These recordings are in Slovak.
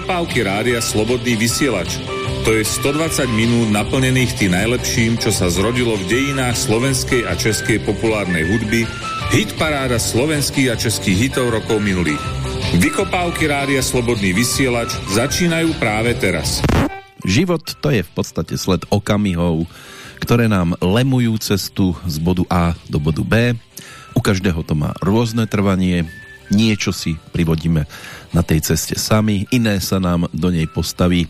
Vykopávky rádia Slobodný vysielač. To je 120 minút naplnených tým najlepším, čo sa zrodilo v dejinách slovenskej a českej populárnej hudby, hit paráda slovenských a českých hitov rokov minulých. Vykopávky rádia Slobodný vysielač začínajú práve teraz. Život to je v podstate sled okamihov, ktoré nám lemujú cestu z bodu A do bodu B. U každého to má rôzne trvanie, niečo si privodíme na tej ceste sami, iné sa nám do nej postaví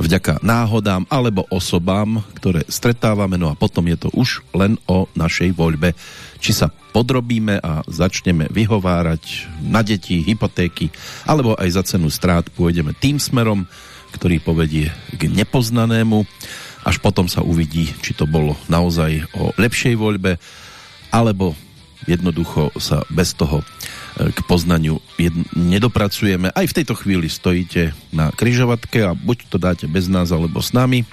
vďaka náhodám alebo osobám, ktoré stretávame, no a potom je to už len o našej voľbe, či sa podrobíme a začneme vyhovárať na deti, hypotéky, alebo aj za cenu strát pôjdeme tým smerom, ktorý povedie k nepoznanému, až potom sa uvidí, či to bolo naozaj o lepšej voľbe, alebo jednoducho sa bez toho k poznaniu nedopracujeme. Aj v tejto chvíli stojíte na kryžovatke a buď to dáte bez nás alebo s nami.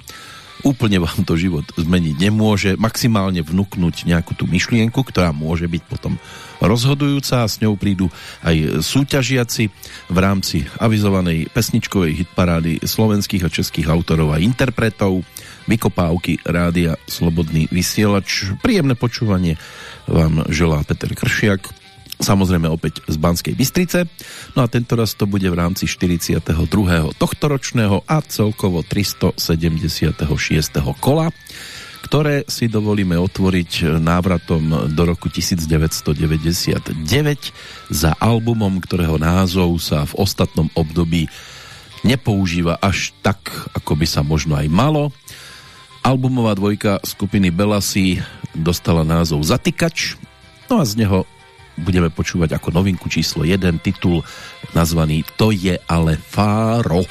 Úplne vám to život zmeniť nemôže, maximálne vnúknuť nejakú tú myšlienku, ktorá môže byť potom rozhodujúca a s ňou prídu aj súťažiaci v rámci avizovanej pesničkovej hitparády slovenských a českých autorov a interpretov, vykopávky rádia Slobodný vysielač. Príjemné počúvanie vám želá Peter Kršiak, samozrejme opäť z Banskej Bystrice. No a tento raz to bude v rámci 42. tohtoročného a celkovo 376. kola, ktoré si dovolíme otvoriť návratom do roku 1999 za albumom, ktorého názov sa v ostatnom období nepoužíva až tak, ako by sa možno aj malo. Albumová dvojka skupiny Belasi dostala názov Zatýkač, no a z neho budeme počúvať ako novinku číslo 1 titul nazvaný To je ale Fáro.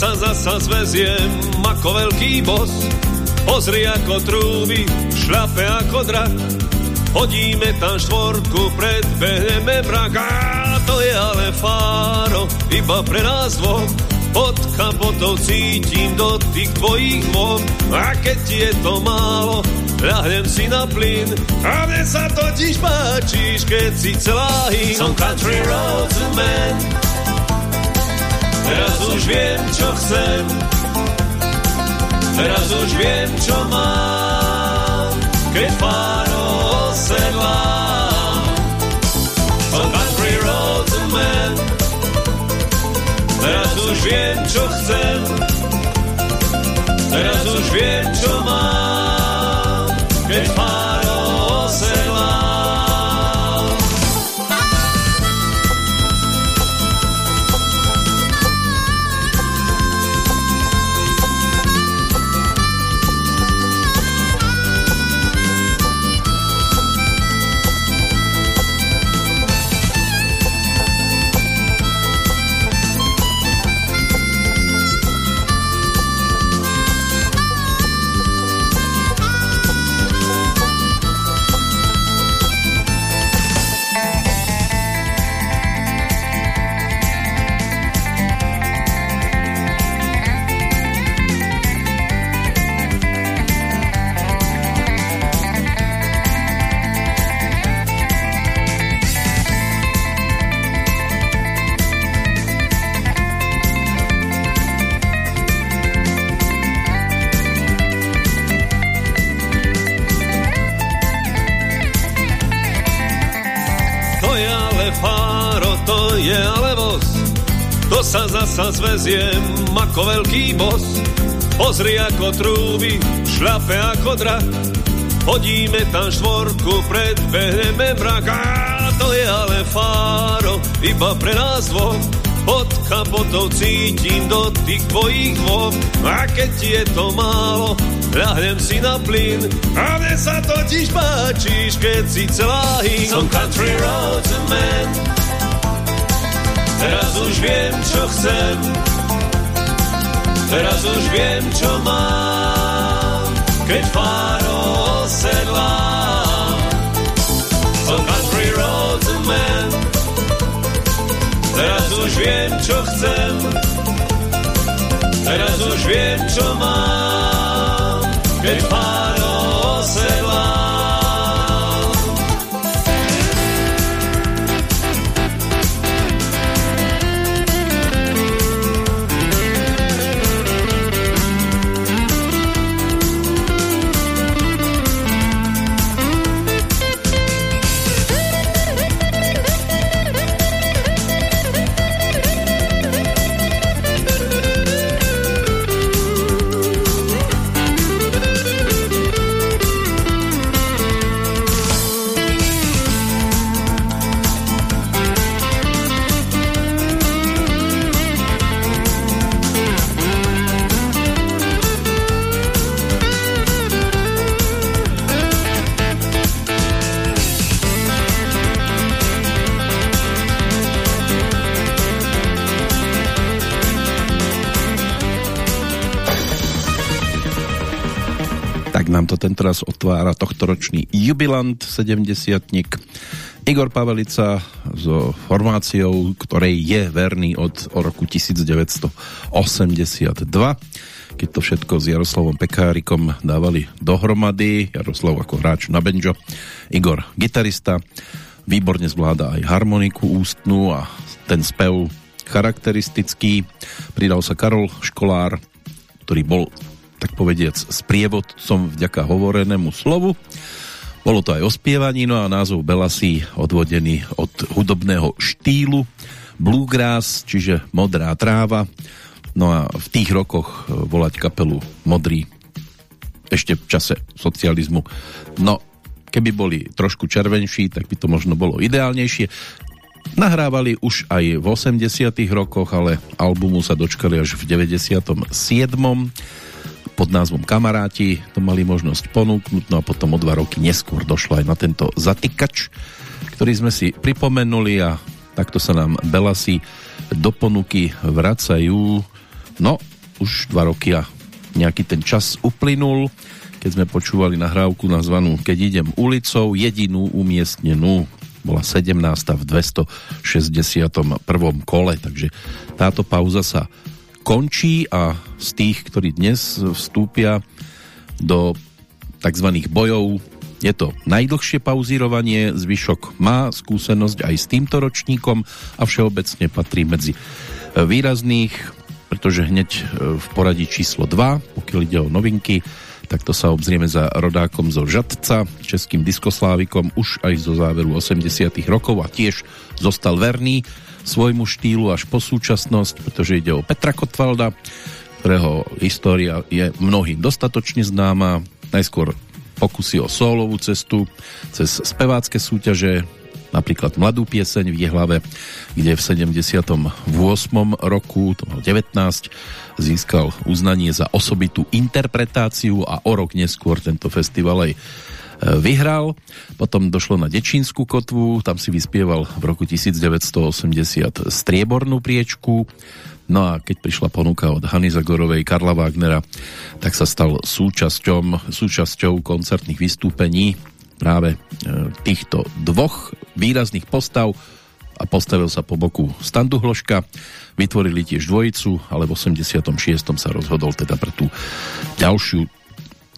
Sa zasa zveziem ako veľký bos. Pozri ako trúby, šľape ako drak. Hodíme tam štvorku, predbehneme mrak. A to je ale fáro, iba pre nás dvoch. Pod kapotou cítim tých tvojich môb. A keď je to málo, ľahnem si na plyn. A mne sa totiž páčiš, keď si celá hin. Som country roads man, Teraz už viem, čo chcem. Teraz už viem, čo mám. Keď fáro osedlám. On country roads man. Teraz už viem, čo chcem. Teraz už viem, čo mám. Sa zasa zveziem ako veľký bos. Pozri ako trúby, šľape ako drak. Hodíme tam štvorku, predbehneme mrak. A to je ale fáro, iba pre nás dvoch. Pod kapotou cítim tých tvojich dvoch. A keď je to málo, ľahnem si na plyn a mne sa totiž páčiš, keď si celá hyn. Som country roads man, teraz už viem, čo chcem, teraz už viem, čo mám, keď fáro osedlá. Som country roads man, teraz už viem, čo chcem, teraz už viem, čo mám, keď fáro tentoraz otvára tohtoročný jubilant 70 Igor Pavelica so formáciou, ktorej je verný od roku 1982 keď to všetko s Jaroslavom Pekárikom dávali dohromady, Jaroslav ako hráč na banjo, Igor gitarista, výborne zvláda aj harmoniku ústnu a ten spev charakteristický. Pridal sa Karol Školár, ktorý bol tak povediac s prievodcom vďaka hovorenému slovu. Bolo to aj o spievaní, no a názov Belasí odvodený od hudobného štýlu bluegrass, čiže modrá tráva. No a v tých rokoch e, volať kapelu Modrý ešte v čase socializmu. No, keby boli trošku červenší, tak by to možno bolo ideálnejšie. Nahrávali už aj v 80 rokoch, ale albumu sa dočkali až v 97 pod názvom Kamaráti to mali možnosť ponúknuť, no a potom o dva roky neskôr došlo aj na tento zatykač, ktorý sme si pripomenuli a takto sa nám Belasi do ponuky vracajú. No, už dva roky a nejaký ten čas uplynul, keď sme počúvali nahrávku nazvanú Keď idem ulicou, jedinú umiestnenú bola 17. v 261. kole, takže táto pauza sa končí a z tých, ktorí dnes vstúpia do tzv. bojov, je to najdlhšie pauzírovanie, zvyšok má skúsenosť aj s týmto ročníkom a všeobecne patrí medzi výrazných, pretože hneď v poradí číslo 2, pokiaľ ide o novinky, tak to sa obzrieme za rodákom zo Žadca, českým diskoslávikom už aj zo záveru 80 rokov a tiež zostal verný svojmu štýlu až po súčasnosť, pretože ide o Petra Kotvalda, ktorého história je mnohým dostatočne známa. Najskôr pokusy o solovú cestu cez spevácké súťaže, napríklad Mladú pieseň v Jehlave, kde v 78. roku, to mal 19, získal uznanie za osobitú interpretáciu a o rok neskôr tento festival aj vyhral. Potom došlo na Dečínsku kotvu, tam si vyspieval v roku 1980 striebornú priečku. No a keď prišla ponuka od Hany Zagorovej, Karla Wagnera, tak sa stal súčasťou, súčasťou koncertných vystúpení práve e, týchto dvoch výrazných postav a postavil sa po boku Standu Hloška. Vytvorili tiež dvojicu, ale v 86. sa rozhodol teda pre tú ďalšiu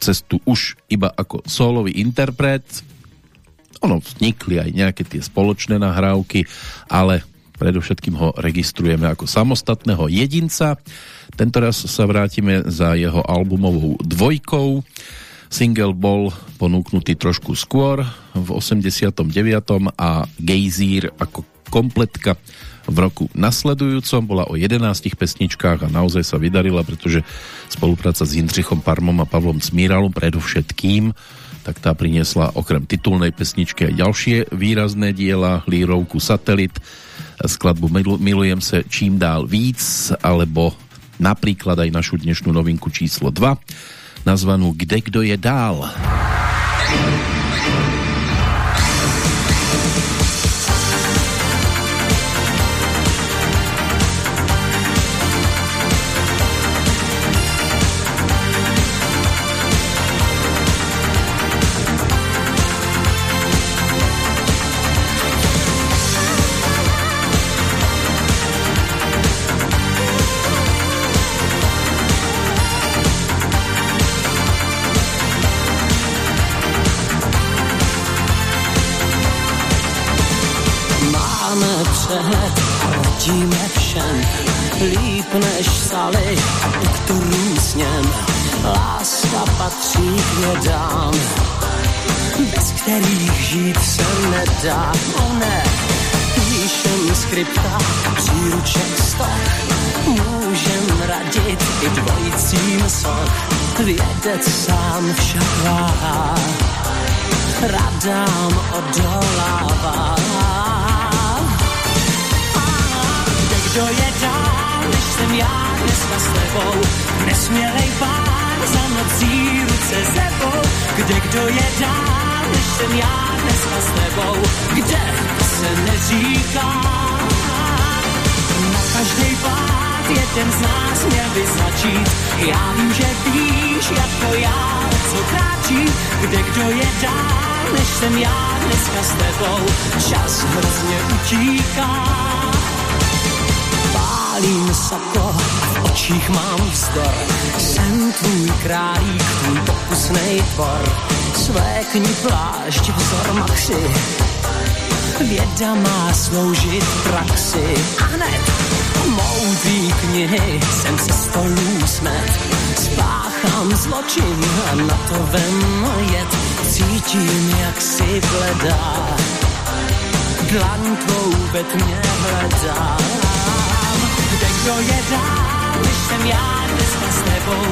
cestu už iba ako solový interpret. Ono vznikli aj nejaké tie spoločné nahrávky, ale predovšetkým ho registrujeme ako samostatného jedinca. Tentoraz sa vrátime za jeho albumovou dvojkou. Single bol ponúknutý trošku skôr v 89. a Gejzír ako kompletka v roku nasledujúcom. Bola o 11 pesničkách a naozaj sa vydarila, pretože spolupráca s Jindřichom Parmom a Pavlom Cmíralom predovšetkým tak tá priniesla okrem titulnej pesničky aj ďalšie výrazné diela, lírovku Satelit, skladbu Milujem se čím dál víc, alebo napríklad aj našu dnešnú novinku číslo 2, nazvanú Kde kdo je dál. Radíme všem, líp než sali doktorů s něm. Láska patří k vědám, bez kterých žít se nedá. O ne, píšem skripta, příruček stok, můžem radit i dvojicím sok. Vědec sám však váhá, radám odolává kdo je dál, než jsem já dneska s tebou. Nesmělej pár za nocí ruce sebou. Kde kdo je dál, než jsem já dneska s tebou. Kde se neříká. Na každý pád jeden z nás měl by začít. Já vím, že víš, jako já, co kráčí. Kde kdo je dál, než jsem já dneska s tebou. Čas hrozně utíká pálím sako, v očích mám vzdor. Jsem tvůj králík, tvůj pokusnej tvor. Svékni plášť, vzor maxi. Věda má sloužit praxi. A hned moudrý knihy jsem se stolů smet. Spáchám zločin a na to vem jet. Cítím, jak si bledá. Dlaň tvou ve tmě hledá kdo je dál, než jsem já dneska s tebou.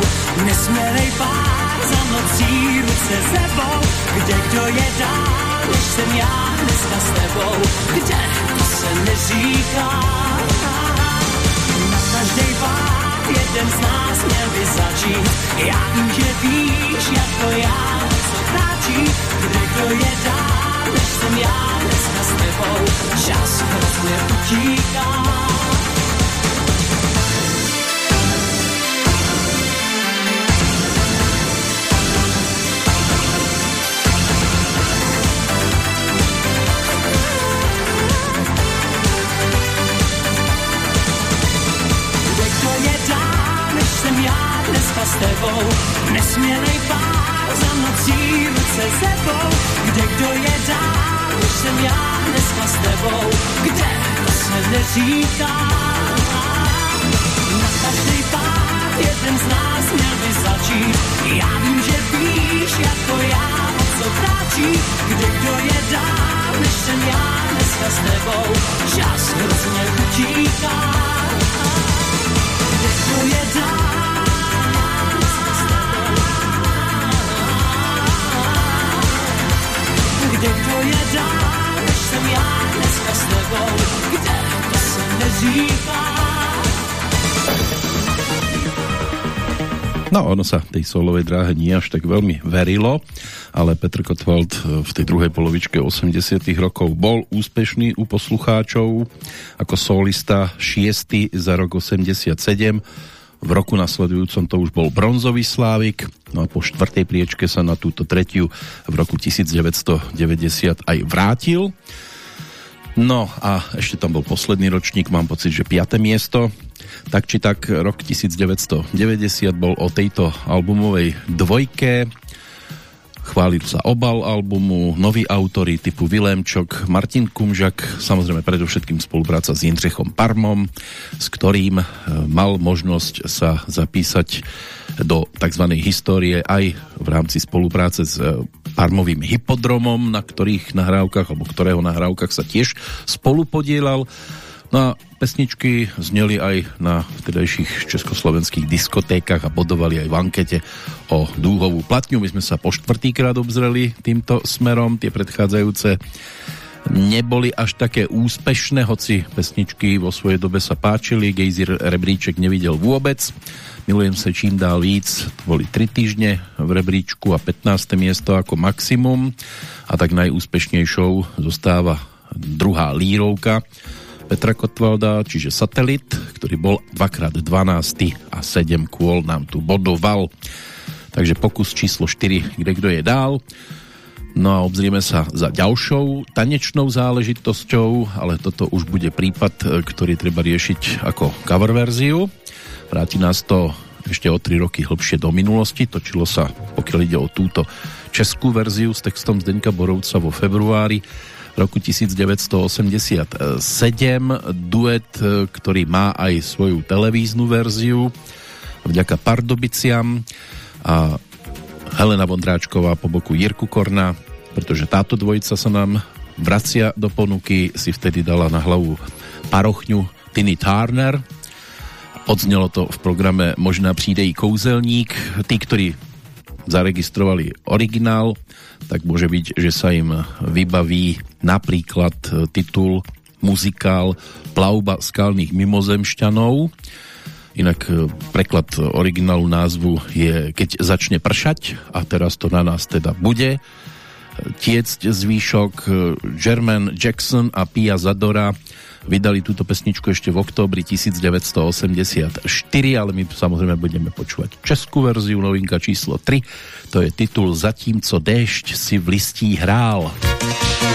Nesmělej pár za nocí ruce sebou. Kde kdo je dál, než jsem já dneska s tebou. Kde to se neříká. Na každý pár jeden z nás měl by začít. Já vím, že víš, jako já, co kráčí. Kde kdo je dál, než jsem já dneska s tebou. Čas hrozně utíká. Tebou. Nesmělej pár za nocí ruce sebou. Kde kdo je dál, než jsem já dneska s tebou. Kde to se neříká. Na každý pár jeden z nás měl by začít. Já vím, že víš, jako já, o co kráčí. Kde kdo je dál, než jsem já dneska s tebou. Čas hrozně utíká. Kde kdo je dál, kdo je dál, jsem já dneska s tebou, kde to se neříká. No, ono sa tej solovej dráhe nie až tak veľmi verilo, ale Petr Kotwald v tej druhej polovičke 80 rokov bol úspešný u poslucháčov ako solista 6. za rok 87 v roku nasledujúcom to už bol bronzový slávik, no a po štvrtej priečke sa na túto tretiu v roku 1990 aj vrátil. No a ešte tam bol posledný ročník, mám pocit, že 5. miesto. Tak či tak rok 1990 bol o tejto albumovej dvojke Chválil sa obal albumu, noví autory typu Vilémčok, Martin Kumžak, samozrejme predovšetkým spolupráca s Jindřichom Parmom, s ktorým e, mal možnosť sa zapísať do tzv. histórie aj v rámci spolupráce s e, Parmovým hypodromom, na ktorých nahrávkach, alebo ktorého nahrávkach sa tiež spolu podielal. No a pesničky zneli aj na vtedajších československých diskotékach a bodovali aj v ankete o dúhovú platňu. My sme sa po štvrtýkrát obzreli týmto smerom. Tie predchádzajúce neboli až také úspešné, hoci pesničky vo svojej dobe sa páčili. Gejzir rebríček nevidel vôbec. Milujem sa čím dál víc, to boli 3 týždne v rebríčku a 15. miesto ako maximum a tak najúspešnejšou zostáva druhá lírovka Petra Kotvalda, čiže Satelit, ktorý bol 2x12 a 7 kôl nám tu bodoval. Takže pokus číslo 4, kde kto je dál. No a obzrieme sa za ďalšou tanečnou záležitosťou, ale toto už bude prípad, ktorý treba riešiť ako cover verziu. Vráti nás to ešte o 3 roky hlbšie do minulosti. Točilo sa, pokiaľ ide o túto českú verziu s textom Zdeňka Borovca vo februári roku 1987. Duet, ktorý má aj svoju televíznu verziu vďaka Pardubiciam a Helena Vondráčková po boku Jirku Korna, pretože táto dvojica sa nám vracia do ponuky, si vtedy dala na hlavu parochňu Tiny Turner. Odznelo to v programe Možná přijde i kouzelník. Tí, ktorí zaregistrovali originál, tak môže byť, že sa im vybaví napríklad e, titul muzikál Plavba skalných mimozemšťanov. Inak e, preklad originálu názvu je Keď začne pršať a teraz to na nás teda bude. Tiecť zvýšok German Jackson a Pia Zadora vydali túto pesničku ešte v októbri 1984, ale my samozrejme budeme počúvať českú verziu, novinka číslo 3, to je titul Zatímco déšť si v listí hrál. Znáš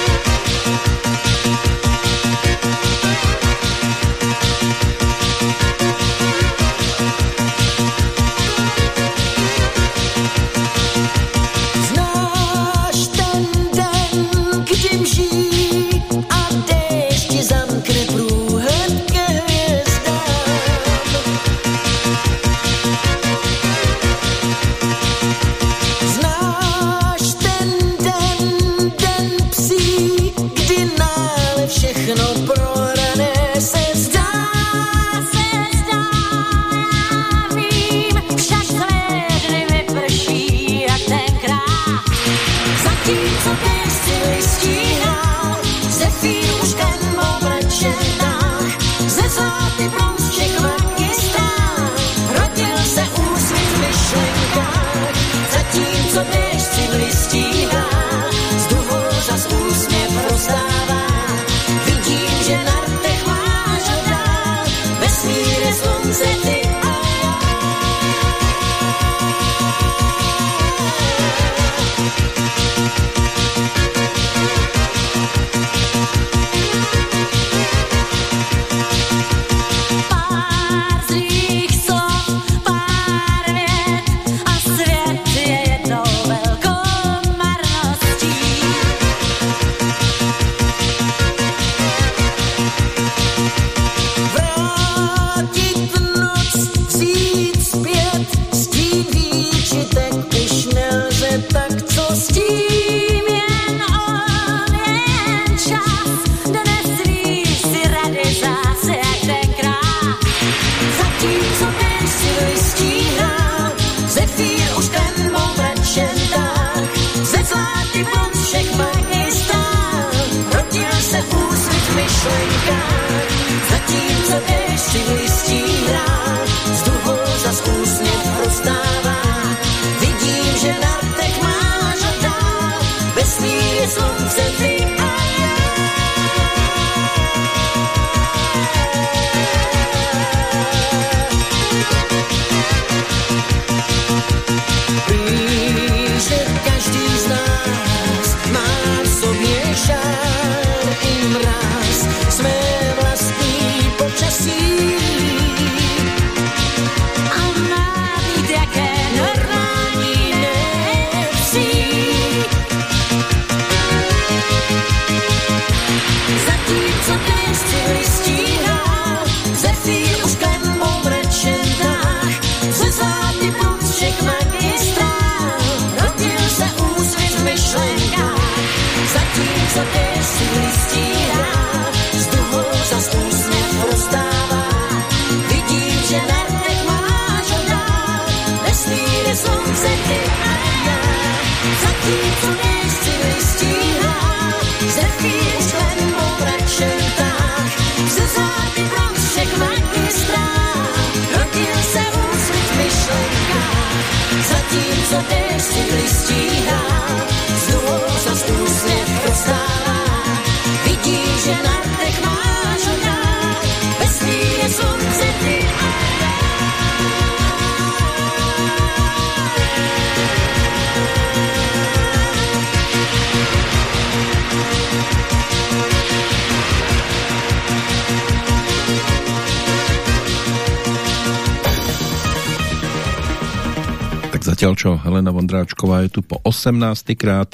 Vondráčková je tu po 18. krát.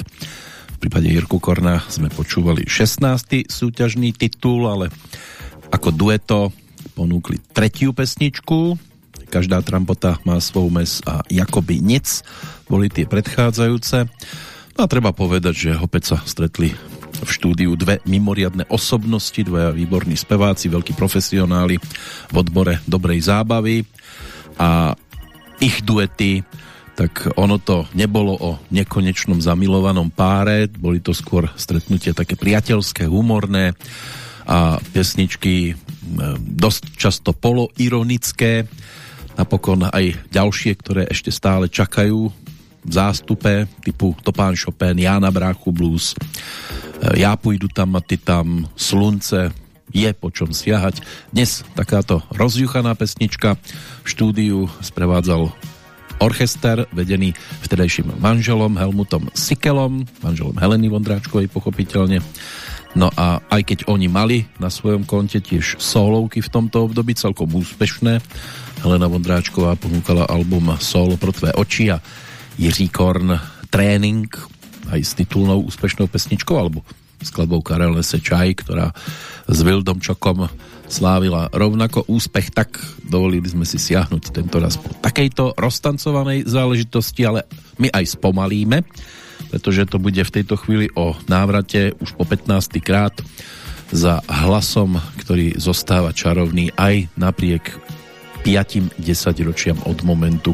V prípade Jirku Korna sme počúvali 16. súťažný titul, ale ako dueto ponúkli tretiu pesničku. Každá trampota má svoj mes a Jakoby nic boli tie predchádzajúce. No a treba povedať, že opäť sa stretli v štúdiu dve mimoriadne osobnosti, dvaja výborní speváci, veľkí profesionáli v odbore dobrej zábavy a ich duety tak ono to nebolo o nekonečnom zamilovanom páre, boli to skôr stretnutia také priateľské, humorné a pesničky dosť často poloironické, napokon aj ďalšie, ktoré ešte stále čakajú v zástupe, typu Topán Chopin, Jana Bráchu Blues, Ja půjdu tam a ty tam, Slunce, je po čom siahať. Dnes takáto rozjuchaná pesnička v štúdiu sprevádzal orchester vedený vtedajším manželom Helmutom Sikelom, manželom Heleny Vondráčkovej pochopiteľne. No a aj keď oni mali na svojom konte tiež solovky v tomto období celkom úspešné, Helena Vondráčková ponúkala album Solo pro tvé oči a Jiří Korn Trénink aj s titulnou úspešnou pesničkou alebo skladbou Karel Nese Čaj, ktorá s Vildom Čokom slávila rovnako úspech, tak dovolili sme si siahnuť tento raz po takejto roztancovanej záležitosti, ale my aj spomalíme, pretože to bude v tejto chvíli o návrate už po 15. krát za hlasom, ktorý zostáva čarovný aj napriek 5-10 ročiam od momentu,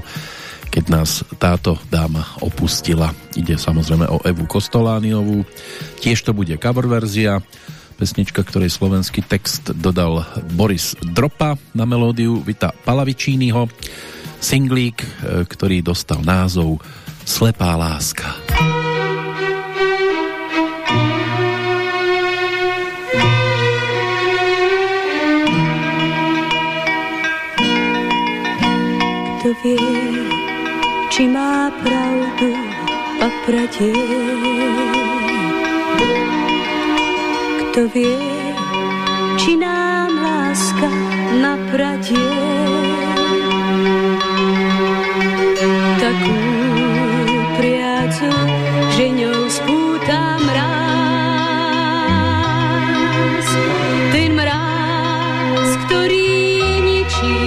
keď nás táto dáma opustila. Ide samozrejme o Evu Kostolániovú. Tiež to bude cover verzia pesnička, ktorej slovenský text dodal Boris Dropa na melódiu Vita Palavičínyho, singlík, e, ktorý dostal názov Slepá láska. Kto vie, či má pravdu papratie kto vie, či nám láska napradie. Takú priacu, že ňou spútam mráz. Ten mráz, ktorý ničí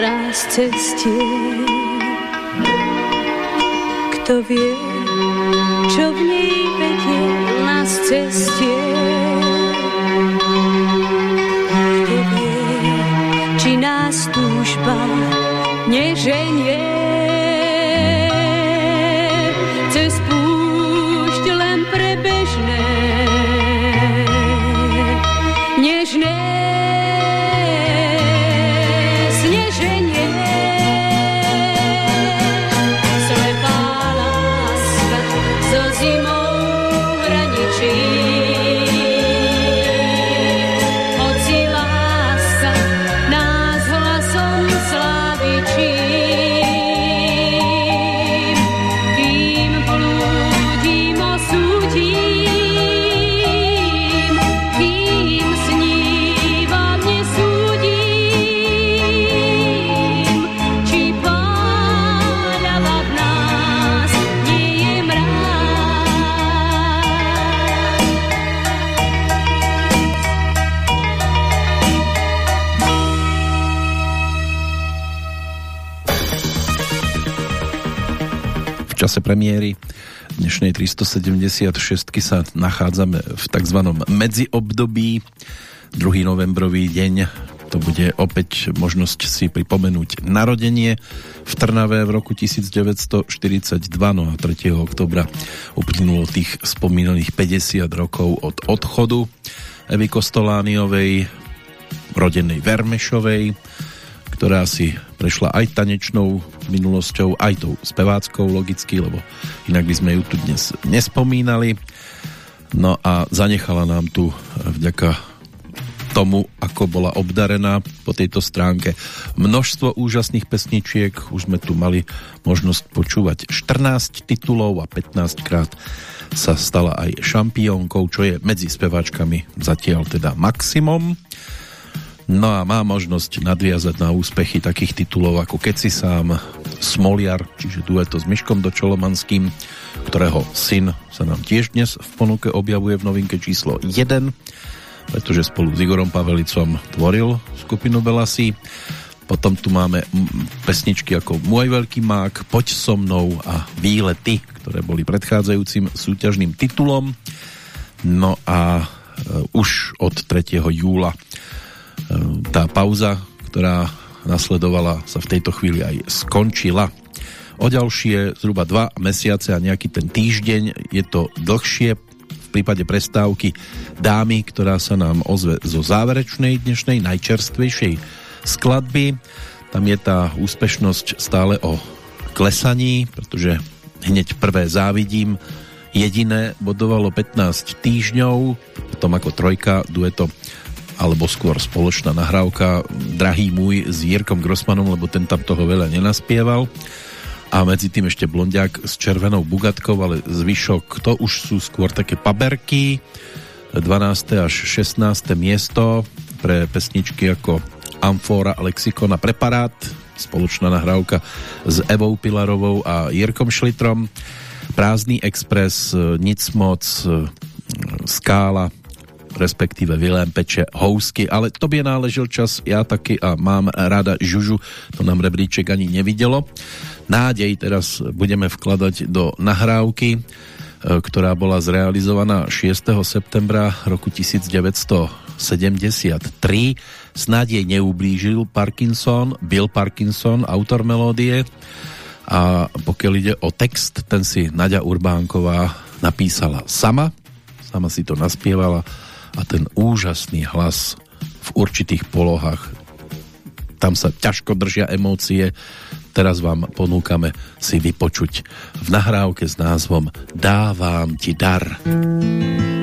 raz cestie. Kto vie, čo v nej vedie nás cestie. Kto vie, či nás túžba neženie. Premiéry dnešnej 376 sa nachádzame v tzv. medziobdobí. 2. novembrový deň to bude opäť možnosť si pripomenúť narodenie v Trnave v roku 1942 no a 3. oktobra uplynulo tých spomínaných 50 rokov od odchodu Evy Kostolániovej rodenej Vermešovej ktorá si prešla aj tanečnou minulosťou, aj tou speváckou logicky, lebo inak by sme ju tu dnes nespomínali. No a zanechala nám tu vďaka tomu, ako bola obdarená po tejto stránke. Množstvo úžasných pesničiek, už sme tu mali možnosť počúvať 14 titulov a 15 krát sa stala aj šampiónkou, čo je medzi speváčkami zatiaľ teda maximum. No a má možnosť nadviazať na úspechy takých titulov ako Keď si sám, Smoliar, čiže dueto s Myškom Dočolomanským, ktorého syn sa nám tiež dnes v ponuke objavuje v novinke číslo 1, pretože spolu s Igorom Pavelicom tvoril skupinu Belasy. Potom tu máme pesničky ako Môj veľký mák, Poď so mnou a Výlety, ktoré boli predchádzajúcim súťažným titulom. No a e, už od 3. júla tá pauza, ktorá nasledovala, sa v tejto chvíli aj skončila. O ďalšie zhruba dva mesiace a nejaký ten týždeň je to dlhšie v prípade prestávky dámy, ktorá sa nám ozve zo záverečnej dnešnej najčerstvejšej skladby. Tam je tá úspešnosť stále o klesaní, pretože hneď prvé závidím jediné bodovalo 15 týždňov, potom ako trojka dueto alebo skôr spoločná nahrávka Drahý môj s Jirkom Grossmanom, lebo ten tam toho veľa nenaspieval a medzi tým ešte blondiak s červenou bugatkou, ale zvyšok to už sú skôr také paberky 12. až 16. miesto pre pesničky ako Amfora, Lexikon a Preparát spoločná nahrávka s Evou Pilarovou a Jirkom Šlitrom Prázdný Express, Nic moc, Skála, respektíve Vilém Peče Housky, ale to by náležel čas ja taky a mám rada Žužu, to nám rebríček ani nevidelo. Nádej teraz budeme vkladať do nahrávky, e, ktorá bola zrealizovaná 6. septembra roku 1973. Snáď jej neublížil Parkinson, Bill Parkinson, autor melódie a pokiaľ ide o text, ten si Nadia Urbánková napísala sama, sama si to naspievala a ten úžasný hlas v určitých polohách tam sa ťažko držia emócie teraz vám ponúkame si vypočuť v nahrávke s názvom Dávam ti dar. dávám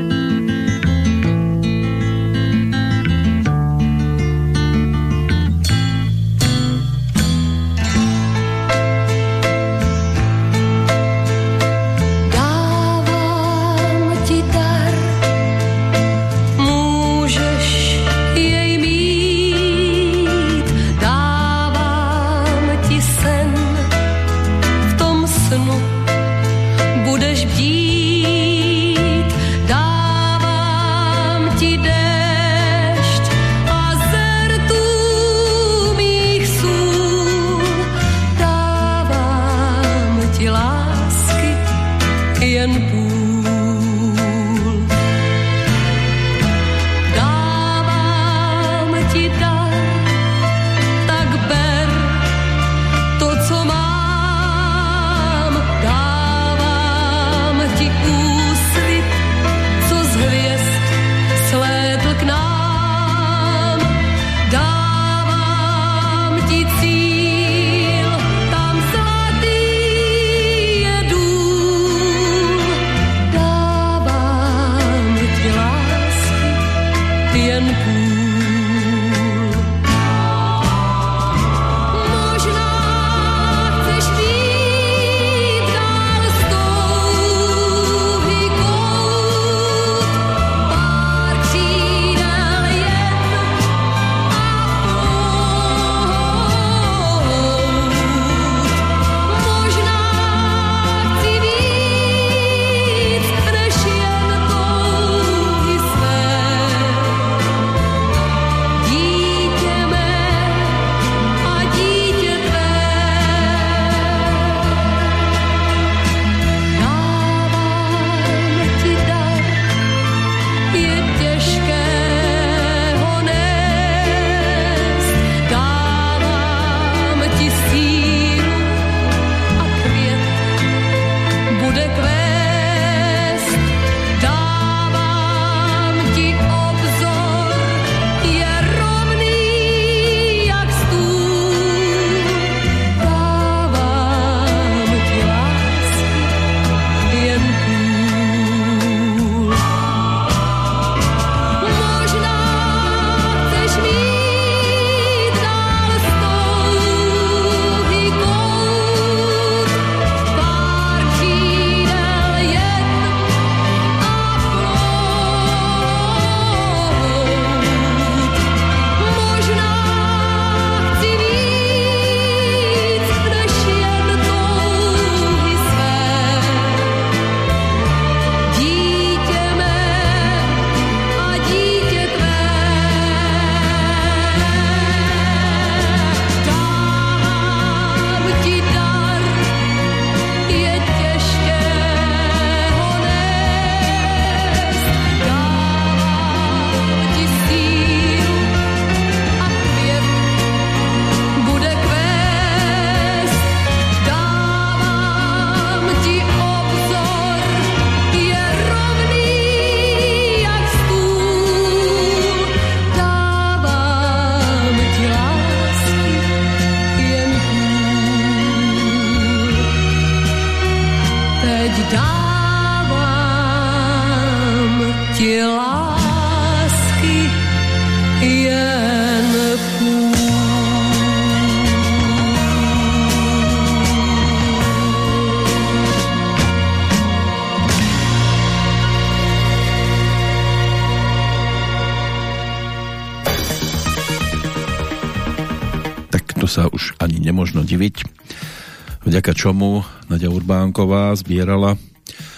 čomu Nadia Urbánková zbierala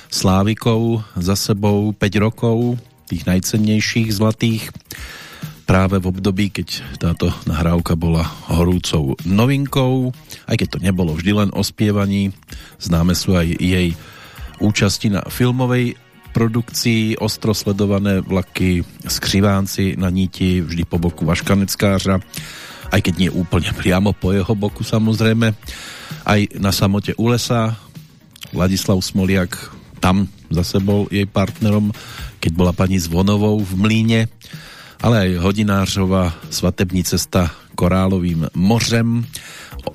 Slávikov za sebou 5 rokov, tých najcennejších zlatých, práve v období, keď táto nahrávka bola horúcou novinkou, aj keď to nebolo vždy len o spievaní, známe sú aj jej účasti na filmovej produkcii, ostro sledované vlaky, skřivánci na níti, vždy po boku Vaškaneckářa, aj keď nie úplne priamo po jeho boku samozrejme aj na samote u lesa. Vladislav Smoliak tam zase bol jej partnerom, keď bola pani Zvonovou v Mlíne, ale aj Hodinářova svatební cesta Korálovým mořem,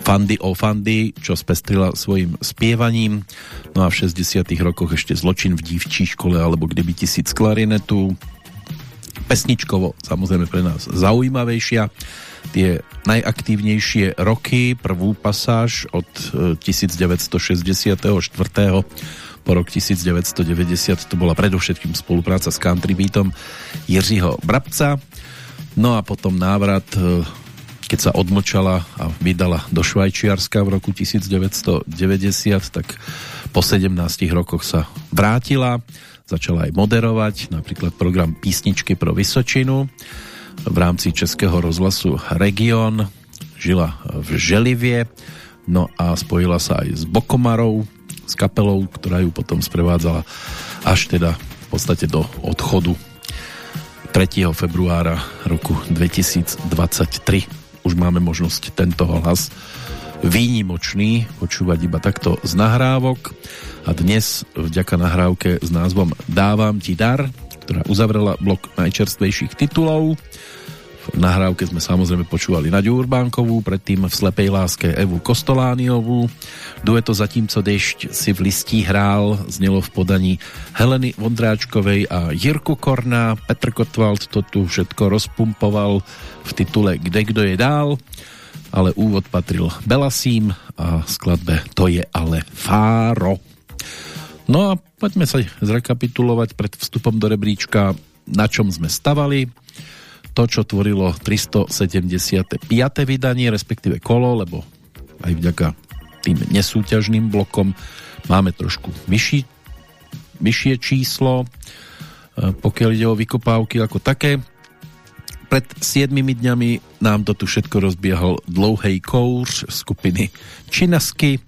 Fandy o Fandy, čo spestrila svojim spievaním. No a v 60 rokoch ešte Zločin v dívčí škole alebo Kdyby tisíc klarinetu. Pesničkovo samozrejme pre nás zaujímavejšia tie najaktívnejšie roky, prvú pasáž od 1964. E, po rok 1990 to bola predovšetkým spolupráca s country beatom Jiřího Brabca. No a potom návrat, e, keď sa odmlčala a vydala do Švajčiarska v roku 1990, tak po 17 rokoch sa vrátila, začala aj moderovať, napríklad program Písničky pro Vysočinu v rámci Českého rozhlasu Region. Žila v Želivie, no a spojila sa aj s Bokomarou, s kapelou, ktorá ju potom sprevádzala až teda v podstate do odchodu 3. februára roku 2023. Už máme možnosť tento hlas výnimočný počúvať iba takto z nahrávok a dnes vďaka nahrávke s názvom Dávam ti dar ktorá uzavrela blok najčerstvejších titulov. V nahrávke sme samozrejme počúvali Naďu Urbánkovú, predtým v Slepej láske Evu Kostolániovú. Dueto Zatímco dešť si v listí hrál znelo v podaní Heleny Vondráčkovej a Jirku Korná. Petr Kotwald to tu všetko rozpumpoval v titule Kde kdo je dál ale úvod patril Belasím a skladbe To je ale Fáro. No a poďme sa zrekapitulovať pred vstupom do rebríčka, na čom sme stavali. To, čo tvorilo 375. vydanie, respektíve kolo, lebo aj vďaka tým nesúťažným blokom máme trošku vyšší, vyššie číslo, e, pokiaľ ide o vykopávky ako také. Pred 7 dňami nám to tu všetko rozbiehal dlouhej kouř skupiny Činasky,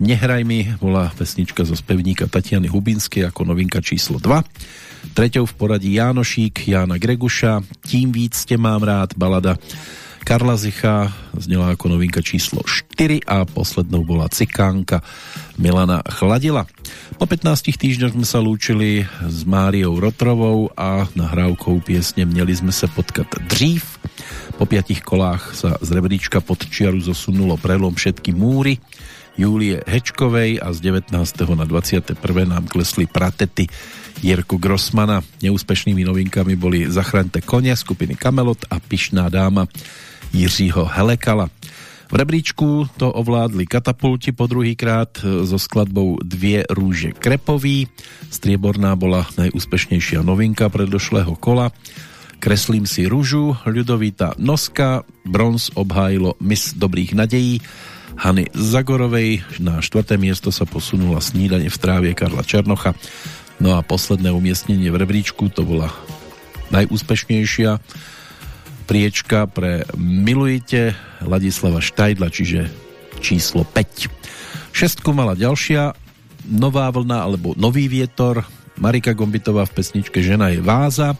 Nehraj mi bola pesnička zo spevníka Tatiany Hubinskej ako novinka číslo 2. Treťou v poradí Jánošík, Jána Greguša, Tím víc te mám rád, balada Karla Zicha znela ako novinka číslo 4 a poslednou bola Cikánka Milana Chladila. Po 15 týždňoch sme sa lúčili s Máriou Rotrovou a nahrávkou piesne Měli sme sa potkať dřív. Po piatich kolách sa z rebríčka pod čiaru zosunulo prelom všetky múry Júlie Hečkovej a z 19. na 21. nám klesli pratety Jirku Grossmana. Neúspešnými novinkami boli Zachrante konia skupiny Kamelot a Pišná dáma Jiřího Helekala. V rebríčku to ovládli katapulti po druhýkrát so skladbou Dvie rúže Krepový. Strieborná bola najúspešnejšia novinka predošlého kola. Kreslím si rúžu, ľudovita Noska, bronz obhájilo Mis dobrých nadejí Hany Zagorovej. Na štvrté miesto sa posunula snídanie v trávie Karla Černocha. No a posledné umiestnenie v rebríčku to bola najúspešnejšia priečka pre Milujte Ladislava Štajdla, čiže číslo 5. Šestku mala ďalšia nová vlna alebo nový vietor Marika Gombitová v pesničke Žena je váza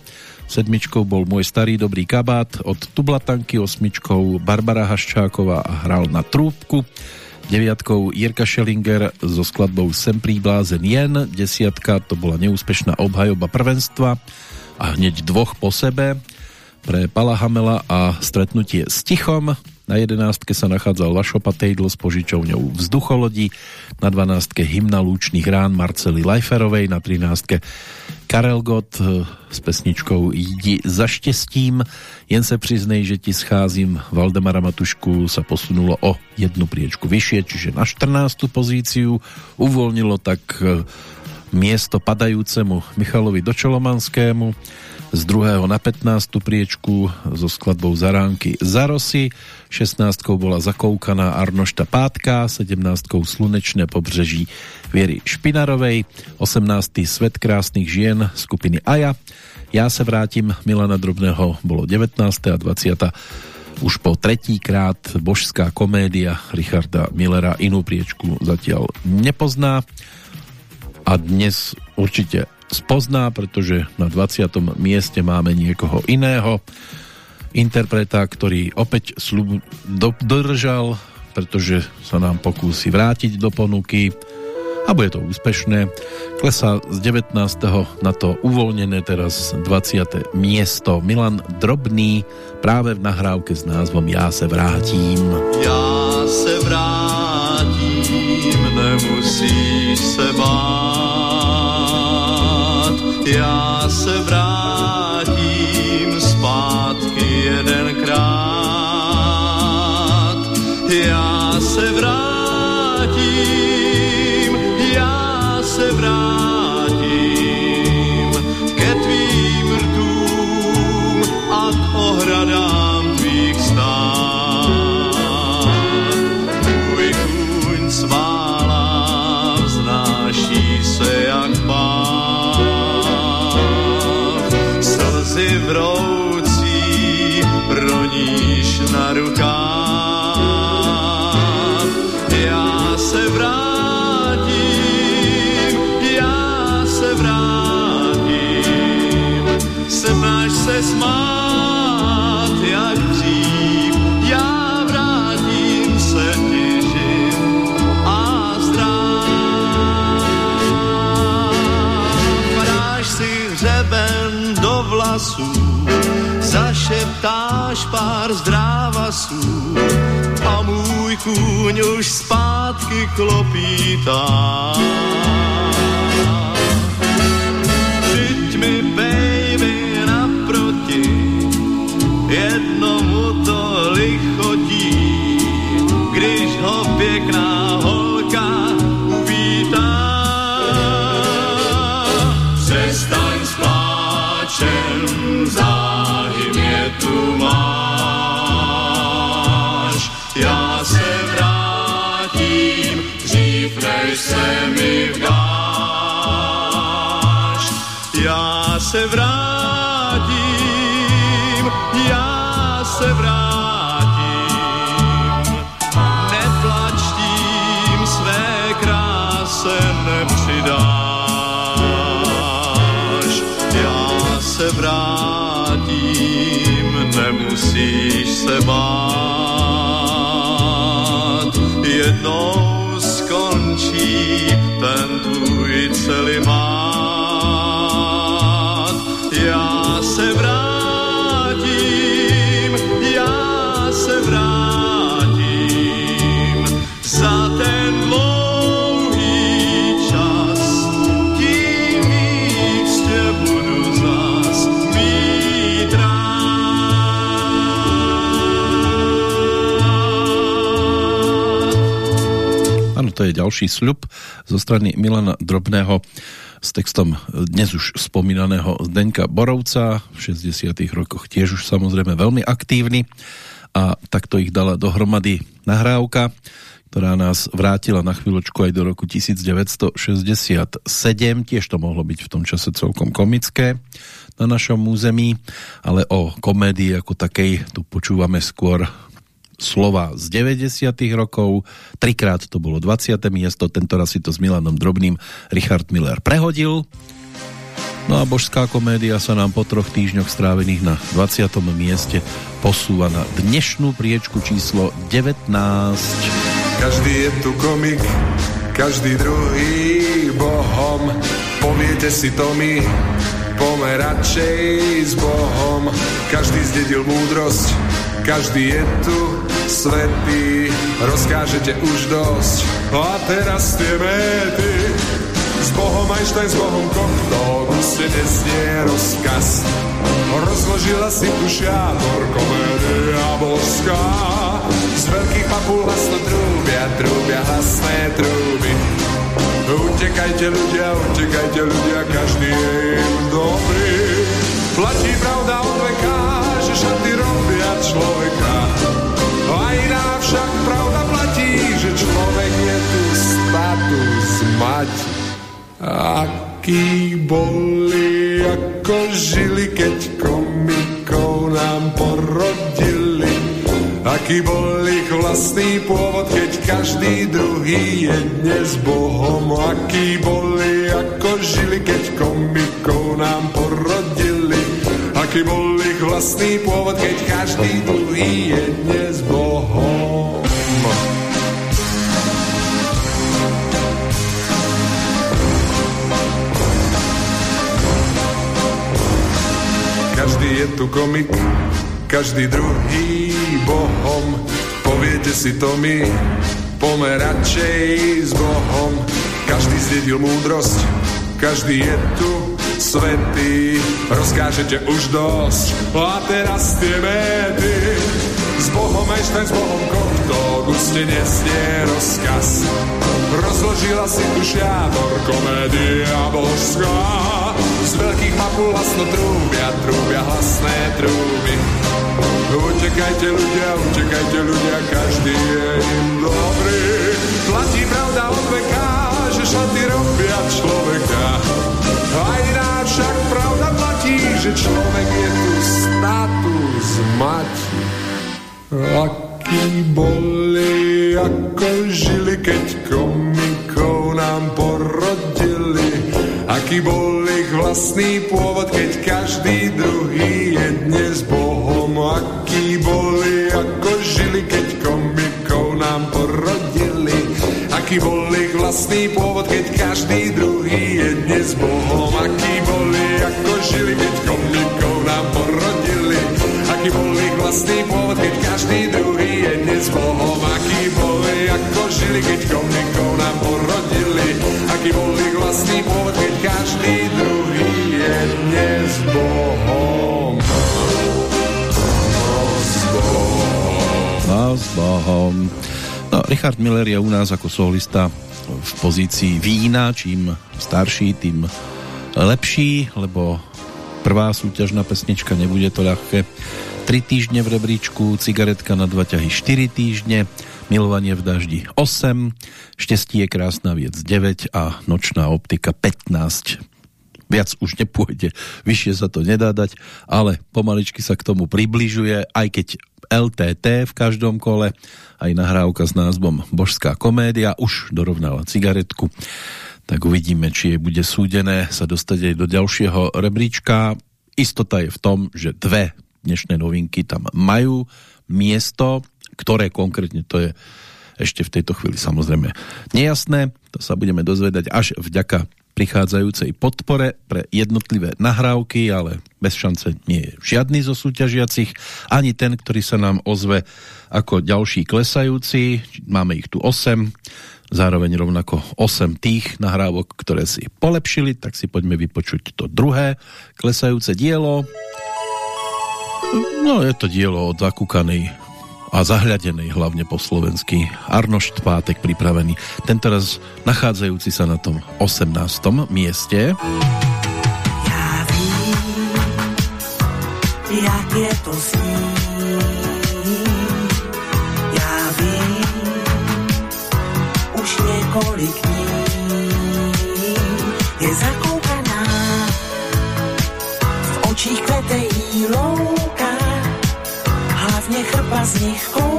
sedmičkou bol Môj starý dobrý kabát od Tublatanky, osmičkou Barbara Haščáková a hral na trúbku, deviatkou Jirka Schellinger so skladbou Sem príblázen jen, desiatka to bola neúspešná obhajoba prvenstva a hneď dvoch po sebe pre Pala Hamela a stretnutie s Tichom, Na 11. sa nachádzal Vašo Patejdl s požičovňou Vzducholodí, na 12. hymna Lúčných rán Marcely Lajferovej, na 13. Karel Gott eh, s pesničkou Jdi za štěstím, jen se přiznej, že ti scházím Valdemara Matušku sa posunulo o jednu priečku vyššie, čiže na 14. pozíciu uvoľnilo tak eh, miesto padajúcemu Michalovi Dočolomanskému z druhého na 15. priečku so skladbou Zaránky Zarosy, 16. bola zakoukaná Arnošta Pátka, 17. Slunečné pobřeží Viery Špinarovej, 18. Svet krásnych žien skupiny Aja, Ja se vrátim Milana Drobného bolo 19. a 20. Už po tretíkrát božská komédia Richarda Millera inú priečku zatiaľ nepozná a dnes určite spozná, pretože na 20. mieste máme niekoho iného interpreta, ktorý opäť slub do, dodržal, pretože sa nám pokúsi vrátiť do ponuky a bude to úspešné. Klesá z 19. na to uvoľnené teraz 20. miesto Milan Drobný práve v nahrávke s názvom Já se vrátím. Já se vrátím, nemusíš se bát já se vrátím zpátky jedenkrát. Já zašeptáš pár zdrávasů a můj kůň už zpátky klopítá. Se vrátím, já se vrátím. Neplač tím, své kráse nepřidáš. Já se vrátím, nemusíš se bát. Jednou skončí ten tvůj celimát. To je ďalší sľub zo strany Milana Drobného s textom dnes už spomínaného Zdeňka Borovca, v 60 rokoch tiež už samozrejme veľmi aktívny a takto ich dala dohromady nahrávka, ktorá nás vrátila na chvíľočku aj do roku 1967. Tiež to mohlo byť v tom čase celkom komické na našom území, ale o komédii ako takej tu počúvame skôr slova z 90. rokov. Trikrát to bolo 20. miesto, tento raz si to s Milanom Drobným Richard Miller prehodil. No a božská komédia sa nám po troch týždňoch strávených na 20. mieste posúva na dnešnú priečku číslo 19. Každý je tu komik, každý druhý bohom. Poviete si to my, radšej s Bohom. Každý zdedil múdrosť, každý je tu svetý, rozkážete už dosť. A teraz tie méty, s Bohom Einstein, s Bohom Kochtov, ste nesnie rozkaz. Rozložila si tu šiator, komédia boská. Z veľkých papul hlasno trúbia, trúbia hlasné trúby. Utekajte ľudia, utekajte ľudia, každý je im dobrý. Platí pravda od veka, že šaty robia človeka. A iná však pravda platí, že človek je tu status mať. Aký boli, ako žili, keď komikov nám porodili. Aký bol ich vlastný pôvod, keď každý druhý je dnes Bohom. Aký boli, ako žili, keď komikov nám porodili. Aký bol ich vlastný pôvod, keď každý druhý je dnes Bohom. Každý je tu komik, každý druhý bohom. Poviete si to my, pomer s Bohom. Každý zdedil múdrosť, každý je tu svetý. Rozkážete už dosť, a teraz tie méty. S Bohom Einstein, s Bohom Kochtov, guste nesnie rozkaz. Rozložila si tu šiator, komédia božská. Z veľkých mapul hlasno trúbia, trúbia hlasné trúby. Utekajte ľudia, utekajte ľudia, každý je im dobrý. Platí pravda od veka, že šaty robia človeka. A iná však pravda platí, že človek je tu status mať. Aký boli, ako žili, keď komikov nám porodili. Aký bol ich vlastný pôvod, keď každý druhý je dnes Bohom. Aký boli, ako žili, keď Aký bol ich vlastný pôvod, keď každý druhý je dnes Bohom. Aký boli, ako žili, keď komikov nám porodili. Aký bol ich vlastný pôvod, keď každý druhý je dnes Bohom. Aký boli, ako žili, keď komikov nám porodili. Aký bol ich vlastný pôvod, keď každý druhý je dnes Bohom. S Bohom. Bohom. No, Richard Miller je u nás ako solista v pozícii vína, čím starší, tým lepší, lebo prvá súťažná pesnička nebude to ľahké. 3 týždne v rebríčku, cigaretka na dva ťahy 4 týždne, milovanie v daždi 8, štěstí je krásna viec 9 a nočná optika 15. Viac už nepôjde, vyššie sa to nedá dať, ale pomaličky sa k tomu približuje, aj keď LTT v každom kole, aj nahrávka s názvom Božská komédia už dorovnala cigaretku tak uvidíme, či jej bude súdené sa dostať aj do ďalšieho rebríčka. Istota je v tom, že dve dnešné novinky tam majú miesto, ktoré konkrétne to je ešte v tejto chvíli samozrejme nejasné. To sa budeme dozvedať až vďaka prichádzajúcej podpore pre jednotlivé nahrávky, ale bez šance nie je žiadny zo súťažiacich, ani ten, ktorý sa nám ozve ako ďalší klesajúci. Máme ich tu 8 zároveň rovnako 8 tých nahrávok, ktoré si polepšili, tak si poďme vypočuť to druhé klesajúce dielo. No je to dielo od zakúkanej a zahľadenej hlavne po slovensky Arnošt Pátek pripravený. Tentoraz nachádzajúci sa na tom 18. mieste. Ja vím, jak je to s ním. Ja vím, už několik dní je zakoukaná. Z nich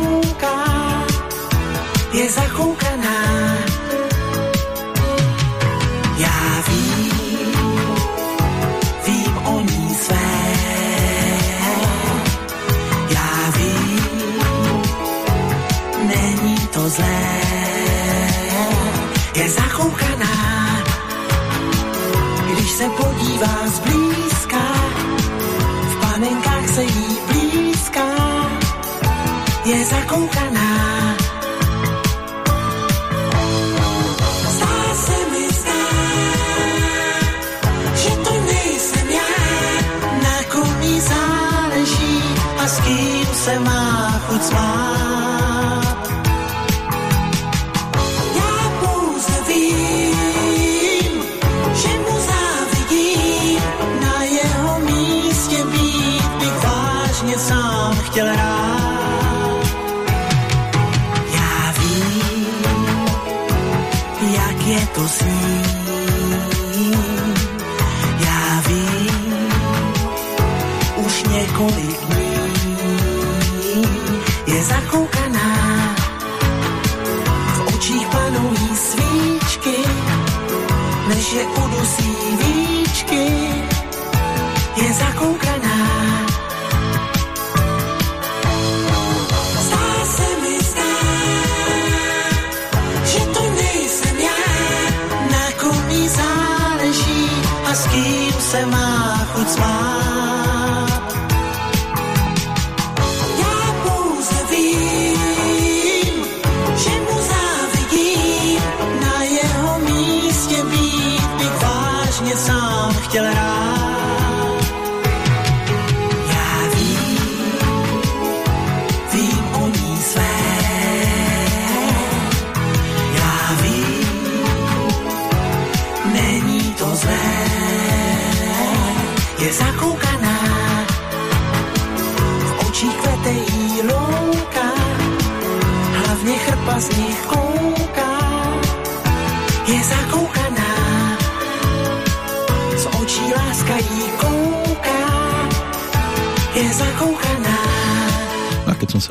在苦干呐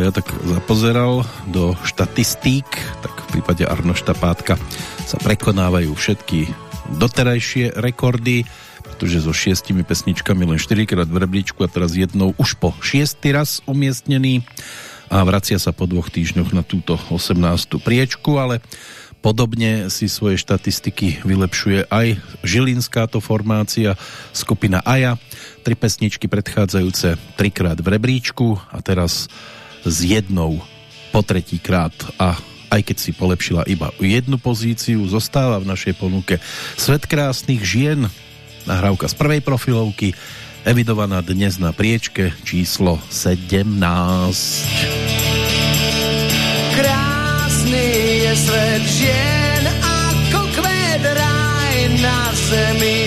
sa ja tak zapozeral do štatistík, tak v prípade Arnošta Pátka sa prekonávajú všetky doterajšie rekordy, pretože so šiestimi pesničkami len 4 krát v rebríčku a teraz jednou už po šiestý raz umiestnený a vracia sa po dvoch týždňoch na túto 18. priečku, ale podobne si svoje štatistiky vylepšuje aj žilinskáto formácia skupina Aja. Tri pesničky predchádzajúce trikrát v rebríčku a teraz s jednou po tretíkrát a aj keď si polepšila iba jednu pozíciu, zostáva v našej ponuke Svet krásnych žien, nahrávka z prvej profilovky, evidovaná dnes na priečke číslo 17. Krásny je svet žien ako kvet raj na zemi.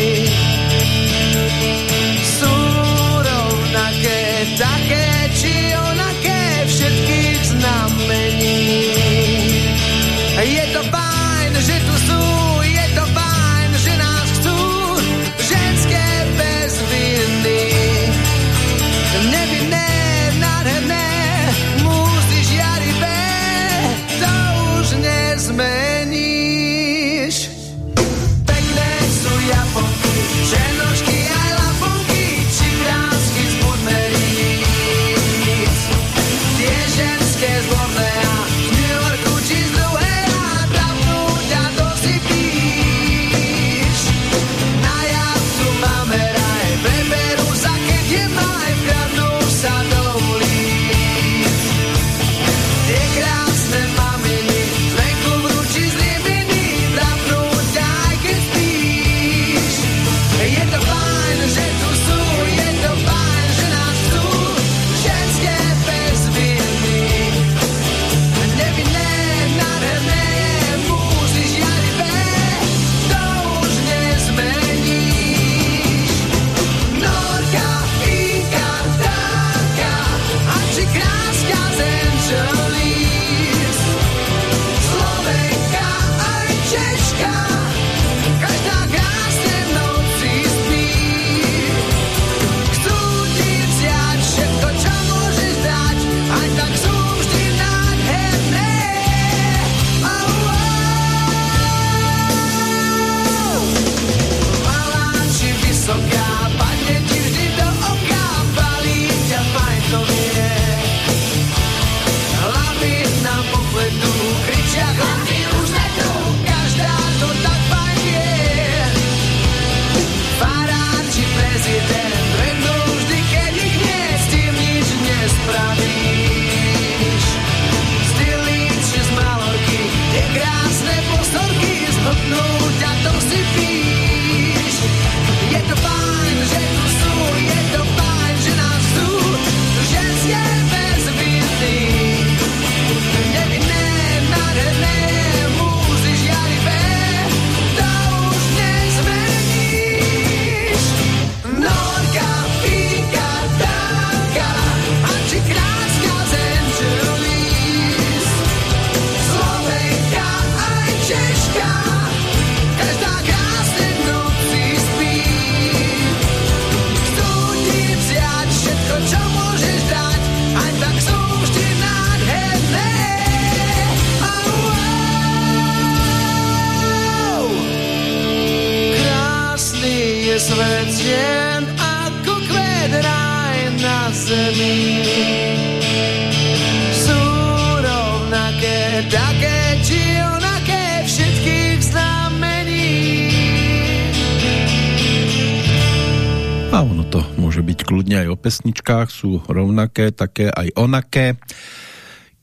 Pesničkách, sú rovnaké, také aj onaké.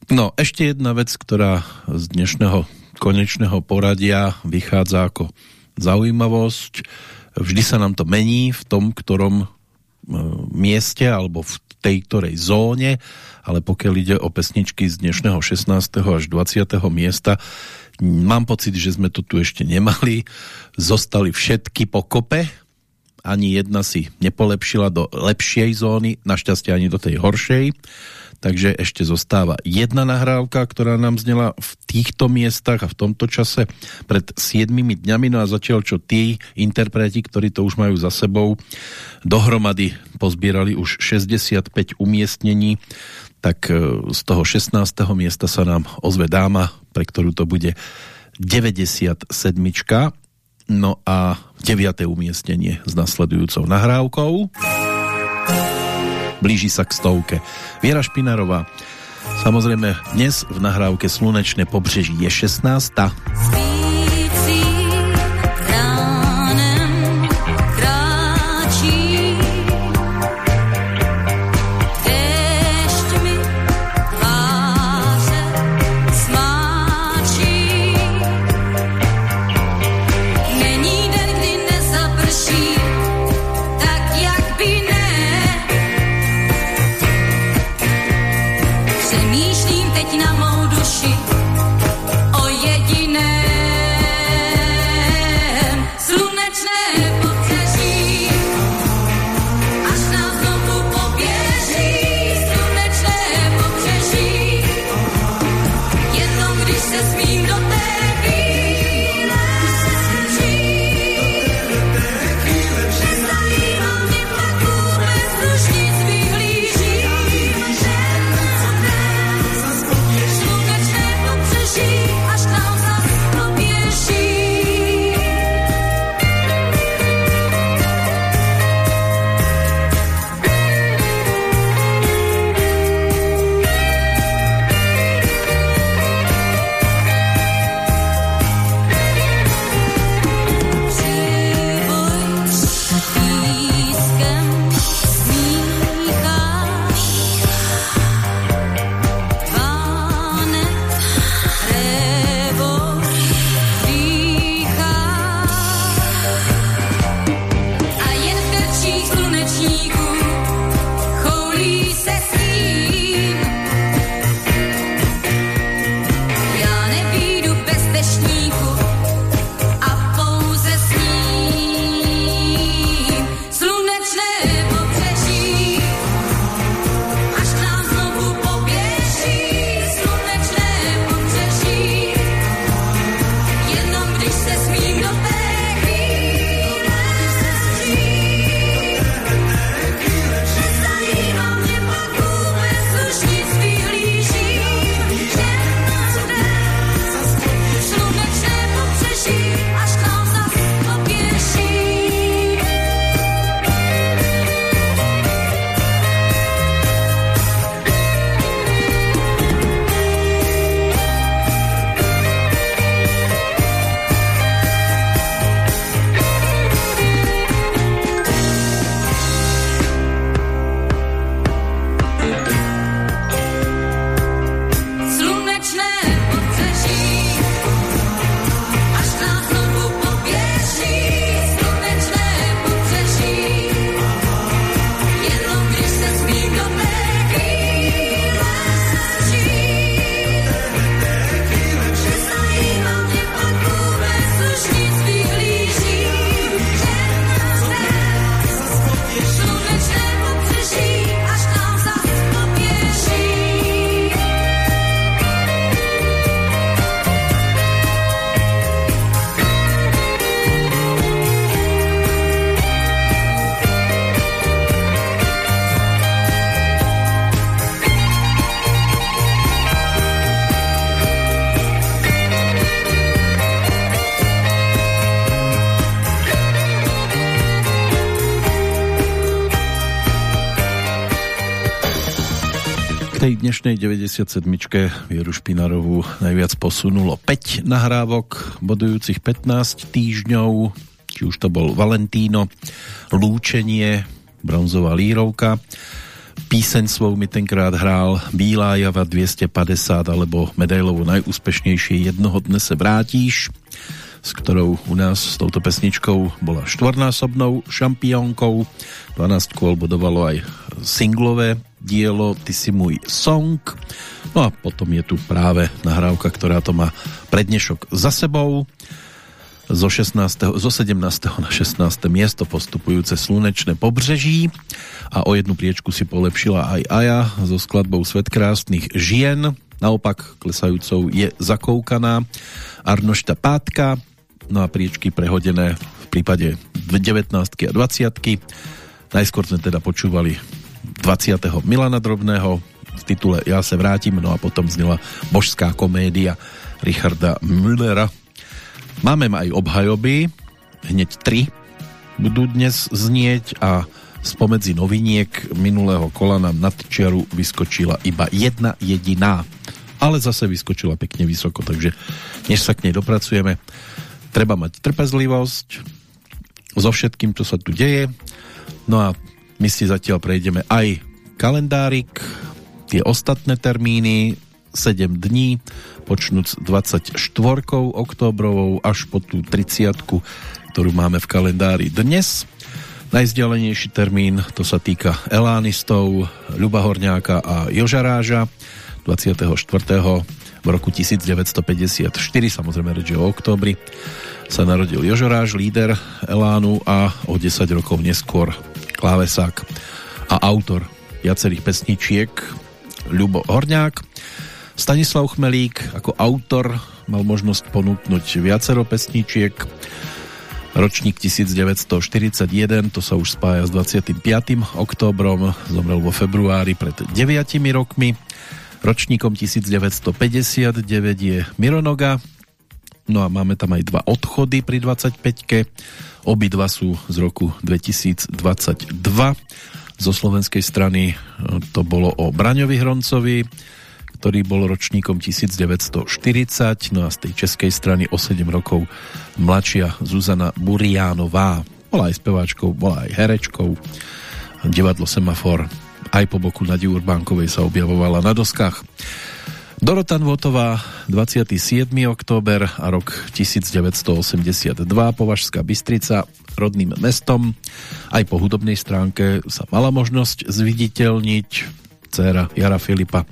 No, ešte jedna vec, ktorá z dnešného konečného poradia vychádza ako zaujímavosť. Vždy sa nám to mení v tom, ktorom e, mieste alebo v tej ktorej zóne, ale pokiaľ ide o pesničky z dnešného 16. až 20. miesta, mám pocit, že sme to tu ešte nemali. Zostali všetky pokope, ani jedna si nepolepšila do lepšej zóny, našťastie ani do tej horšej takže ešte zostáva jedna nahrávka, ktorá nám znela v týchto miestach a v tomto čase pred 7 dňami, no a zatiaľ čo tí interpreti, ktorí to už majú za sebou, dohromady pozbierali už 65 umiestnení, tak e, z toho 16. miesta sa nám ozve dáma, pre ktorú to bude 97. No a 9. umiestnenie s nasledujúcou nahrávkou blíži sa k stovke. Viera Špinarová, samozrejme dnes v nahrávke Slunečné pobřeží je 16. dnešnej 97. Vieru Špinarovú najviac posunulo 5 nahrávok, bodujúcich 15 týždňov, či už to bol Valentíno, Lúčenie, bronzová lírovka, píseň svou mi tenkrát hrál Bílá java 250 alebo medailovo najúspešnejšie Jednoho dne se vrátíš, s ktorou u nás s touto pesničkou bola štvornásobnou šampiónkou. 12 kôl bodovalo aj singlové dielo Ty si môj song. No a potom je tu práve nahrávka, ktorá to má prednešok za sebou. Zo, 16, zo 17. na 16. miesto postupujúce slunečné pobřeží a o jednu priečku si polepšila aj Aja so skladbou Svet krásnych žien. Naopak klesajúcou je zakoukaná Arnošta Pátka, no a priečky prehodené v prípade 19 a 20 Najskôr sme teda počúvali 20. Milana Drobného v titule Ja se vrátim, no a potom znila božská komédia Richarda Müllera. Máme aj obhajoby, hneď tri budú dnes znieť a spomedzi noviniek minulého kola nám nad čiaru vyskočila iba jedna jediná. Ale zase vyskočila pekne vysoko, takže než sa k nej dopracujeme, treba mať trpezlivosť so všetkým, čo sa tu deje. No a my si zatiaľ prejdeme aj kalendárik, tie ostatné termíny, 7 dní, počnúc 24 oktobrovou až po tú 30 ktorú máme v kalendári dnes. Najzdialenejší termín, to sa týka Elánistov, Ľuba Horňáka a Jožaráža 24. v roku 1954, samozrejme reč o októbri, sa narodil Jožoráž, líder Elánu a o 10 rokov neskôr klávesák a autor viacerých pesničiek Ľubo Horňák. Stanislav Chmelík ako autor mal možnosť ponúknuť viacero pesničiek. Ročník 1941, to sa už spája s 25. októbrom, zomrel vo februári pred 9 rokmi. Ročníkom 1959 je Mironoga, no a máme tam aj dva odchody pri 25-ke. Obidva sú z roku 2022. Zo slovenskej strany e, to bolo o Braňovi Hroncovi, ktorý bol ročníkom 1940, no a z tej českej strany o 7 rokov mladšia Zuzana Buriánová. Bola aj speváčkou, bola aj herečkou. Divadlo Semafor aj po boku Nadi Urbánkovej sa objavovala na doskách. Dorota Nvotová, 27. október a rok 1982, Považská Bystrica, rodným mestom. Aj po hudobnej stránke sa mala možnosť zviditeľniť. Céra Jara Filipa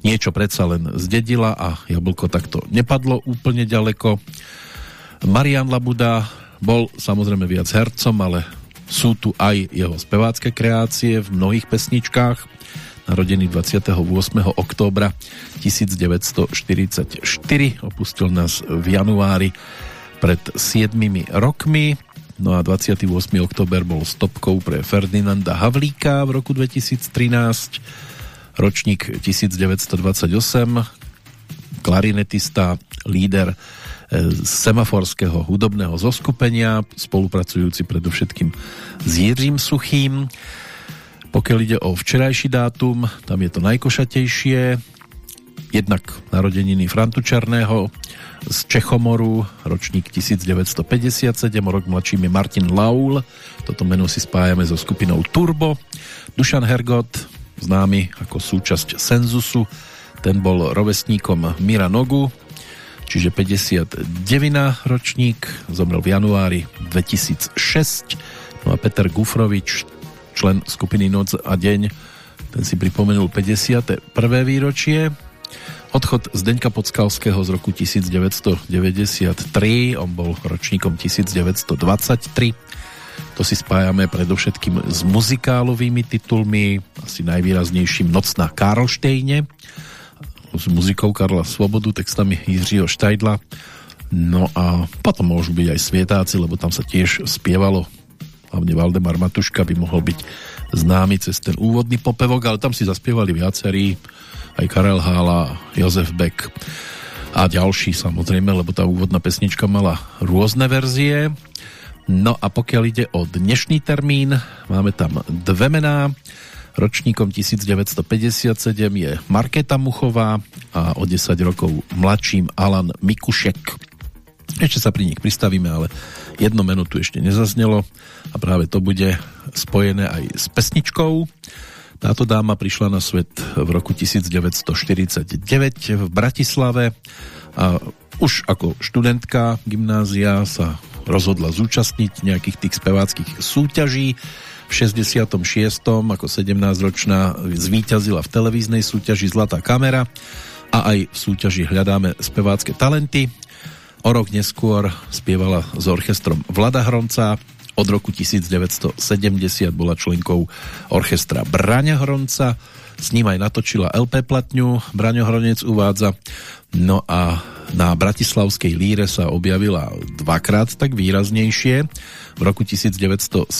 niečo predsa len zdedila a jablko takto nepadlo úplne ďaleko. Marian Labuda bol samozrejme viac hercom, ale sú tu aj jeho spevácké kreácie v mnohých pesničkách narodený 28. októbra 1944, opustil nás v januári pred 7 rokmi. No a 28. október bol stopkou pre Ferdinanda Havlíka v roku 2013, ročník 1928, klarinetista, líder semaforského hudobného zoskupenia, spolupracujúci predovšetkým s Jiřím Suchým. Pokiaľ ide o včerajší dátum, tam je to najkošatejšie. Jednak narodeniny Frantu Černého z Čechomoru, ročník 1957, rok mladším je Martin Laul, toto meno si spájame so skupinou Turbo. Dušan Hergot, známy ako súčasť Senzusu, ten bol rovesníkom Mira Nogu, čiže 59 ročník, zomrel v januári 2006. No a Peter Gufrovič, člen skupiny Noc a deň, ten si pripomenul 51. výročie. Odchod Zdeňka Podskalského z roku 1993, on bol ročníkom 1923. To si spájame predovšetkým s muzikálovými titulmi, asi najvýraznejším Noc na Karlštejne, s muzikou Karla Svobodu, textami Jiřího Štajdla. No a potom môžu byť aj svietáci, lebo tam sa tiež spievalo hlavne Valdemar Matuška by mohol byť známy cez ten úvodný popevok, ale tam si zaspievali viacerí, aj Karel Hála, Jozef Beck a ďalší samozrejme, lebo tá úvodná pesnička mala rôzne verzie. No a pokiaľ ide o dnešný termín, máme tam dve mená. Ročníkom 1957 je Marketa Muchová a o 10 rokov mladším Alan Mikušek. Ešte sa pri nich pristavíme, ale jedno meno tu ešte nezaznelo a práve to bude spojené aj s pesničkou. Táto dáma prišla na svet v roku 1949 v Bratislave a už ako študentka gymnázia sa rozhodla zúčastniť nejakých tých speváckých súťaží. V 66. ako 17-ročná zvíťazila v televíznej súťaži Zlatá kamera a aj v súťaži Hľadáme spevácké talenty. O rok neskôr spievala s orchestrom Vlada Hronca, od roku 1970 bola členkou orchestra Braňa Hronca, s ním aj natočila LP platňu, Braňo Hronec uvádza, no a na Bratislavskej líre sa objavila dvakrát tak výraznejšie. V roku 1971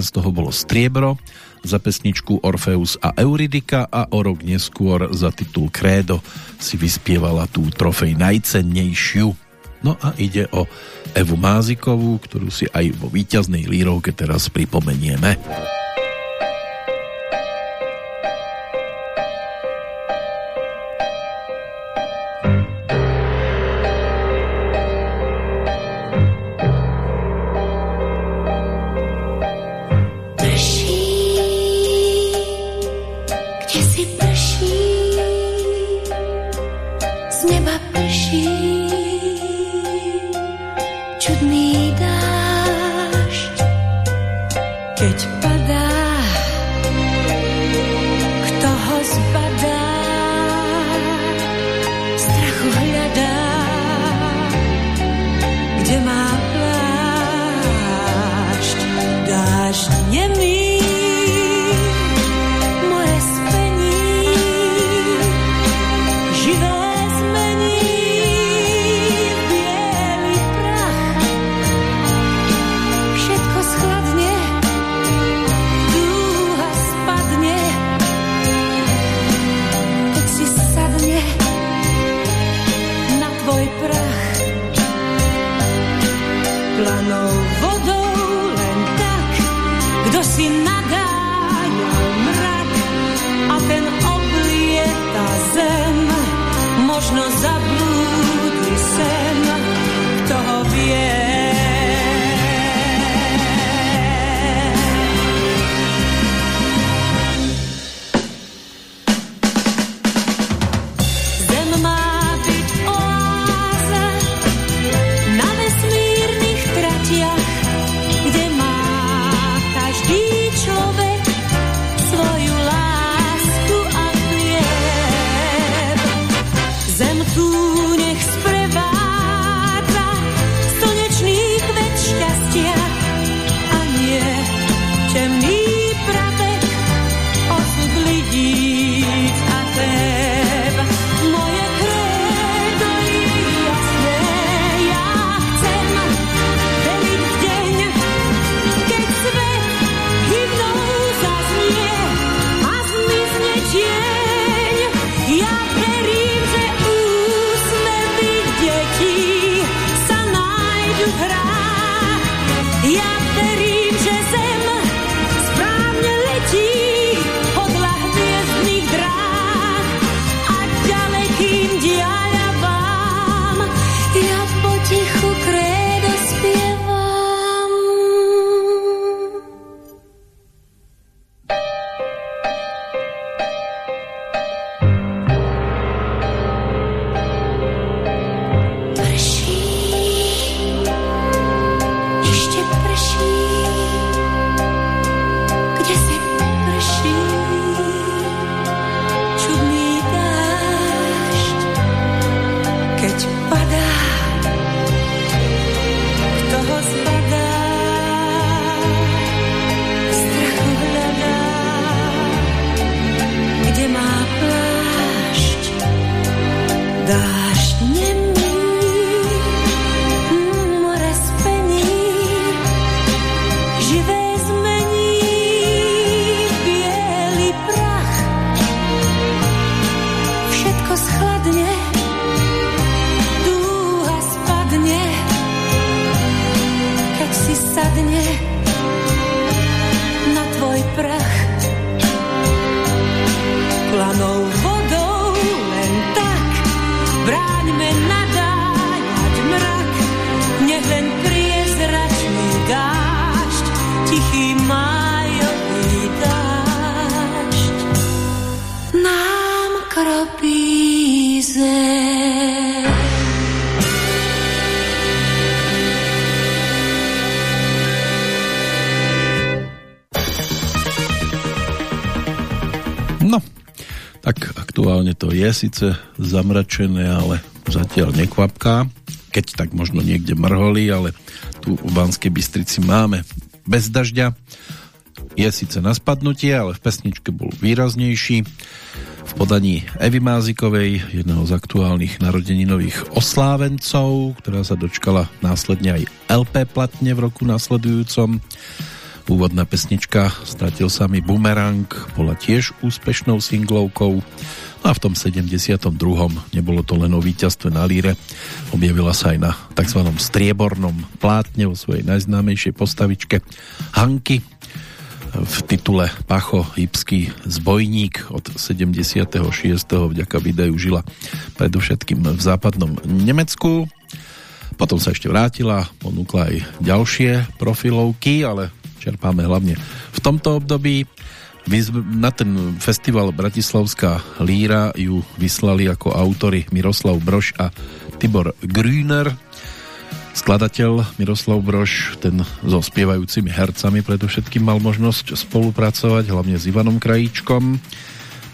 z toho bolo striebro za pesničku Orfeus a Euridika a o rok neskôr za titul Credo si vyspievala tú trofej najcennejšiu. No a ide o Evu Mázikovú, ktorú si aj vo víťaznej lírovke teraz pripomenieme. Síce zamračené, ale zatiaľ nekvapká. Keď tak možno niekde mrholi, ale tu v Banskej Bystrici máme bez dažďa. Je síce na spadnutie, ale v pesničke bol výraznejší. V podaní Evy Mázikovej, jedného z aktuálnych narodeninových oslávencov, ktorá sa dočkala následne aj LP platne v roku následujúcom. Úvodná pesnička Stratil sa mi bumerang bola tiež úspešnou singlovkou a v tom 72. nebolo to len o víťazstve na líre, objavila sa aj na tzv. striebornom plátne vo svojej najznámejšej postavičke Hanky v titule Pacho Hybský zbojník od 76. vďaka videu žila predovšetkým v západnom Nemecku. Potom sa ešte vrátila, ponúkla aj ďalšie profilovky, ale čerpáme hlavne v tomto období. Na ten festival Bratislavská líra ju vyslali ako autory Miroslav Broš a Tibor Grüner. Skladateľ Miroslav Broš, ten so spievajúcimi hercami predovšetkým mal možnosť spolupracovať, hlavne s Ivanom Krajíčkom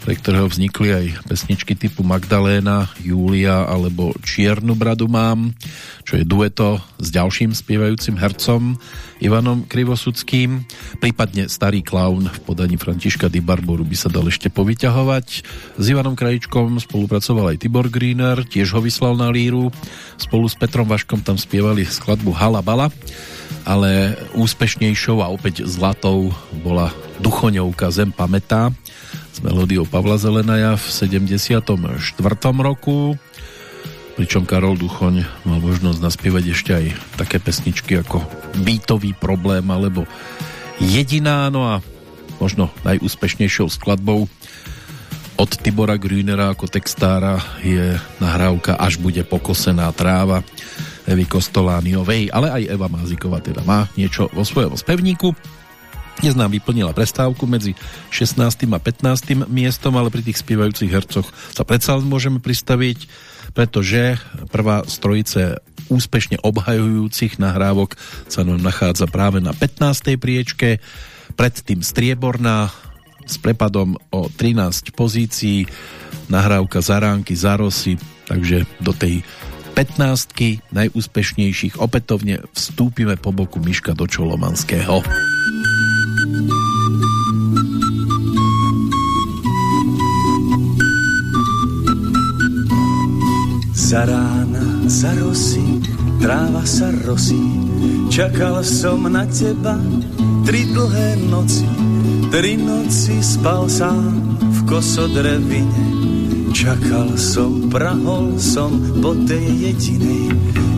pre ktorého vznikli aj pesničky typu Magdaléna, Júlia alebo Čiernu bradu mám, čo je dueto s ďalším spievajúcim hercom Ivanom Krivosudským. Prípadne Starý klaun v podaní Františka Di Barboru by sa dal ešte povyťahovať. S Ivanom Krajičkom spolupracoval aj Tibor Greener, tiež ho vyslal na líru. Spolu s Petrom Vaškom tam spievali skladbu Hala Bala ale úspešnejšou a opäť zlatou bola Duchoňovka Zem pamätá s melódiou Pavla Zelenaja v 74. roku pričom Karol Duchoň mal možnosť naspievať ešte aj také pesničky ako Bytový problém alebo Jediná, no a možno najúspešnejšou skladbou od Tibora Grünera ako textára je nahrávka Až bude pokosená tráva Evy Kostolániovej, ale aj Eva Máziková teda má niečo vo svojom spevníku. Dnes nám vyplnila prestávku medzi 16. a 15. miestom, ale pri tých spievajúcich hercoch sa predsa môžeme pristaviť, pretože prvá z trojice úspešne obhajujúcich nahrávok sa nám nachádza práve na 15. priečke, predtým strieborná s prepadom o 13 pozícií, nahrávka Zaránky, Zarosy, takže do tej 15 najúspešnejších opätovne vstúpime po boku Miška do Čolomanského. Za za rosy, tráva sa rosí, čakal som na teba tri dlhé noci, tri noci spal sám v kosodrevine. Čakal som, prahol som po tej jedinej,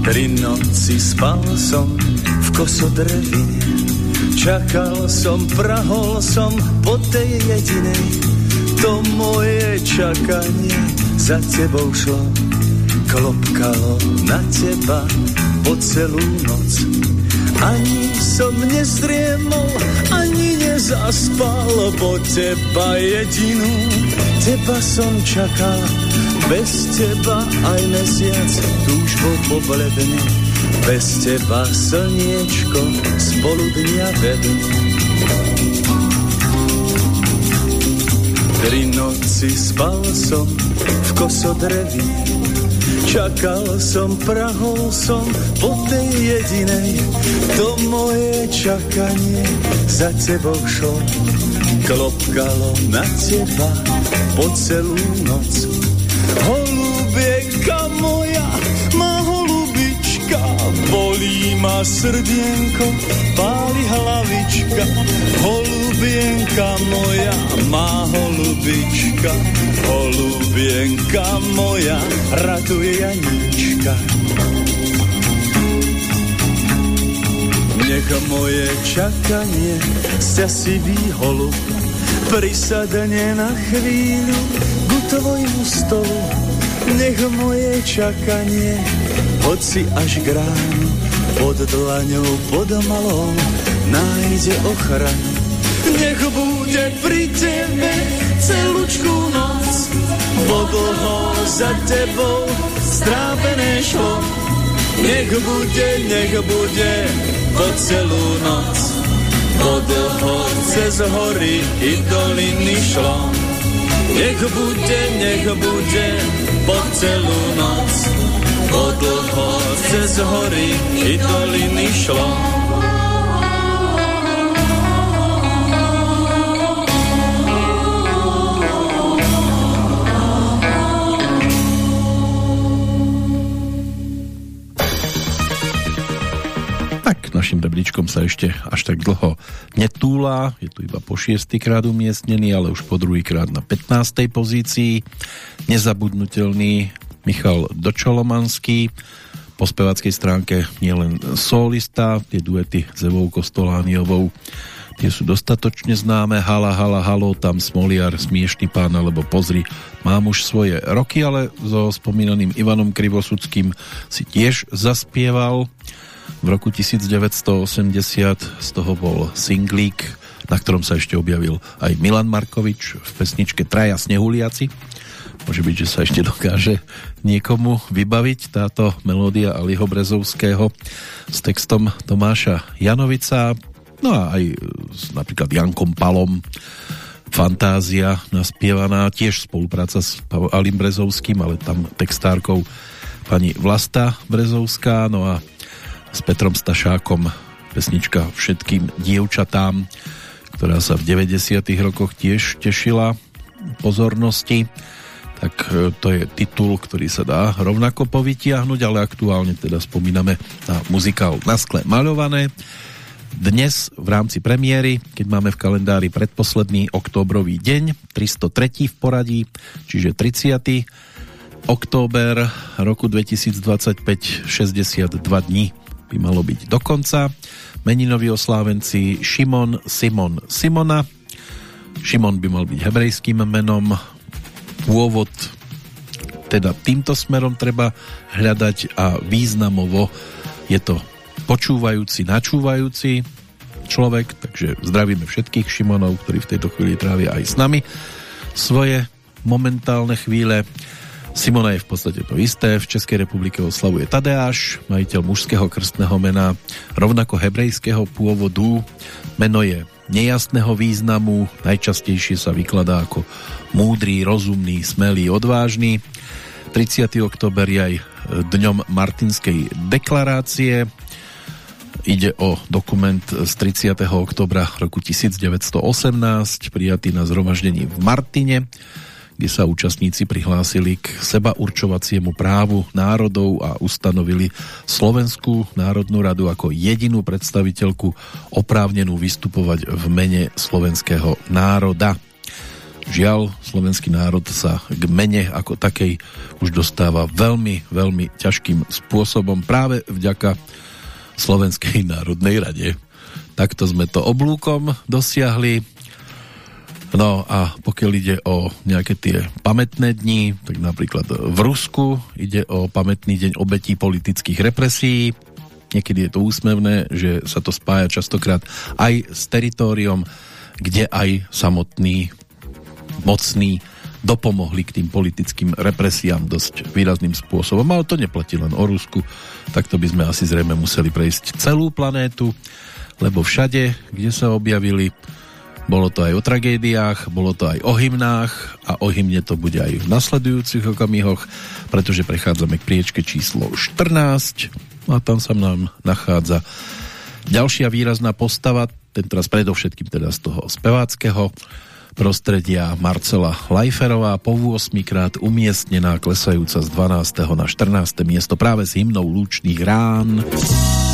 tri noci spal som v kosodrevine. Čakal som, prahol som po tej jedinej, to moje čakanie za tebou šlo klopkalo na teba po celú noc. Ani som nezriemol, ani nezaspal, po teba jedinú, teba som čakal. Bez teba aj mesiac túžbou pobledne, bez teba slniečko spolu dňa vedne. Tri noci spal som v kosodreví, Čakal som, prahol som po tej jedinej, to moje čakanie za tebou šlo. Klopkalo na teba po celú noc. Holubieka moja, bolí ma srdienko, páli hlavička. Holubienka moja, má holubička, Holubienka moja, ratuje Janíčka. Nech moje čakanie sťasivý holub prisadne na chvíľu ku tvojmu stolu. Nech moje čakanie, hoci až k pod dlaňou, pod malou, nájde ochranu. Nech bude pri tebe celúčku noc, bo dlho za tebou strápené šlo. Nech bude, nech bude po celú noc, bo dlho cez hory i doliny šlo. Nech bude, nech bude po celú noc, po dlho cez hory i doliny šlo. našim rebríčkom sa ešte až tak dlho netúla. Je tu iba po šiestýkrát umiestnený, ale už po druhýkrát na 15. pozícii. Nezabudnutelný Michal Dočolomanský. Po spevackej stránke nielen solista, tie duety s Evou Kostolániovou tie sú dostatočne známe. Hala, hala, halo, tam Smoliar, Smiešný pán, alebo pozri, mám už svoje roky, ale so spomínaným Ivanom Krivosudským si tiež zaspieval. V roku 1980 z toho bol singlík, na ktorom sa ešte objavil aj Milan Markovič v pesničke Traja snehuliaci. Môže byť, že sa ešte dokáže niekomu vybaviť táto melódia Aliho Brezovského s textom Tomáša Janovica, no a aj s napríklad Jankom Palom Fantázia naspievaná, tiež spolupráca s Alim Brezovským, ale tam textárkou pani Vlasta Brezovská, no a s Petrom Stašákom pesnička Všetkým dievčatám, ktorá sa v 90. rokoch tiež tešila pozornosti tak e, to je titul, ktorý sa dá rovnako povytiahnuť, ale aktuálne teda spomíname na muzikál Na skle maľované. Dnes v rámci premiéry, keď máme v kalendári predposledný októbrový deň, 303. v poradí, čiže 30. október roku 2025, 62 dní by malo byť do konca. Meninoví oslávenci Šimon, Simon, Simona. Šimon by mal byť hebrejským menom. Pôvod teda týmto smerom treba hľadať a významovo je to počúvajúci, načúvajúci človek, takže zdravíme všetkých Šimonov, ktorí v tejto chvíli trávia aj s nami svoje momentálne chvíle. Simona je v podstate to isté. V Českej republike oslavuje Tadeáš, majiteľ mužského krstného mena, rovnako hebrejského pôvodu. Meno je nejasného významu, najčastejšie sa vykladá ako múdry, rozumný, smelý, odvážny. 30. oktober je aj dňom Martinskej deklarácie. Ide o dokument z 30. oktobra roku 1918, prijatý na zhromaždení v Martine kde sa účastníci prihlásili k seba určovaciemu právu národov a ustanovili Slovenskú národnú radu ako jedinú predstaviteľku oprávnenú vystupovať v mene slovenského národa. Žiaľ, slovenský národ sa k mene ako takej už dostáva veľmi, veľmi ťažkým spôsobom práve vďaka Slovenskej národnej rade. Takto sme to oblúkom dosiahli No a pokiaľ ide o nejaké tie pamätné dni, tak napríklad v Rusku ide o pamätný deň obetí politických represí. Niekedy je to úsmevné, že sa to spája častokrát aj s teritoriom, kde aj samotní mocní dopomohli k tým politickým represiám dosť výrazným spôsobom. Ale to neplatí len o Rusku, tak to by sme asi zrejme museli prejsť celú planétu, lebo všade, kde sa objavili bolo to aj o tragédiách, bolo to aj o hymnách a o hymne to bude aj v nasledujúcich okamihoch, pretože prechádzame k priečke číslo 14 a tam sa nám nachádza ďalšia výrazná postava, ten teraz predovšetkým teda z toho speváckého prostredia Marcela Lajferová po 8 krát umiestnená klesajúca z 12. na 14. miesto práve s hymnou Lúčných rán. Áno,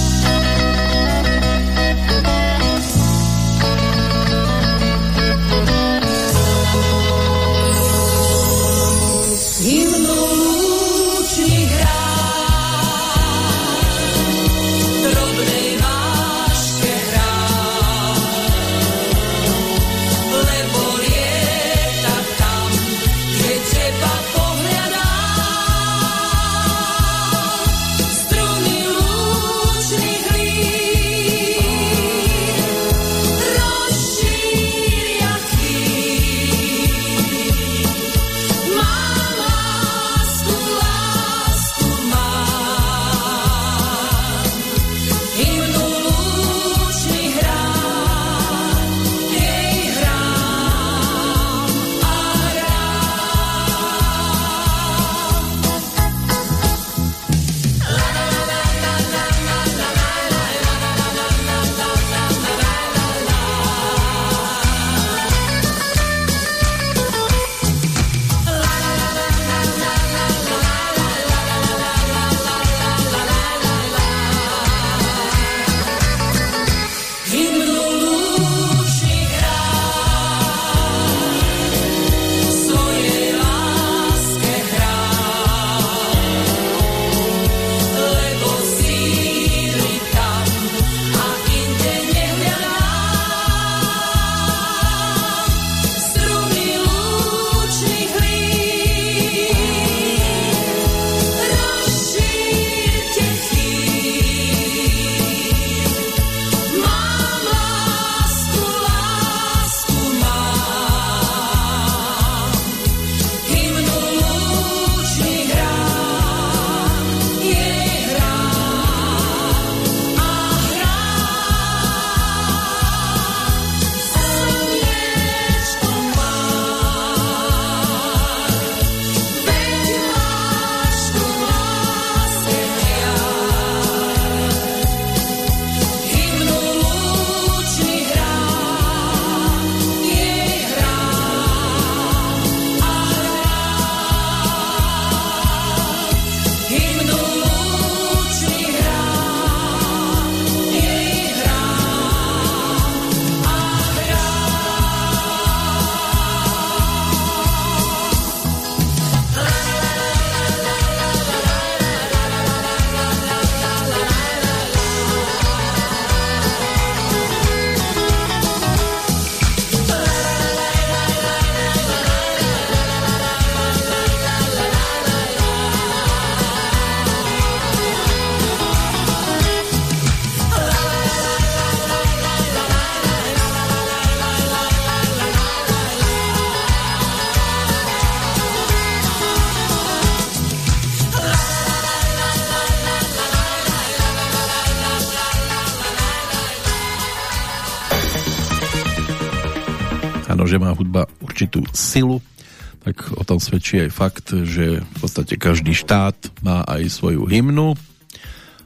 svedčí aj fakt, že v podstate každý štát má aj svoju hymnu.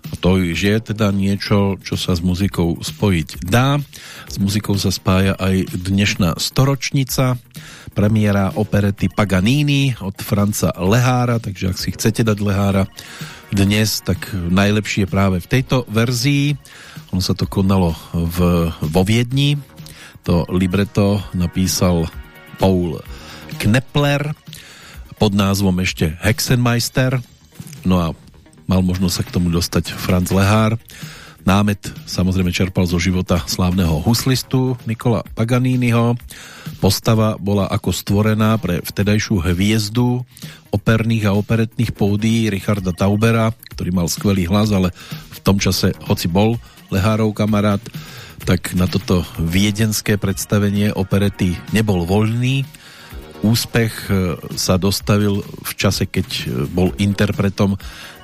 A to že je teda niečo, čo sa s muzikou spojiť dá. S muzikou sa spája aj dnešná storočnica, premiéra operety Paganini od Franca Lehára, takže ak si chcete dať Lehára dnes, tak najlepšie je práve v tejto verzii. On sa to konalo v, vo Viedni. To libreto napísal Paul Knepler pod názvom ešte Hexenmeister. No a mal možnosť sa k tomu dostať Franz Lehár. Námet samozrejme čerpal zo života slávneho huslistu Nikola Paganiniho. Postava bola ako stvorená pre vtedajšiu hviezdu operných a operetných pódií Richarda Taubera, ktorý mal skvelý hlas, ale v tom čase, hoci bol Lehárov kamarát, tak na toto viedenské predstavenie operety nebol voľný úspech e, sa dostavil v čase, keď e, bol interpretom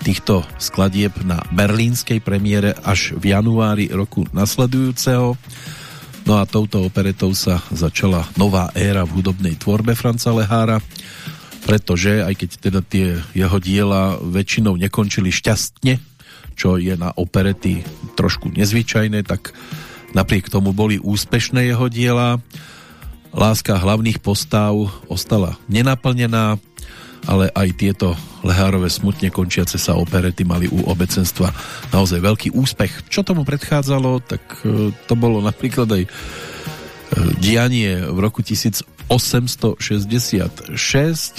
týchto skladieb na berlínskej premiére až v januári roku nasledujúceho. No a touto operetou sa začala nová éra v hudobnej tvorbe Franca Lehára, pretože aj keď teda tie jeho diela väčšinou nekončili šťastne, čo je na operety trošku nezvyčajné, tak napriek tomu boli úspešné jeho diela Láska hlavných postav ostala nenaplnená, ale aj tieto lehárové smutne končiace sa operety mali u obecenstva naozaj veľký úspech. Čo tomu predchádzalo, tak e, to bolo napríklad aj e, dianie v roku 1866,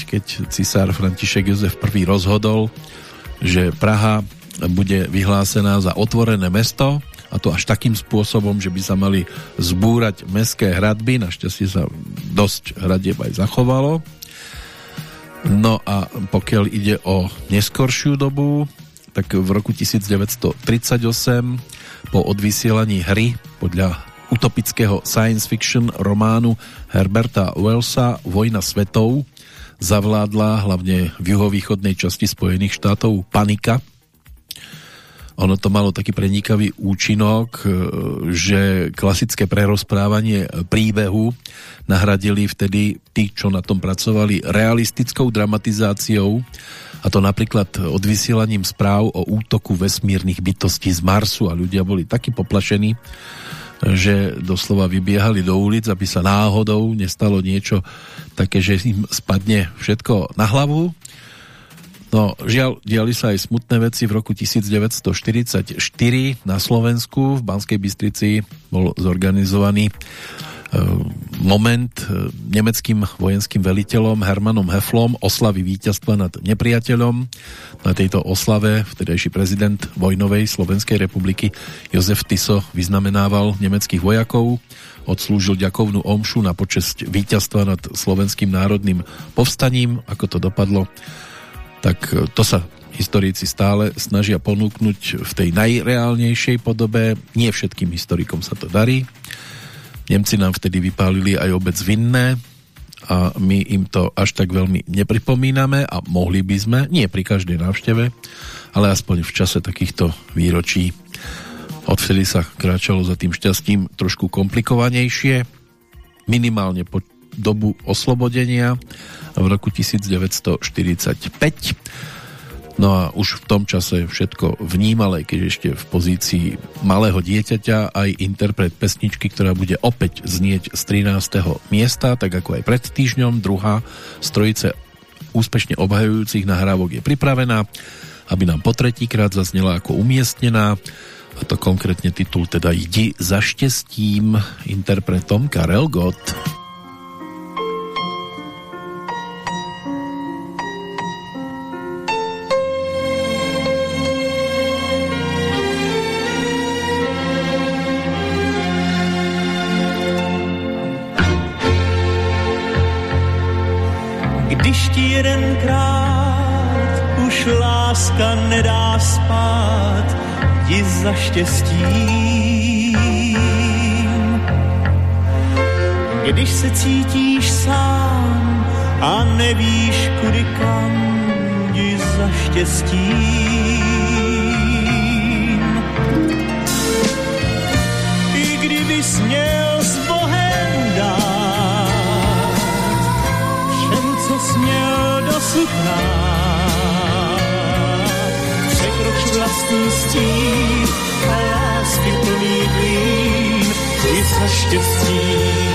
keď cisár František Jozef I rozhodol, že Praha bude vyhlásená za otvorené mesto a to až takým spôsobom, že by sa mali zbúrať mestské hradby, našťastie sa dosť hradieb aj zachovalo. No a pokiaľ ide o neskoršiu dobu, tak v roku 1938 po odvysielaní hry podľa utopického science fiction románu Herberta Wellsa Vojna svetov zavládla hlavne v juhovýchodnej časti Spojených štátov panika ono to malo taký prenikavý účinok, e, že klasické prerozprávanie príbehu nahradili vtedy tí, čo na tom pracovali, realistickou dramatizáciou a to napríklad odvysielaním správ o útoku vesmírnych bytostí z Marsu. A ľudia boli takí poplašení, že doslova vybiehali do ulic, aby sa náhodou nestalo niečo také, že im spadne všetko na hlavu No, žiaľ, diali sa aj smutné veci. V roku 1944 na Slovensku v Banskej Bystrici bol zorganizovaný e, moment e, nemeckým vojenským veliteľom Hermanom Heflom oslavy víťazstva nad nepriateľom. Na tejto oslave vtedajší prezident vojnovej Slovenskej republiky Jozef Tiso vyznamenával nemeckých vojakov, odslúžil ďakovnú omšu na počesť víťazstva nad slovenským národným povstaním. Ako to dopadlo, tak e, to sa historici stále snažia ponúknuť v tej najreálnejšej podobe. Nie všetkým historikom sa to darí. Nemci nám vtedy vypálili aj obec vinné a my im to až tak veľmi nepripomíname a mohli by sme, nie pri každej návšteve, ale aspoň v čase takýchto výročí. Odvtedy sa kráčalo za tým šťastím trošku komplikovanejšie, minimálne po dobu oslobodenia v roku 1945. No a už v tom čase všetko vnímal, aj keď ešte v pozícii malého dieťaťa, aj interpret pesničky, ktorá bude opäť znieť z 13. miesta, tak ako aj pred týždňom. Druhá z trojice úspešne obhajujúcich nahrávok je pripravená, aby nám po tretíkrát zaznela ako umiestnená a to konkrétne titul teda Jdi za štěstím interpretom Karel Gott. láska nedá spát, ti za štěstím. Když se cítíš sám a nevíš kudy kam, jdi za štěstím. I kdybys měl s Bohem dát všem, co směl dosud nám, kruč vlastností a lásky plný plín i se štěstím.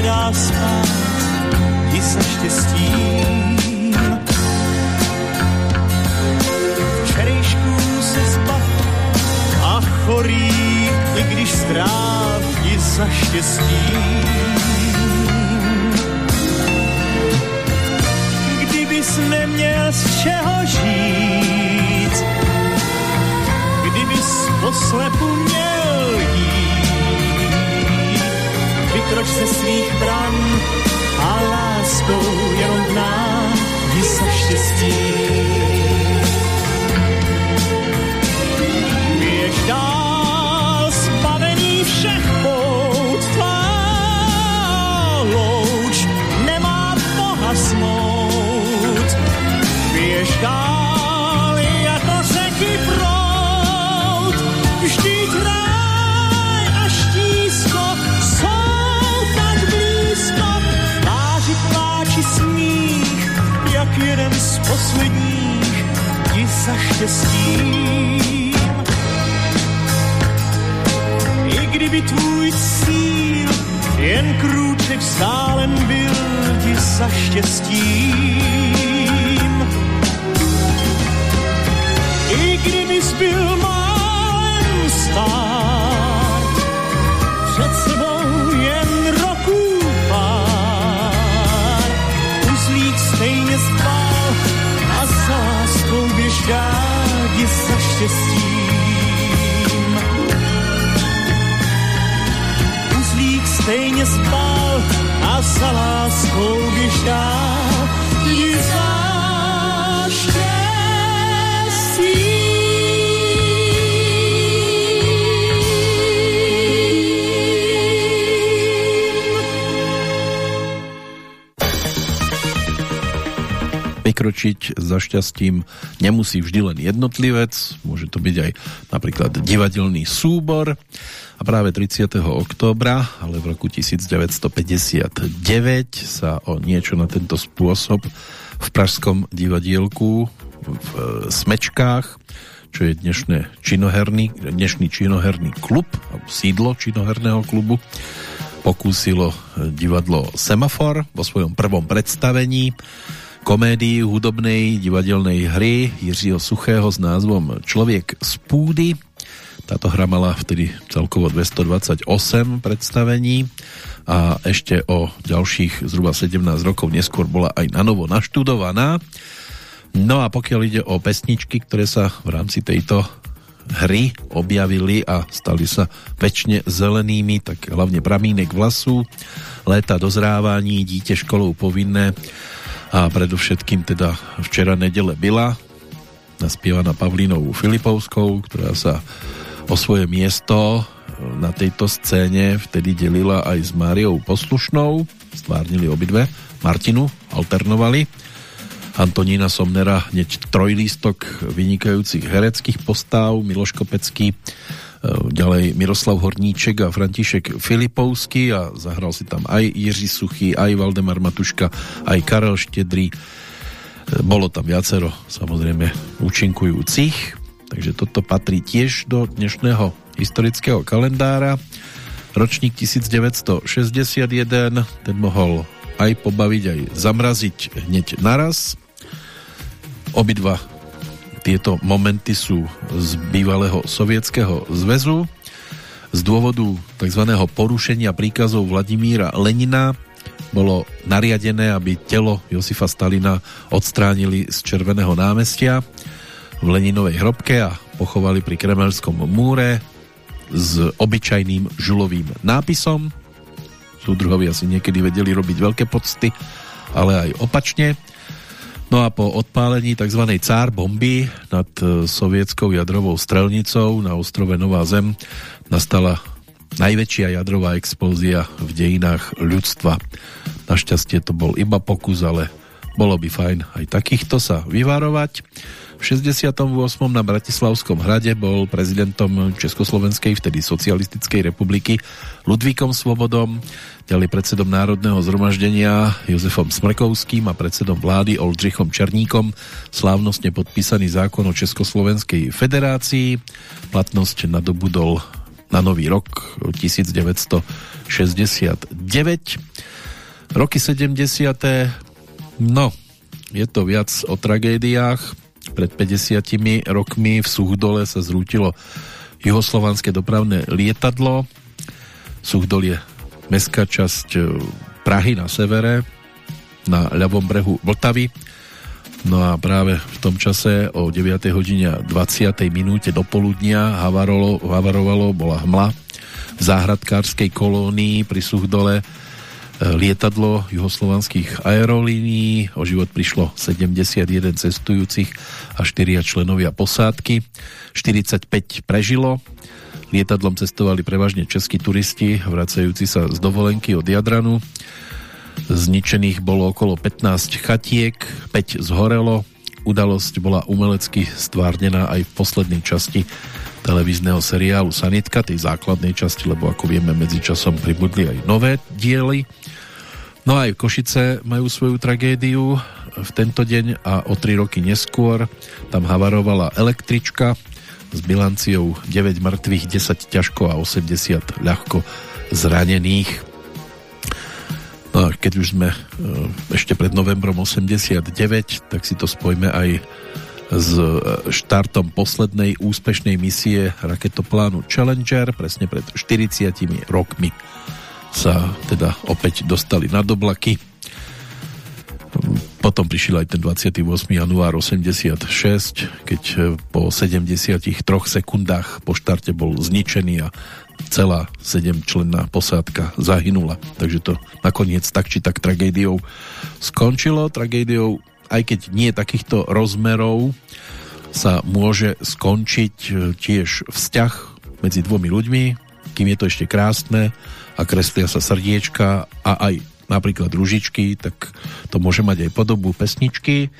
Nedá spát, i za štěstím. Včerejšků se zbav a chorý, i když zdrav, i za štěstím. Kdybys neměl z čeho žít, kdybys poslepu měl vykroč se svých bran a láskou jenom k za štěstí. Běž dál, zbavený všech pout, tvá louč nemá pohasnout. Běž dál, jako řeky proud, vždyť ráj jak jeden z posledních, ti za štěstím. I kdyby tvůj cíl jen krůček vzdálen byl ti za štěstím. I kdybys byl málem stár, štěstím. Uzlík stejně spal a za láskou běž dál Vykročiť za šťastím nemusí vždy len jednotlivec, môže to byť aj napríklad divadelný súbor. A práve 30. októbra, ale v roku 1959 sa o niečo na tento spôsob v Pražskom divadielku v Smečkách, čo je dnešné činoherný, dnešný činoherný klub, sídlo činoherného klubu, pokúsilo divadlo Semafor vo svojom prvom predstavení komédii hudobnej divadelnej hry Jiřího Suchého s názvom Člověk z púdy. Táto hra mala vtedy celkovo 228 predstavení a ešte o ďalších zhruba 17 rokov neskôr bola aj na novo naštudovaná. No a pokiaľ ide o pesničky, ktoré sa v rámci tejto hry objavili a stali sa väčšine zelenými, tak hlavne Pramínek vlasu, Léta dozrávání, Dítě školou povinné a predovšetkým teda včera nedele byla naspievaná Pavlínou Filipovskou, ktorá sa o svoje miesto na tejto scéne vtedy delila aj s Máriou Poslušnou. Stvárnili obidve Martinu, alternovali. Antonína Somnera hneď trojlístok vynikajúcich hereckých postáv Miloš Kopecký ďalej Miroslav Horníček a František Filipovský a zahral si tam aj Jiří Suchý, aj Valdemar Matuška, aj Karel Štedrý. Bolo tam viacero samozrejme účinkujúcich, takže toto patrí tiež do dnešného historického kalendára. Ročník 1961, ten mohol aj pobaviť, aj zamraziť hneď naraz. Obidva tieto momenty sú z bývalého sovietského zväzu. Z dôvodu tzv. porušenia príkazov Vladimíra Lenina bolo nariadené, aby telo Josifa Stalina odstránili z Červeného námestia v Leninovej hrobke a pochovali pri Kremelskom múre s obyčajným žulovým nápisom. Súdruhovi asi niekedy vedeli robiť veľké pocty, ale aj opačne. No a po odpálení tzv. cár bomby nad e, sovietskou jadrovou strelnicou na ostrove Nová Zem nastala najväčšia jadrová explózia v dejinách ľudstva. Našťastie to bol iba pokus, ale bolo by fajn aj takýchto sa vyvarovať. V 68. na Bratislavskom hrade bol prezidentom Československej, vtedy Socialistickej republiky Ludvíkom Svobodom, ďalej predsedom Národného zhromaždenia Jozefom Smrkovským a predsedom vlády Oldřichom Černíkom slávnostne podpísaný zákon o Československej federácii. Platnosť nadobudol na nový rok 1969. Roky 70. No, je to viac o tragédiách pred 50 rokmi v Suchdole sa zrútilo juhoslovanské dopravné lietadlo. Suchdol je mestská časť e, Prahy na severe, na ľavom brehu Vltavy. No a práve v tom čase o 9. hodine 20. minúte do poludnia havarovalo, havarovalo bola hmla v záhradkárskej kolónii pri Suchdole lietadlo juhoslovanských aerolínií. O život prišlo 71 cestujúcich a 4 členovia posádky. 45 prežilo. Lietadlom cestovali prevažne českí turisti, vracajúci sa z dovolenky od Jadranu. Zničených bolo okolo 15 chatiek, 5 zhorelo. Udalosť bola umelecky stvárnená aj v poslednej časti televízneho seriálu Sanitka, tej základnej časti, lebo ako vieme, medzičasom pribudli aj nové diely. No aj Košice majú svoju tragédiu v tento deň a o 3 roky neskôr tam havarovala električka s bilanciou 9 mŕtvych, 10 ťažko a 80 ľahko zranených. No a keď už sme e, ešte pred novembrom 89, tak si to spojme aj s štartom poslednej úspešnej misie raketoplánu Challenger presne pred 40 rokmi sa teda opäť dostali na doblaky. Potom prišiel aj ten 28. január 86, keď po 73 sekundách po štarte bol zničený a celá 7 členná posádka zahynula. Takže to nakoniec tak či tak tragédiou skončilo. Tragédiou, aj keď nie takýchto rozmerov, sa môže skončiť tiež vzťah medzi dvomi ľuďmi, kým je to ešte krásne, a kreslia sa srdiečka a aj napríklad ružičky, tak to môže mať aj podobu pesničky,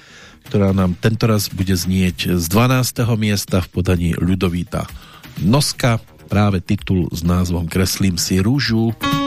ktorá nám tentoraz bude znieť z 12. miesta v podaní Ľudovíta Noska, práve titul s názvom Kreslím si rúžu. teším na každý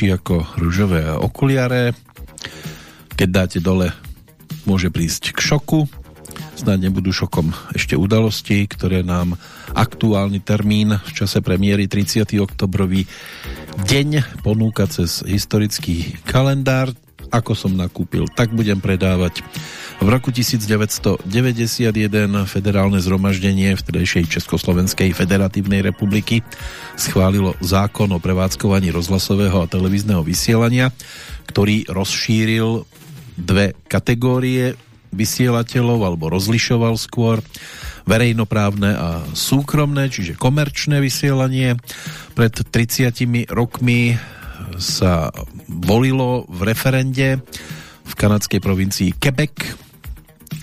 lepší ako rúžové okuliare. Keď dáte dole, môže prísť k šoku. Snáď nebudú šokom ešte udalosti, ktoré nám aktuálny termín v čase premiéry 30. oktobrový deň ponúka cez historický kalendár. Ako som nakúpil, tak budem predávať. V roku 1991 federálne zhromaždenie vtedejšej Československej federatívnej republiky schválilo zákon o prevádzkovaní rozhlasového a televízneho vysielania, ktorý rozšíril dve kategórie vysielateľov alebo rozlišoval skôr verejnoprávne a súkromné, čiže komerčné vysielanie. Pred 30 rokmi sa volilo v referende v kanadskej provincii Quebec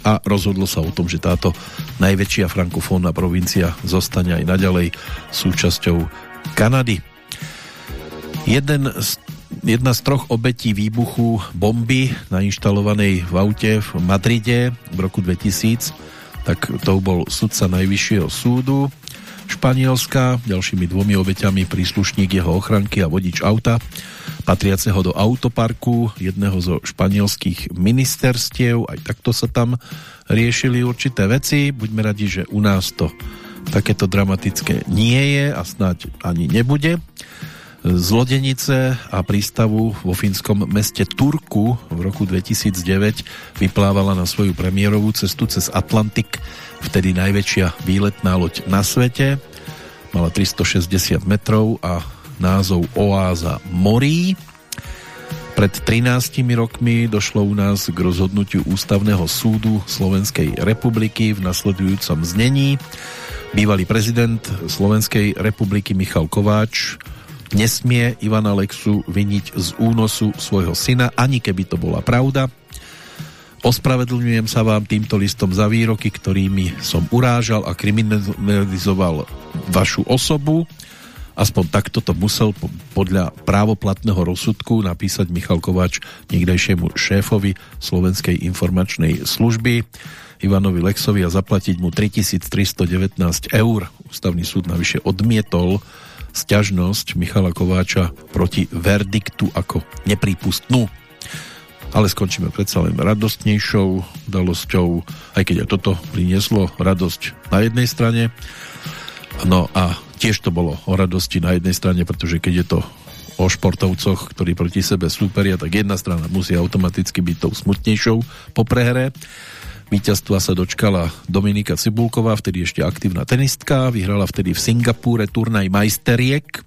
a rozhodlo sa o tom, že táto najväčšia frankofónna provincia zostane aj naďalej súčasťou Kanady. Jeden z, jedna z troch obetí výbuchu bomby nainštalovanej v aute v Madride v roku 2000 tak to bol sudca Najvyššieho súdu Španielska, ďalšími dvomi obeťami príslušník jeho ochranky a vodič auta patriaceho do autoparku jedného zo španielských ministerstiev. Aj takto sa tam riešili určité veci. Buďme radi, že u nás to takéto dramatické nie je a snáď ani nebude. Z a prístavu vo fínskom meste Turku v roku 2009 vyplávala na svoju premiérovú cestu cez Atlantik vtedy najväčšia výletná loď na svete. Mala 360 metrov a názov Oáza morí. Pred 13 rokmi došlo u nás k rozhodnutiu Ústavného súdu Slovenskej republiky v nasledujúcom znení. Bývalý prezident Slovenskej republiky Michal Kováč nesmie Ivana Lexu vyniť z únosu svojho syna, ani keby to bola pravda. Ospravedlňujem sa vám týmto listom za výroky, ktorými som urážal a kriminalizoval vašu osobu Aspoň takto to musel podľa právoplatného rozsudku napísať Michal Kováč niekdejšiemu šéfovi Slovenskej informačnej služby Ivanovi Lexovi a zaplatiť mu 3319 eur. Ústavný súd navyše odmietol sťažnosť Michala Kováča proti verdiktu ako neprípustnú. Ale skončíme predsa len radostnejšou udalosťou, aj keď aj toto prinieslo radosť na jednej strane. No a tiež to bolo o radosti na jednej strane, pretože keď je to o športovcoch, ktorí proti sebe súperia, tak jedna strana musí automaticky byť tou smutnejšou po prehre. Víťazstva sa dočkala Dominika Cibulková, vtedy ešte aktívna tenistka, vyhrala vtedy v Singapúre turnaj majsteriek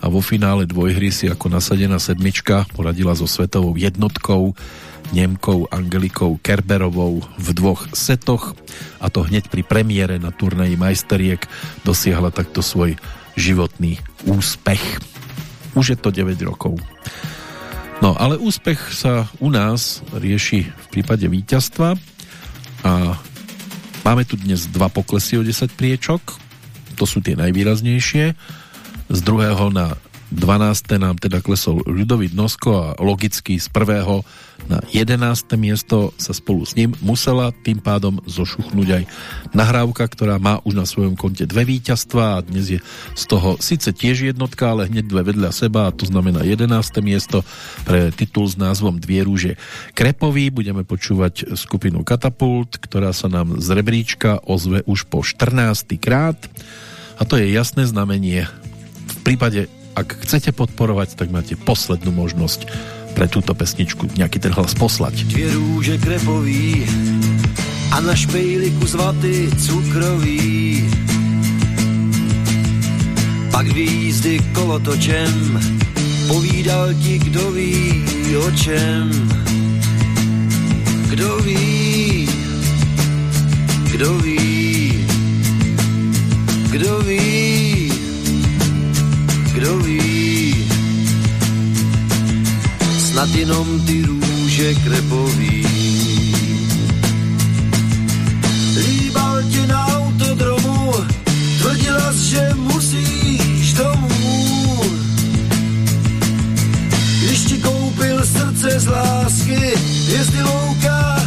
a vo finále dvojhry si ako nasadená sedmička poradila so svetovou jednotkou Nemkou Angelikou Kerberovou v dvoch setoch a to hneď pri premiére na turnaji majsteriek dosiahla takto svoj životný úspech. Už je to 9 rokov. No, ale úspech sa u nás rieši v prípade víťazstva a máme tu dnes dva poklesy o 10 priečok, to sú tie najvýraznejšie. Z druhého na 12. nám teda klesol Ľudovít Nosko a logicky z prvého na 11. miesto sa spolu s ním musela tým pádom zošuchnúť aj nahrávka, ktorá má už na svojom konte dve víťazstva a dnes je z toho síce tiež jednotka, ale hneď dve vedľa seba a to znamená 11. miesto pre titul s názvom Dvie rúže Krepový. Budeme počúvať skupinu Katapult, ktorá sa nám z rebríčka ozve už po 14. krát a to je jasné znamenie v prípade ak chcete podporovať, tak máte poslednú možnosť pre túto pesničku nejaký ten hlas poslať. Dvě růže krepový a na špejli kus vaty cukrový. Pak dvě jízdy kolotočem, povídal ti, kdo ví o čem. Kdo ví, kdo ví, kdo ví, kdo ví. Snad jenom ty růže krepový. Líbal tě na autodromu, tvrdila že musíš domů. Když ti koupil srdce z lásky, hvězdy louka,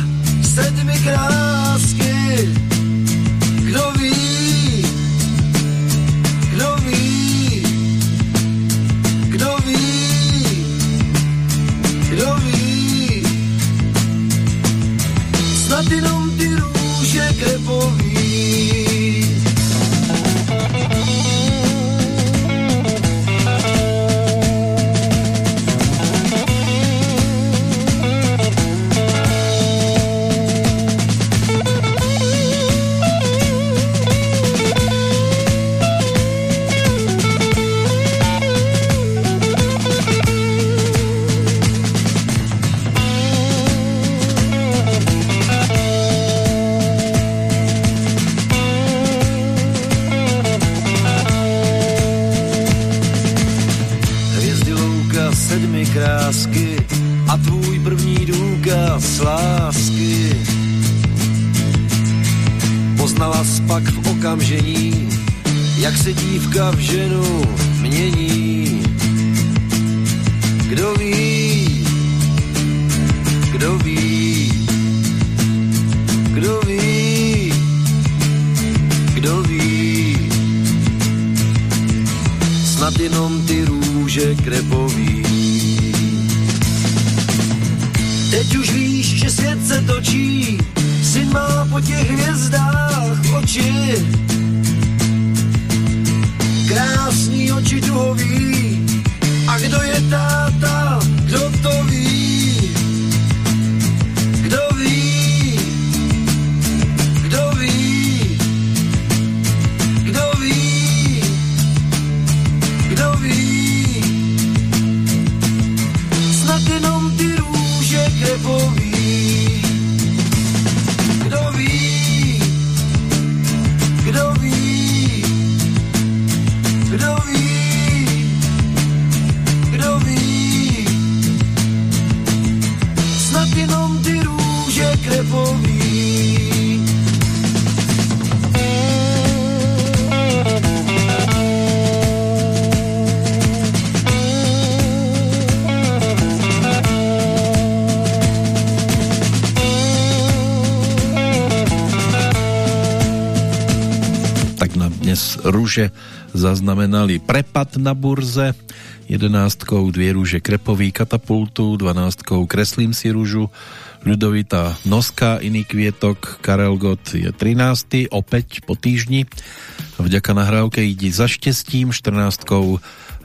sedmi krásky. Krásky a tvůj první důkaz lásky. Poznala spak v okamžení, jak se dívka v ženu mění. Kdo ví, kdo ví, kdo ví, kdo ví, snad jenom ty růže krepový. Teď už víš, že svět se točí, syn má po těch hvězdách oči. Krásný oči duhový, a kdo je táta, kdo to ví? Rúže zaznamenali prepad na burze, jedenáctkou dvie rúže krepový katapultu, dvanáctkou kreslím si rúžu, ľudovita noska, iný kvietok, Karel Gott je 13. opäť po týždni. Vďaka nahrávke ide za štestím, 14.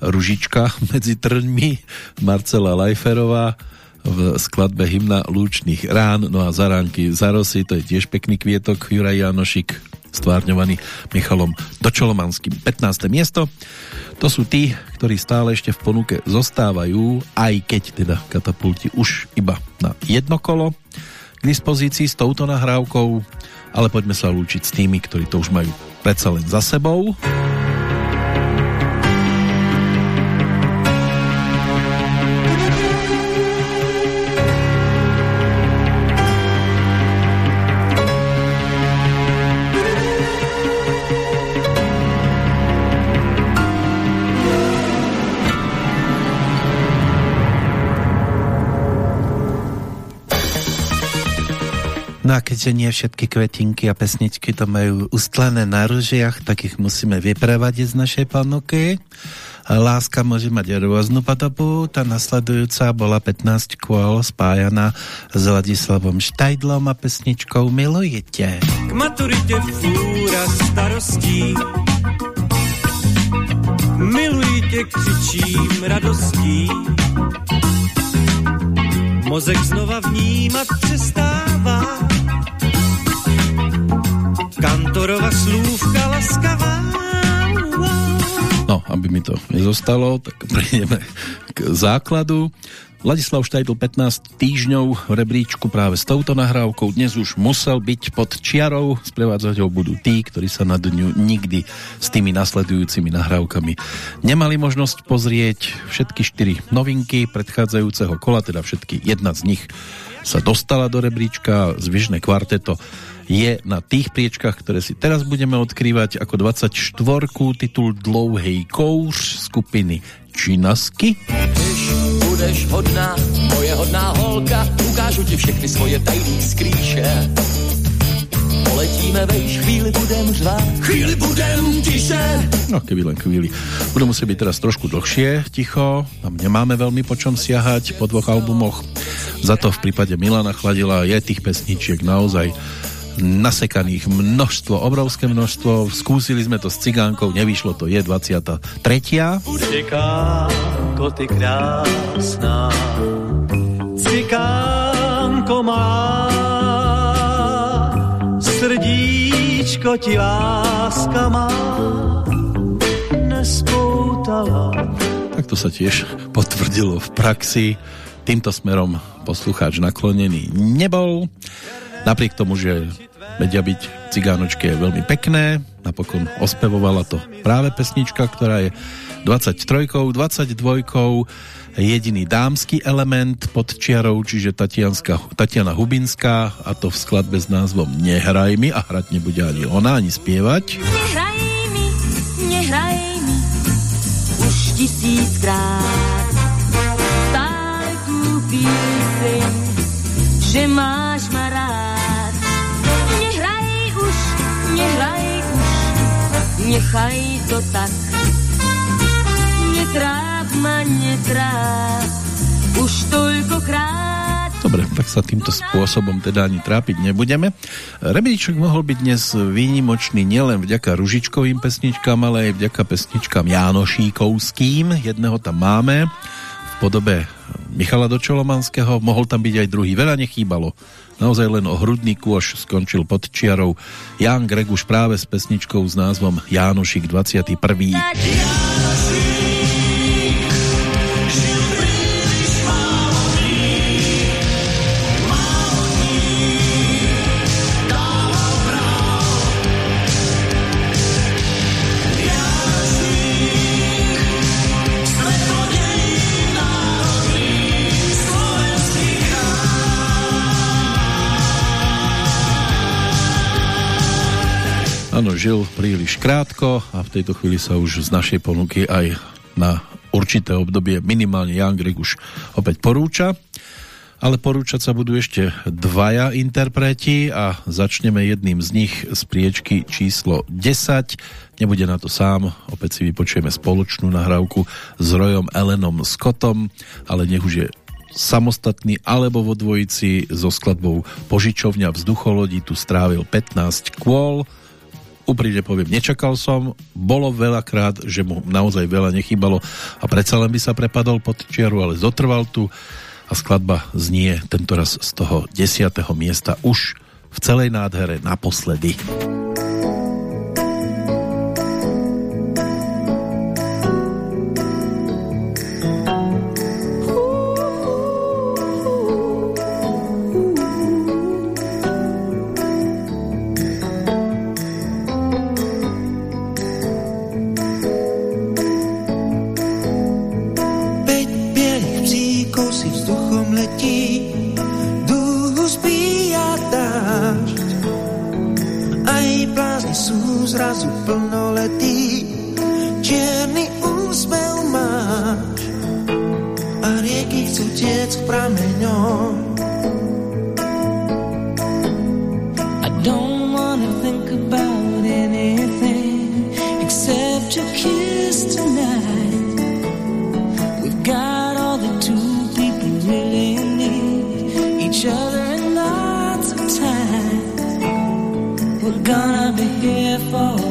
ružička medzi trňmi, Marcela Lajferová, v skladbe hymna Lúčných rán, no a zaránky za rosy, to je tiež pekný kvietok, Juraj Janošik stvárňovaný Michalom Dočolomanským. 15. miesto. To sú tí, ktorí stále ešte v ponuke zostávajú, aj keď teda katapulti už iba na jedno kolo k dispozícii s touto nahrávkou, ale poďme sa lúčiť s tými, ktorí to už majú predsa len za sebou. No a keďže nie všetky kvetinky a pesničky to majú ustlané na ružiach, tak ich musíme vyprevadiť z našej ponuky. Láska môže mať rôznu podobu. Tá nasledujúca bola 15 kôl spájana s Ladislavom Štajdlom a pesničkou Milujete. K maturite fúra starostí Milujte křičím radostí Mozek znova vnímat přestává Kantorova slúvka laskavá. No, aby mi to nezostalo, tak prejdeme k základu. Vladislav Štajdl 15 týždňov v rebríčku práve s touto nahrávkou. Dnes už musel byť pod čiarou. Sprevádzať ho budú tí, ktorí sa na dňu nikdy s tými nasledujúcimi nahrávkami nemali možnosť pozrieť. Všetky štyri novinky predchádzajúceho kola, teda všetky jedna z nich sa dostala do rebríčka. Zvyšné kvarteto je na tých priečkách, ktoré si teraz budeme odkrývať ako 24 titul Dlouhej kouř skupiny Činasky. Když budeš hodná, moje hodná holka, ukážu ti všechny svoje tajný skrýše. Poletíme vejš, chvíli budem řvát, chvíli budem tiše. No, keby len chvíli. Budú musieť byť teraz trošku dlhšie, ticho. Tam nemáme veľmi po čom siahať po dvoch albumoch. Za to v prípade Milana Chladila je tých pesničiek naozaj nasekaných množstvo, obrovské množstvo. Skúsili sme to s cigánkou, nevyšlo to, je 23. Cikánko, ty krásná, cikánko má, srdíčko ti láska má, nespoutala. Tak to sa tiež potvrdilo v praxi. Týmto smerom poslucháč naklonený nebol. Napriek tomu, že vedia byť cigánočky je veľmi pekné. Napokon ospevovala to práve pesnička, ktorá je 23, 22, jediný dámsky element pod čiarou, čiže Tatiana Hubinská a to v skladbe s názvom Nehraj mi a hrať nebude ani ona, ani spievať. Nehraj mi, nehraj mi, už tisíckrát stále tú píseň, že máš ma rád. Nehraj už, nehraj už, nechaj to tak. Netráp ma, netráp, už toľkokrát. Dobre, tak sa týmto spôsobom teda ani trápiť nebudeme. Rebríček mohol byť dnes výnimočný nielen vďaka ružičkovým pesničkám, ale aj vďaka pesničkám Jánošíkovským. Jedného tam máme v podobe Michala Dočolomanského. Mohol tam byť aj druhý. Veľa nechýbalo. Naozaj len o hrudný kôš skončil pod čiarou Jan Greguš práve s pesničkou s názvom Jánošík 21. Áno, žil príliš krátko a v tejto chvíli sa už z našej ponuky aj na určité obdobie minimálne Jan Greg už opäť porúča. Ale porúčať sa budú ešte dvaja interpreti a začneme jedným z nich z priečky číslo 10. Nebude na to sám, opäť si vypočujeme spoločnú nahrávku s Rojom Elenom Scottom, ale nech už je samostatný alebo vo dvojici so skladbou Požičovňa vzducholodí tu strávil 15 kôl úprimne poviem, nečakal som, bolo veľakrát, že mu naozaj veľa nechýbalo a predsa len by sa prepadol pod čiaru, ale zotrval tu a skladba znie tentoraz z toho desiatého miesta už v celej nádhere naposledy. I don't wanna think about anything except your kiss tonight. We've got all the two people really need each other and lots of time. We're gonna be here for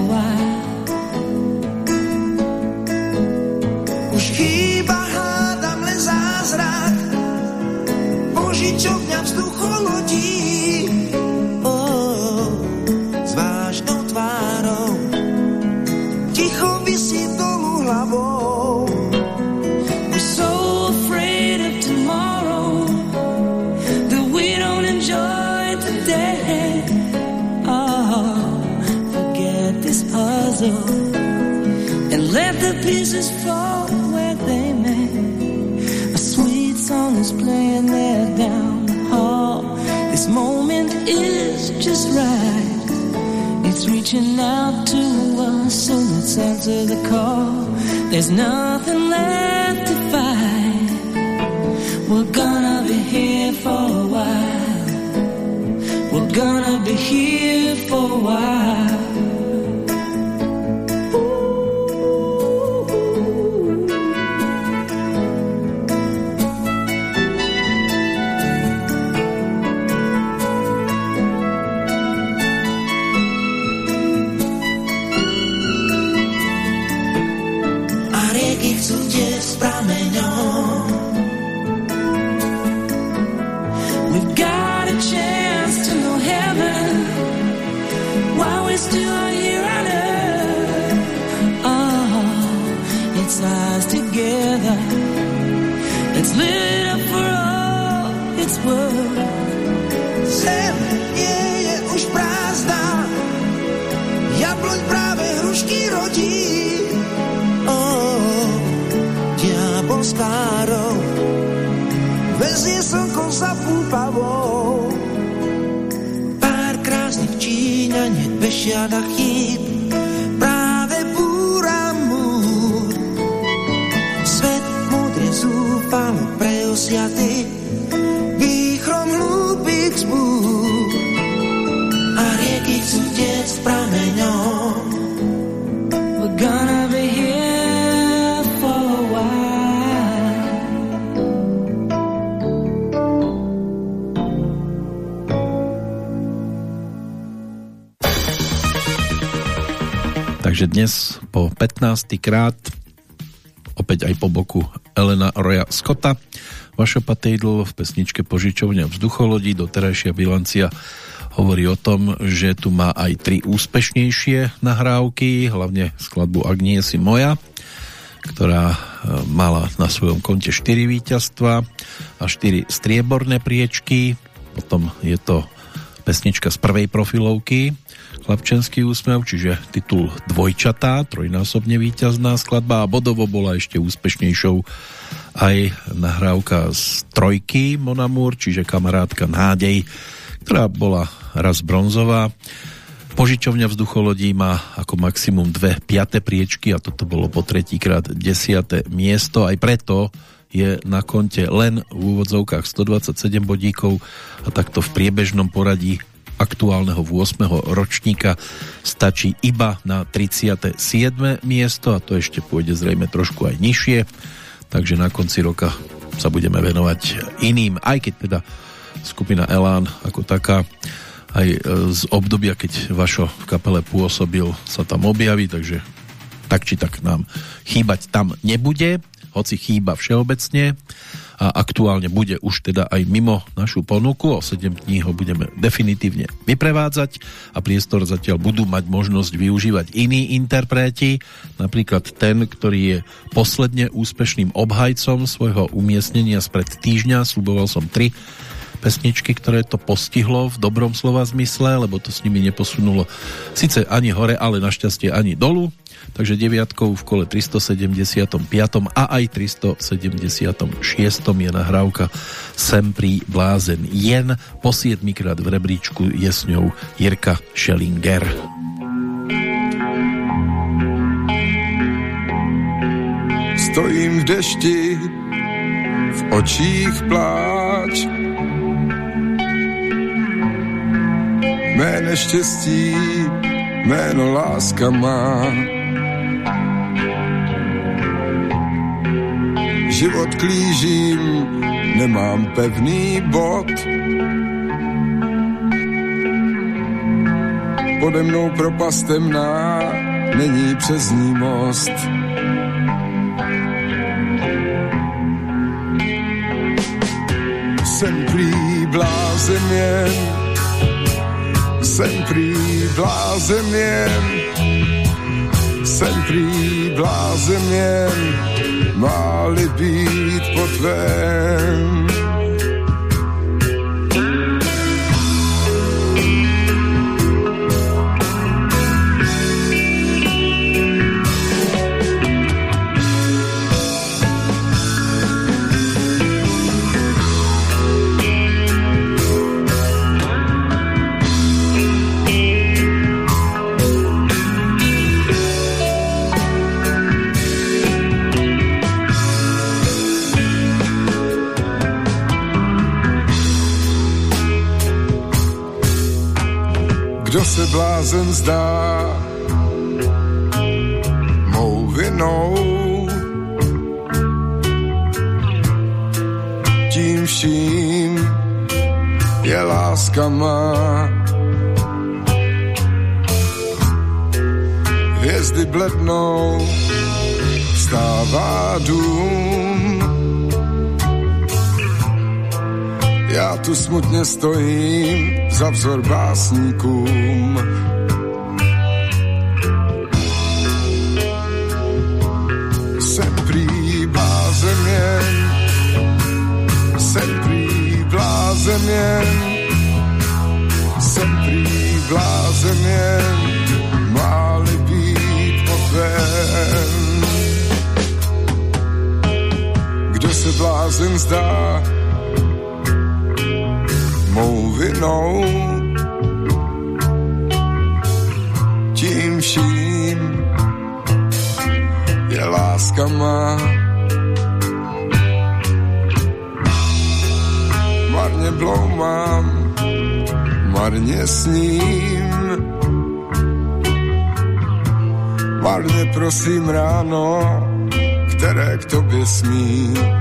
pieces fall where they may. A sweet song is playing there down the hall. This moment is just right. It's reaching out to us, so let's answer the call. There's nothing left to fight. We're gonna be here for a while. We're gonna be here for a while. Yeah. Po 15. krát opäť aj po boku Elena Roya Scotta Vašo Patejdl v pesničke Požičovňa vzducholodí doterajšia bilancia hovorí o tom, že tu má aj tri úspešnejšie nahrávky, hlavne skladbu Ak nie si moja, ktorá e, mala na svojom konte 4 víťazstva a 4 strieborné priečky. Potom je to pesnička z prvej profilovky Chlapčenský úsmev, čiže titul dvojčatá, trojnásobne víťazná skladba a bodovo bola ešte úspešnejšou aj nahrávka z trojky Monamur, čiže kamarátka Nádej, ktorá bola raz bronzová. Požičovňa vzducholodí má ako maximum dve piaté priečky a toto bolo po tretíkrát desiate miesto. Aj preto je na konte len v úvodzovkách 127 bodíkov a takto v priebežnom poradí aktuálneho 8. ročníka stačí iba na 37. miesto a to ešte pôjde zrejme trošku aj nižšie takže na konci roka sa budeme venovať iným, aj keď teda skupina Elán ako taká aj z obdobia, keď Vašo v kapele pôsobil, sa tam objaví, takže tak či tak nám chýbať tam nebude, hoci chýba všeobecne a aktuálne bude už teda aj mimo našu ponuku. O 7 dní ho budeme definitívne vyprevádzať a priestor zatiaľ budú mať možnosť využívať iní interpreti, napríklad ten, ktorý je posledne úspešným obhajcom svojho umiestnenia spred týždňa. Sluboval som tri pesničky, ktoré to postihlo v dobrom slova zmysle, lebo to s nimi neposunulo síce ani hore, ale našťastie ani dolu takže deviatkou v kole 375. a aj 376. je nahrávka Sem pri blázen jen, po 7 krát v rebríčku je s ňou Jirka Schellinger. Stojím v dešti, v očích pláč, mé neštěstí, jméno láska má. Život klížím, nemám pevný bod. Pode mnou propast temná, není přes ní most. Jsem prý blázen jen, jsem prý blázen jen, jsem prý blázen jen, má-li potven. kdo blázen zdá mou vinou. Tím vším je láska má. Hvězdy blednou, vstává dům. Já tu smutně stojím, za vzor básníkům. Blázen zdá, mou vinou. Tím vším je láska má. Marně bloumám, marně sním. Marně prosím ráno, které k tobě smím.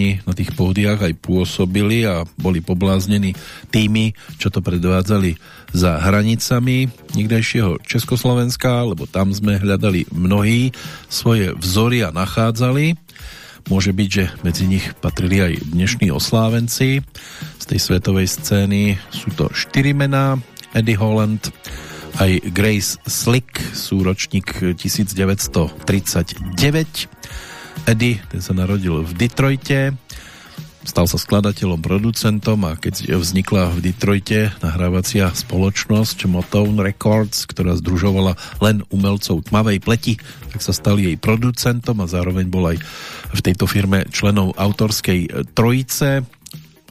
Blázni na tých pódiach aj pôsobili a boli pobláznení tými, čo to predvádzali za hranicami nikdejšieho Československa, lebo tam sme hľadali mnohí svoje vzory a nachádzali. Môže byť, že medzi nich patrili aj dnešní oslávenci. Z tej svetovej scény sú to štyri mená. Eddie Holland, aj Grace Slick sú ročník 1939 Eddie, ten sa narodil v Detroite, stal sa skladateľom, producentom a keď vznikla v Detroite nahrávacia spoločnosť Motown Records, ktorá združovala len umelcov tmavej pleti, tak sa stal jej producentom a zároveň bol aj v tejto firme členov autorskej trojice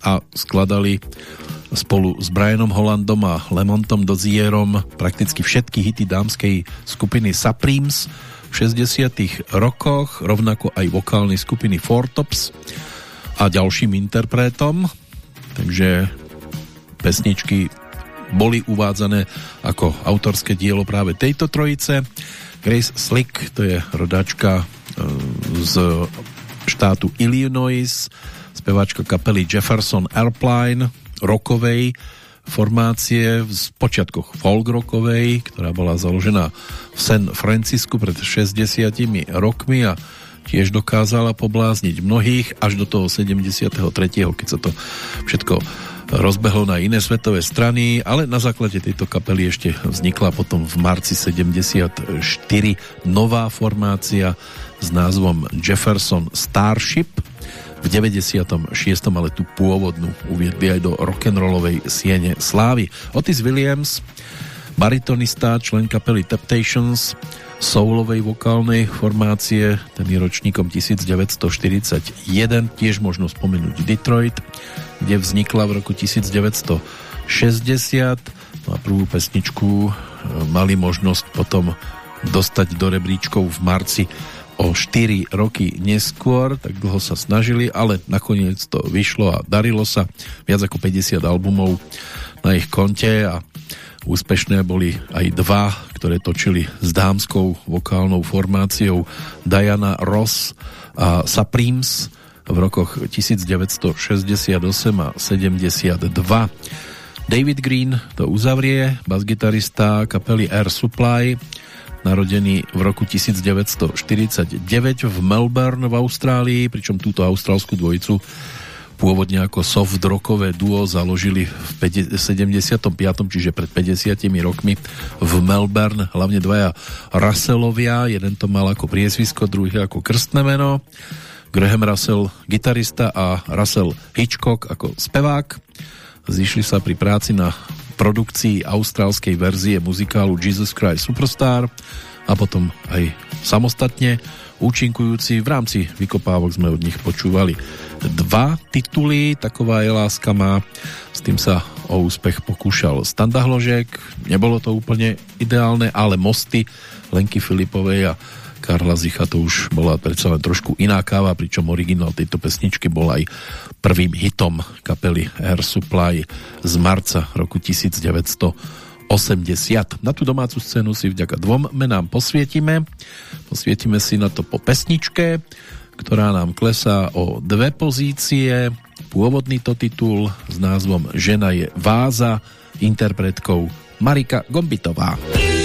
a skladali spolu s Brianom Hollandom a Lemontom Dozierom prakticky všetky hity dámskej skupiny Supremes v 60 rokoch, rovnako aj vokálnej skupiny Four Tops a ďalším interpretom. Takže pesničky boli uvádzané ako autorské dielo práve tejto trojice. Grace Slick, to je rodáčka e, z štátu Illinois, speváčka kapely Jefferson Airplane, rokovej formácie v počiatkoch folk rockovej, ktorá bola založená v San Francisku pred 60 rokmi a tiež dokázala poblázniť mnohých až do toho 73., keď sa to všetko rozbehlo na iné svetové strany, ale na základe tejto kapely ešte vznikla potom v marci 74 nová formácia s názvom Jefferson Starship. V 96. ale tú pôvodnú uviedli aj do rock'n'rollovej siene slávy. Otis Williams, baritonista, člen kapely Temptations, soulovej vokálnej formácie, ten je ročníkom 1941, tiež možno spomenúť Detroit, kde vznikla v roku 1960 no a prvú pesničku e, mali možnosť potom dostať do rebríčkov v marci o 4 roky neskôr, tak dlho sa snažili, ale nakoniec to vyšlo a darilo sa viac ako 50 albumov na ich konte a Úspešné boli aj dva, ktoré točili s dámskou vokálnou formáciou Diana Ross a Supremes v rokoch 1968 a 72. David Green to uzavrie, basgitarista kapely Air Supply, narodený v roku 1949 v Melbourne v Austrálii, pričom túto austrálskú dvojicu pôvodne ako soft rockové duo založili v 75. čiže pred 50 rokmi v Melbourne, hlavne dvaja Russellovia, jeden to mal ako priezvisko, druhý ako krstné meno. Graham Russell, gitarista a Russell Hitchcock ako spevák. Zišli sa pri práci na produkcii austrálskej verzie muzikálu Jesus Christ Superstar a potom aj samostatne účinkujúci. V rámci vykopávok sme od nich počúvali dva tituly, taková je láska má. S tým sa o úspech pokúšal Standa Hložek. Nebolo to úplne ideálne, ale mosty Lenky Filipovej a Karla Zicha to už bola predsa len trošku iná káva, pričom originál tejto pesničky bol aj prvým hitom kapely Air Supply z marca roku 1980. Na tú domácu scénu si vďaka dvom menám posvietime. Posvietime si na to po pesničke ktorá nám klesá o dve pozície. Pôvodný to titul s názvom Žena je váza interpretkou Marika Gombitová. Čo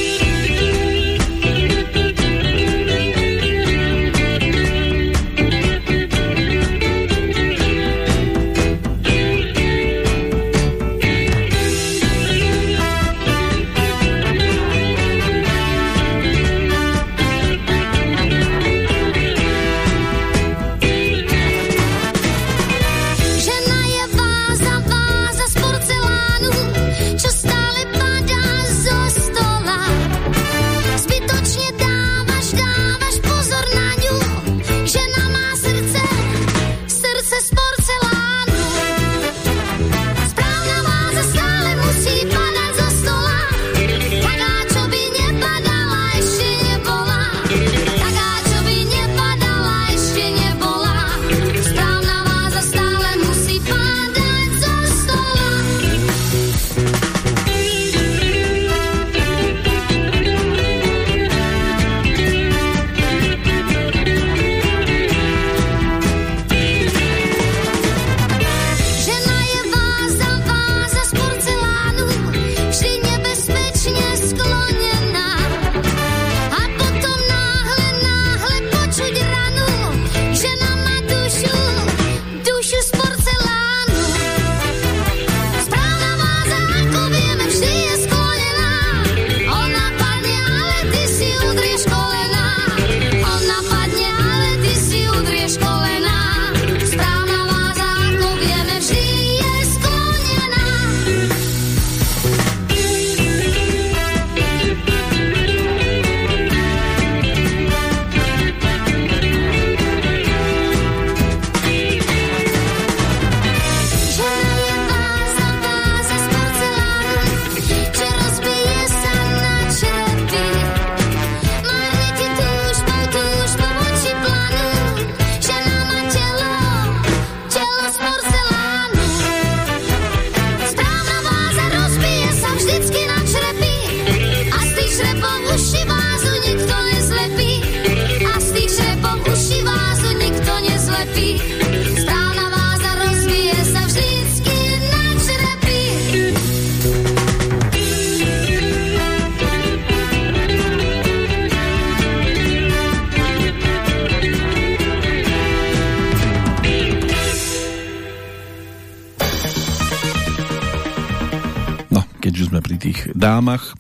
dámach,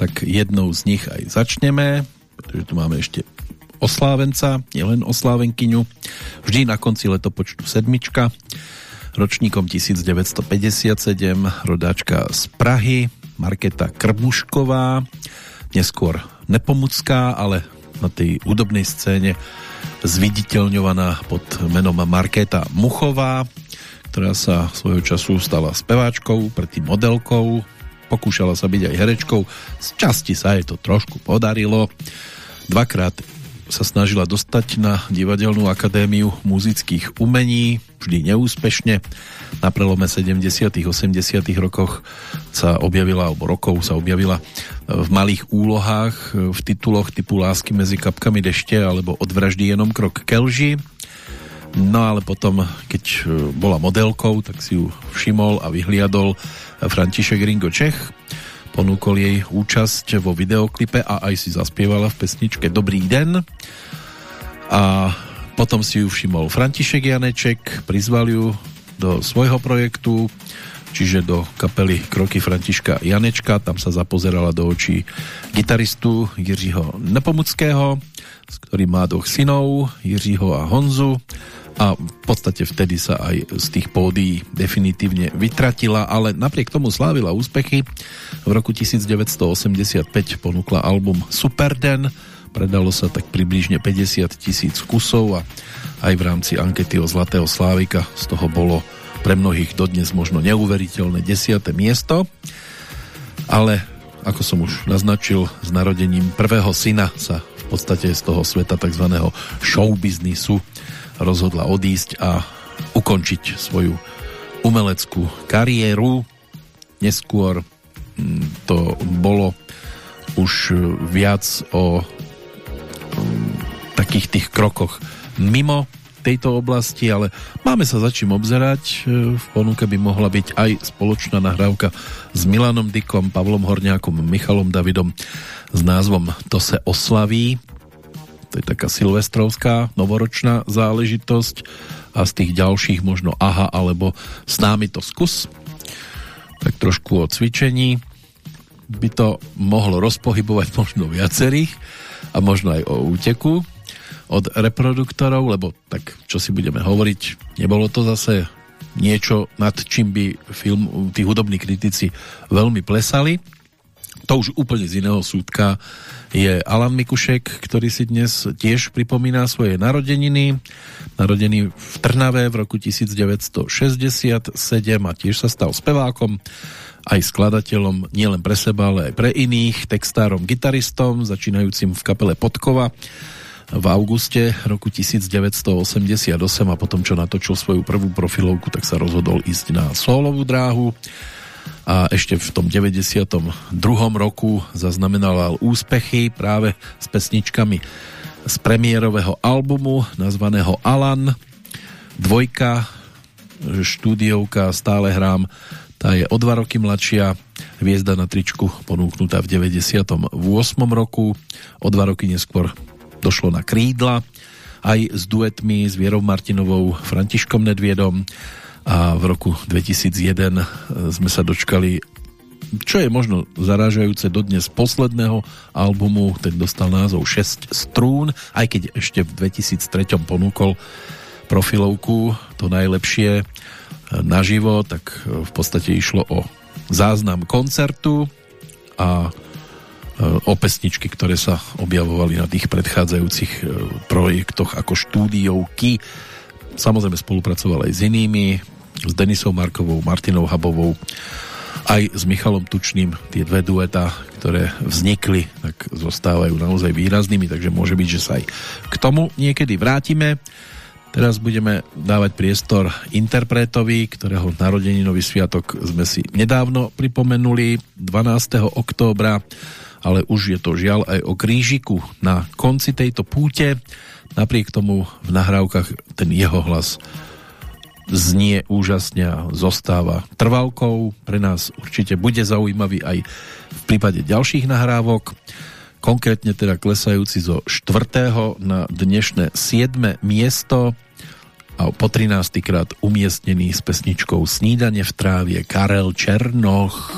tak jednou z nich aj začneme, pretože tu máme ešte oslávenca, nielen oslávenkyňu. Vždy na konci letopočtu sedmička, ročníkom 1957, rodáčka z Prahy, Marketa Krbušková, neskôr Nepomucká, ale na tej údobnej scéne zviditeľňovaná pod menom Markéta Muchová, ktorá sa svojho času stala speváčkou, predtým modelkou, pokúšala sa byť aj herečkou, z časti sa jej to trošku podarilo. Dvakrát sa snažila dostať na Divadelnú akadémiu muzických umení, vždy neúspešne. Na prelome 70 80 rokoch sa objavila, alebo rokov sa objavila v malých úlohách v tituloch typu Lásky mezi kapkami dešte alebo Od vraždy jenom krok ke lži. No ale potom, keď bola modelkou, tak si ju všimol a vyhliadol František Ringo Čech ponúkol jej účasť vo videoklipe a aj si zaspievala v pesničke Dobrý den. A potom si ju všimol František Janeček, prizval ju do svojho projektu, čiže do kapely Kroky Františka Janečka. Tam sa zapozerala do očí gitaristu Jiřího Nepomuckého, s ktorým má dvoch synov, Jiřího a Honzu a v podstate vtedy sa aj z tých pódií definitívne vytratila, ale napriek tomu slávila úspechy. V roku 1985 ponúkla album Superden, predalo sa tak približne 50 tisíc kusov a aj v rámci ankety o Zlatého Slávika z toho bolo pre mnohých dodnes možno neuveriteľné desiate miesto. Ale ako som už naznačil, s narodením prvého syna sa v podstate z toho sveta tzv. showbiznisu rozhodla odísť a ukončiť svoju umeleckú kariéru. Neskôr mm, to bolo už viac o mm, takých tých krokoch mimo tejto oblasti, ale máme sa za čím obzerať. V ponuke by mohla byť aj spoločná nahrávka s Milanom Dykom, Pavlom Horňákom, Michalom Davidom s názvom To se oslaví to je taká silvestrovská novoročná záležitosť a z tých ďalších možno aha alebo s námi to skús tak trošku o cvičení by to mohlo rozpohybovať možno viacerých a možno aj o úteku od reproduktorov, lebo tak čo si budeme hovoriť, nebolo to zase niečo, nad čím by film, tí hudobní kritici veľmi plesali. To už úplne z iného súdka je Alan Mikušek, ktorý si dnes tiež pripomína svoje narodeniny. Narodený v Trnave v roku 1967 a tiež sa stal spevákom aj skladateľom nielen pre seba, ale aj pre iných, textárom, gitaristom, začínajúcim v kapele Podkova v auguste roku 1988 a potom, čo natočil svoju prvú profilovku, tak sa rozhodol ísť na solovú dráhu a ešte v tom 92. roku zaznamenal úspechy práve s pesničkami z premiérového albumu nazvaného Alan. Dvojka, štúdiovka Stále hrám, tá je o dva roky mladšia. Hviezda na tričku ponúknutá v 98. roku. O dva roky neskôr došlo na krídla aj s duetmi s Vierou Martinovou, Františkom Nedviedom a v roku 2001 sme sa dočkali čo je možno zarážajúce dodnes posledného albumu, ten dostal názov 6 strún, aj keď ešte v 2003 ponúkol profilovku to najlepšie naživo, tak v podstate išlo o záznam koncertu a o pesničky, ktoré sa objavovali na tých predchádzajúcich e, projektoch ako štúdiovky. Samozrejme spolupracoval aj s inými, s Denisou Markovou, Martinou Habovou, aj s Michalom Tučným, tie dve dueta, ktoré vznikli, tak zostávajú naozaj výraznými, takže môže byť, že sa aj k tomu niekedy vrátime. Teraz budeme dávať priestor interpretovi, ktorého narodeninový sviatok sme si nedávno pripomenuli 12. októbra, ale už je to žiaľ aj o krížiku na konci tejto púte. Napriek tomu v nahrávkach ten jeho hlas znie úžasne a zostáva trvalkou. Pre nás určite bude zaujímavý aj v prípade ďalších nahrávok. Konkrétne teda klesajúci zo 4. na dnešné 7. miesto a po 13. krát umiestnený s pesničkou Snídanie v trávie Karel Černoch.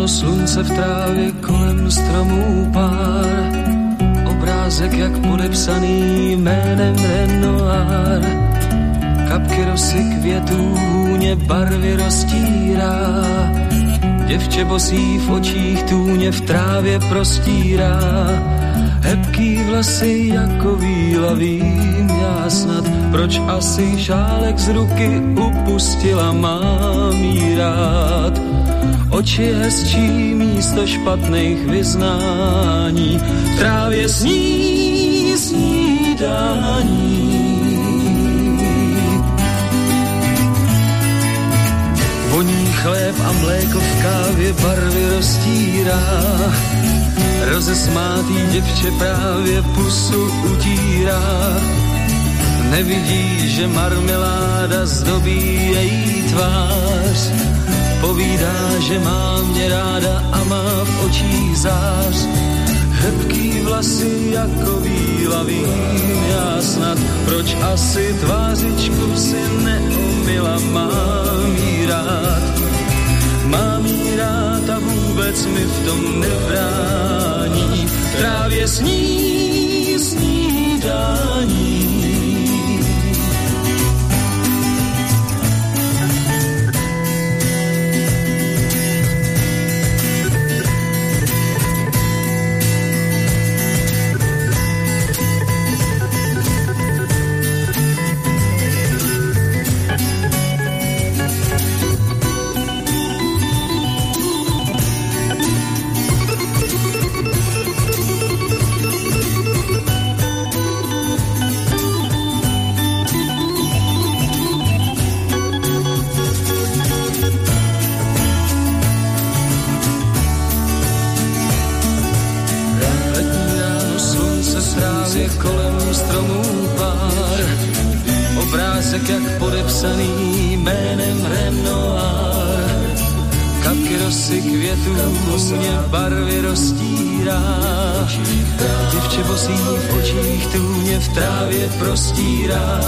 Ráno slunce v trávě kolem stromů pár. Obrázek jak podepsaný jménem Renoir. Kapky rosy květů hůně barvy roztírá. Děvče bosí v očích tůně v trávě prostírá. Hebký vlasy jako víla vím já snad Proč asi šálek z ruky upustila mám jí rád Oči hezčí místo špatných vyznání v trávě sní snídání. Voní chléb a mléko v kávě barvy roztírá Rozesmátý děvče právě pusu utírá. Nevidí, že marmeláda zdobí její tvář Povídá, že má mě ráda a má v očích zář. Hebký vlasy jako víla vím já snad Proč asi tvářičku si neumila mám jí rád. Mám jí rád a vůbec mi v tom nebrání. V trávě sní snídání stromů pár. Obrázek jak podepsaný jménem Renoir. Kapky rosy květů mě barvy roztírá. Děvče bosí v očích tůně v trávě prostírá.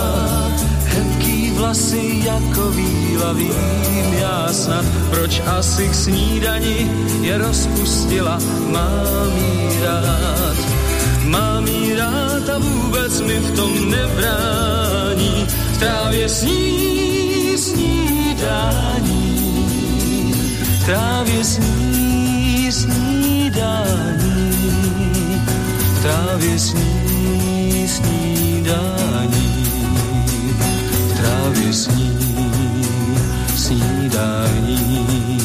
Hebký vlasy jako víla vím já snad Proč asi k snídani je rozpustila Mám jí rád Mám jí rád a vůbec mi v tom nebrání. V trávě sní snídání V trávě sní snídání V trávě sní snídání V trávě sní snídání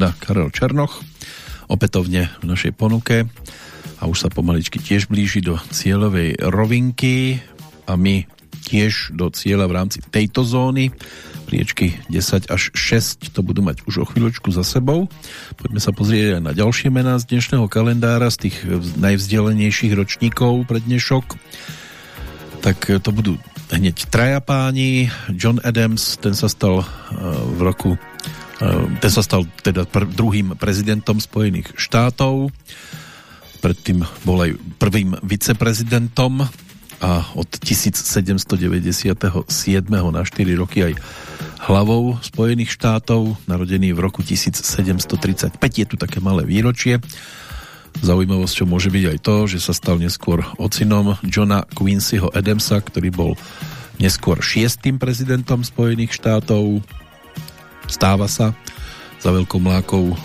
teda Karel Černoch, opätovne v našej ponuke a už sa pomaličky tiež blíži do cieľovej rovinky a my tiež do cieľa v rámci tejto zóny. Priečky 10 až 6 to budú mať už o chvíľočku za sebou. Poďme sa pozrieť aj na ďalšie mená z dnešného kalendára, z tých najvzdelenejších ročníkov pre dnešok. Tak to budú hneď traja páni. John Adams, ten sa stal v roku ten sa stal teda pr- druhým prezidentom Spojených štátov. Predtým bol aj prvým viceprezidentom a od 1797. na 4 roky aj hlavou Spojených štátov, narodený v roku 1735. Je tu také malé výročie. Zaujímavosťou môže byť aj to, že sa stal neskôr ocinom Johna Quincyho Adamsa, ktorý bol neskôr šiestým prezidentom Spojených štátov stáva sa za veľkou mlákou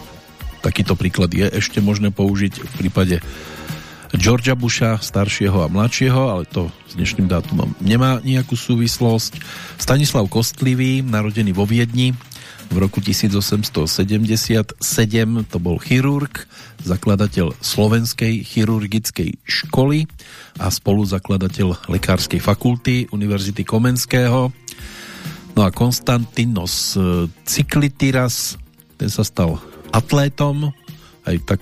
takýto príklad je ešte možné použiť v prípade Georgia Busha, staršieho a mladšieho, ale to s dnešným dátumom nemá nejakú súvislosť. Stanislav Kostlivý, narodený vo Viedni v roku 1877, to bol chirurg, zakladateľ Slovenskej chirurgickej školy a spoluzakladateľ Lekárskej fakulty Univerzity Komenského No a Konstantinos Cyklitiras, ten sa stal atlétom, aj tak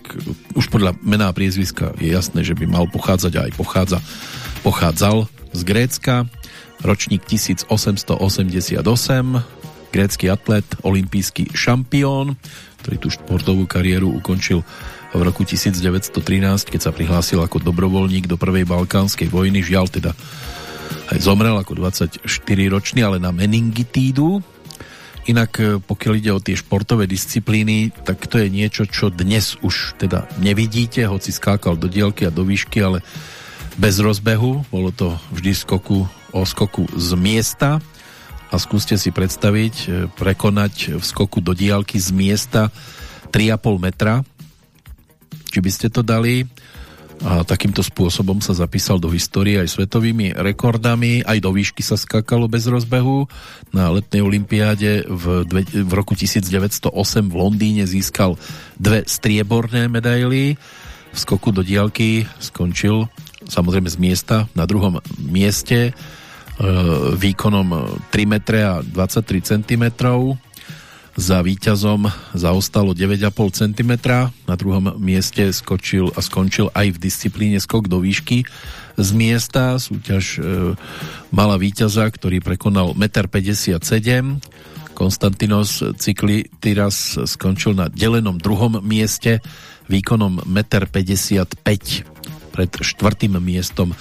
už podľa mená a priezviska je jasné, že by mal pochádzať a aj pochádza, pochádzal z Grécka, ročník 1888, grécky atlet, olimpijský šampión, ktorý tú športovú kariéru ukončil v roku 1913, keď sa prihlásil ako dobrovoľník do prvej balkánskej vojny, žiaľ teda aj zomrel ako 24-ročný, ale na meningitídu. Inak e, pokiaľ ide o tie športové disciplíny, tak to je niečo, čo dnes už teda nevidíte, hoci skákal do dielky a do výšky, ale bez rozbehu. Bolo to vždy skoku, o skoku z miesta a skúste si predstaviť, e, prekonať v skoku do diálky z miesta 3,5 metra, či by ste to dali a takýmto spôsobom sa zapísal do histórie aj svetovými rekordami, aj do výšky sa skákalo bez rozbehu. Na letnej olympiáde v, v roku 1908 v Londýne získal dve strieborné medaily. V skoku do diálky skončil samozrejme z miesta na druhom mieste e, výkonom 3 metre a 23 cm za víťazom zaostalo 9,5 cm. Na druhom mieste skočil a skončil aj v disciplíne skok do výšky z miesta. Súťaž e, mala víťaza, ktorý prekonal 1,57 m. Konstantinos Cyklitiras skončil na delenom druhom mieste výkonom 1,55 m. Pred štvrtým miestom e,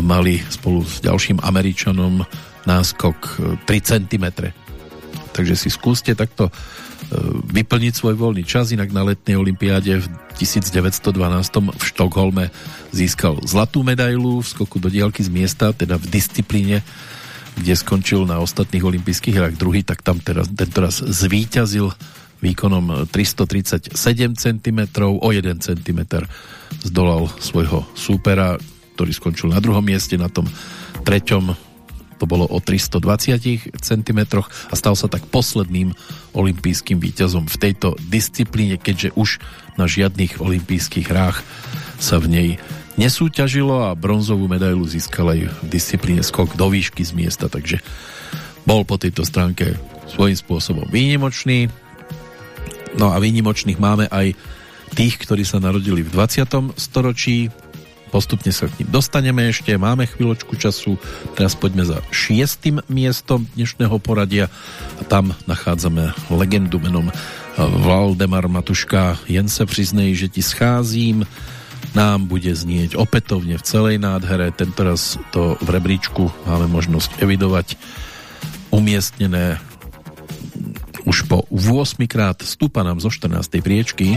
mali spolu s ďalším Američanom náskok 3 e, cm takže si skúste takto e, vyplniť svoj voľný čas, inak na letnej olympiáde v 1912 v Štokholme získal zlatú medailu v skoku do diálky z miesta, teda v disciplíne, kde skončil na ostatných olympijských hrách druhý, tak tam teraz, tento raz zvíťazil výkonom 337 cm, o 1 cm zdolal svojho súpera, ktorý skončil na druhom mieste, na tom treťom to bolo o 320 cm a stal sa tak posledným olympijským víťazom v tejto disciplíne, keďže už na žiadnych olympijských hrách sa v nej nesúťažilo a bronzovú medailu získal aj v disciplíne skok do výšky z miesta, takže bol po tejto stránke svojím spôsobom výnimočný. No a výnimočných máme aj tých, ktorí sa narodili v 20. storočí, Postupne sa k ním dostaneme ešte, máme chvíľočku času. Teraz poďme za šiestým miestom dnešného poradia a tam nachádzame legendu menom Valdemar Matuška. Jen se přiznej, že ti scházím. Nám bude znieť opätovne v celej nádhere. Tentoraz to v rebríčku máme možnosť evidovať umiestnené už po 8 krát stúpa nám zo 14. priečky.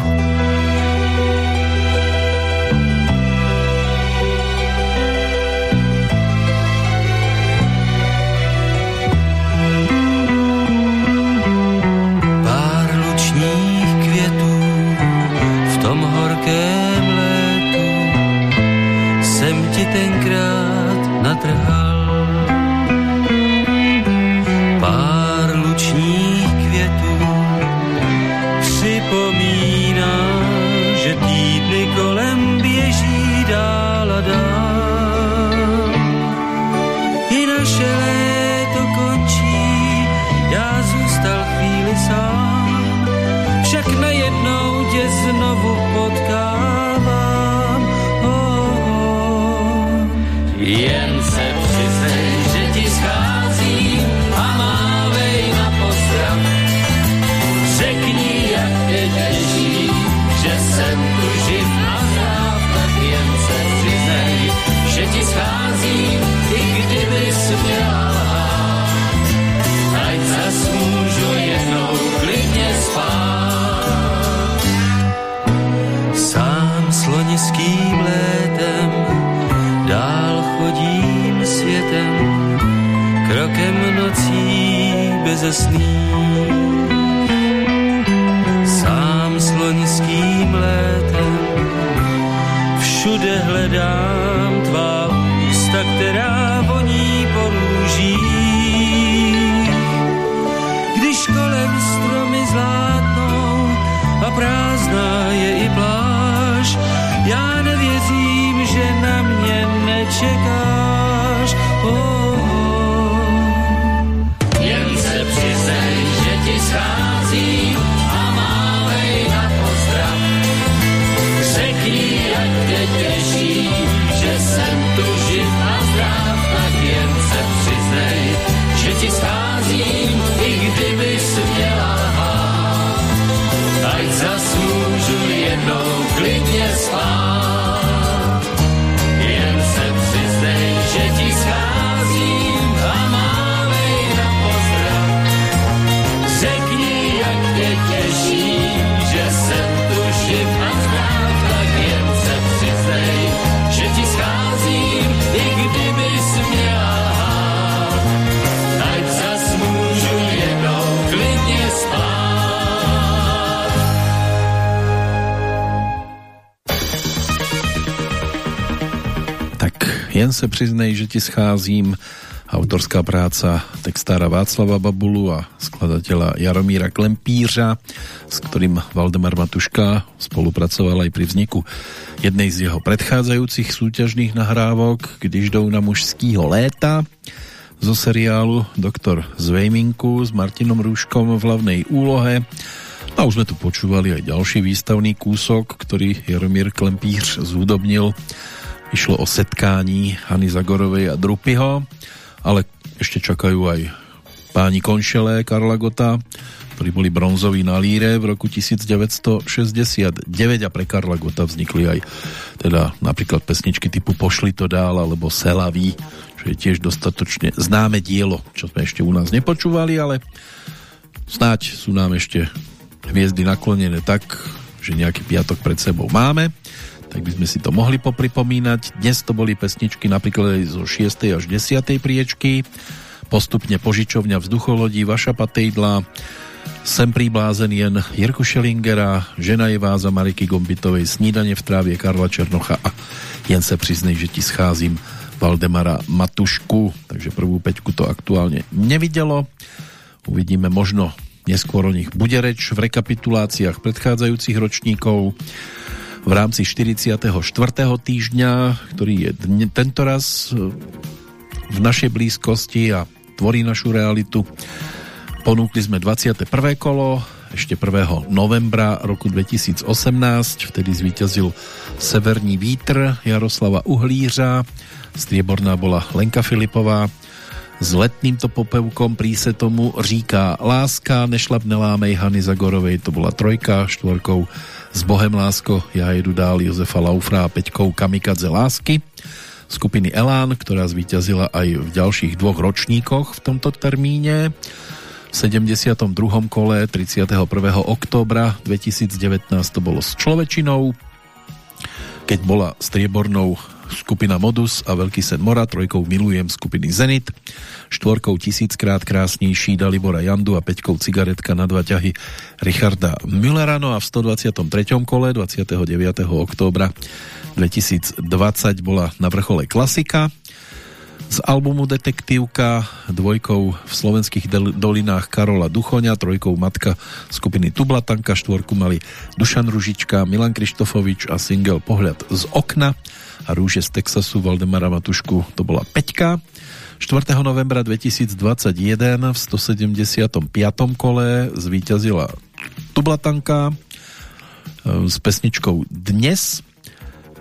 Se přiznej, že ti scházím autorská práca textára Václava Babulu a skladateľa Jaromíra Klempířa, s ktorým Valdemar Matuška spolupracoval aj pri vzniku jednej z jeho predchádzajúcich súťažných nahrávok, když jdou na mužskýho léta zo seriálu Doktor Zvejminku s Martinom Rúškom v hlavnej úlohe. A už sme tu počúvali aj ďalší výstavný kúsok, ktorý Jaromír Klempíř zúdobnil. Išlo o setkání Hany Zagorovej a Drupyho ale ešte čakajú aj páni Konšelé Karla Gota, ktorí boli bronzoví na líre v roku 1969 a pre Karla Gota vznikli aj teda napríklad pesničky typu Pošli to dál alebo Selaví, čo je tiež dostatočne známe dielo, čo sme ešte u nás nepočúvali, ale snáď sú nám ešte hviezdy naklonené tak, že nejaký piatok pred sebou máme tak by sme si to mohli popripomínať. Dnes to boli pesničky napríklad zo 6. až 10. priečky, postupne požičovňa vzducholodí, Vaša patejdla, Sem príblázen jen Jirku Šelingera, Žena je váza Mariky Gombitovej, Snídanie v trávě Karla Černocha a Jen se přiznej, že ti scházím Valdemara Matušku. Takže prvú peťku to aktuálne nevidelo. Uvidíme možno neskôr o nich bude reč v rekapituláciách predchádzajúcich ročníkov v rámci 44. týždňa, ktorý je dne, tento raz e, v našej blízkosti a tvorí našu realitu. Ponúkli sme 21. kolo, ešte 1. novembra roku 2018, vtedy zvíťazil Severní vítr Jaroslava Uhlířa, strieborná bola Lenka Filipová, s letným to popevkom príse tomu říká Láska, nešlapne lámej Hany Zagorovej, to bola trojka, štvorkou s Bohem lásko, ja jedu dál Jozefa Laufra a Peťkou Kamikadze lásky skupiny Elán, ktorá zvíťazila aj v ďalších dvoch ročníkoch v tomto termíne. V 72. kole 31. októbra 2019 to bolo s Človečinou, keď bola striebornou skupina Modus a Veľký sen Mora, trojkou Milujem skupiny Zenit, štvorkou tisíckrát krásnejší Dalibora Jandu a peťkou cigaretka na dva ťahy Richarda Müllerano a v 123. kole 29. októbra 2020 bola na vrchole klasika z albumu Detektívka, dvojkou v slovenských dolinách Karola Duchoňa, trojkou Matka skupiny Tublatanka, štvorku mali Dušan Ružička, Milan Krištofovič a single Pohľad z okna a Rúže z Texasu Valdemara Matušku to bola Peťka. 4. novembra 2021 v 175. kole zvíťazila Tublatanka e, s pesničkou Dnes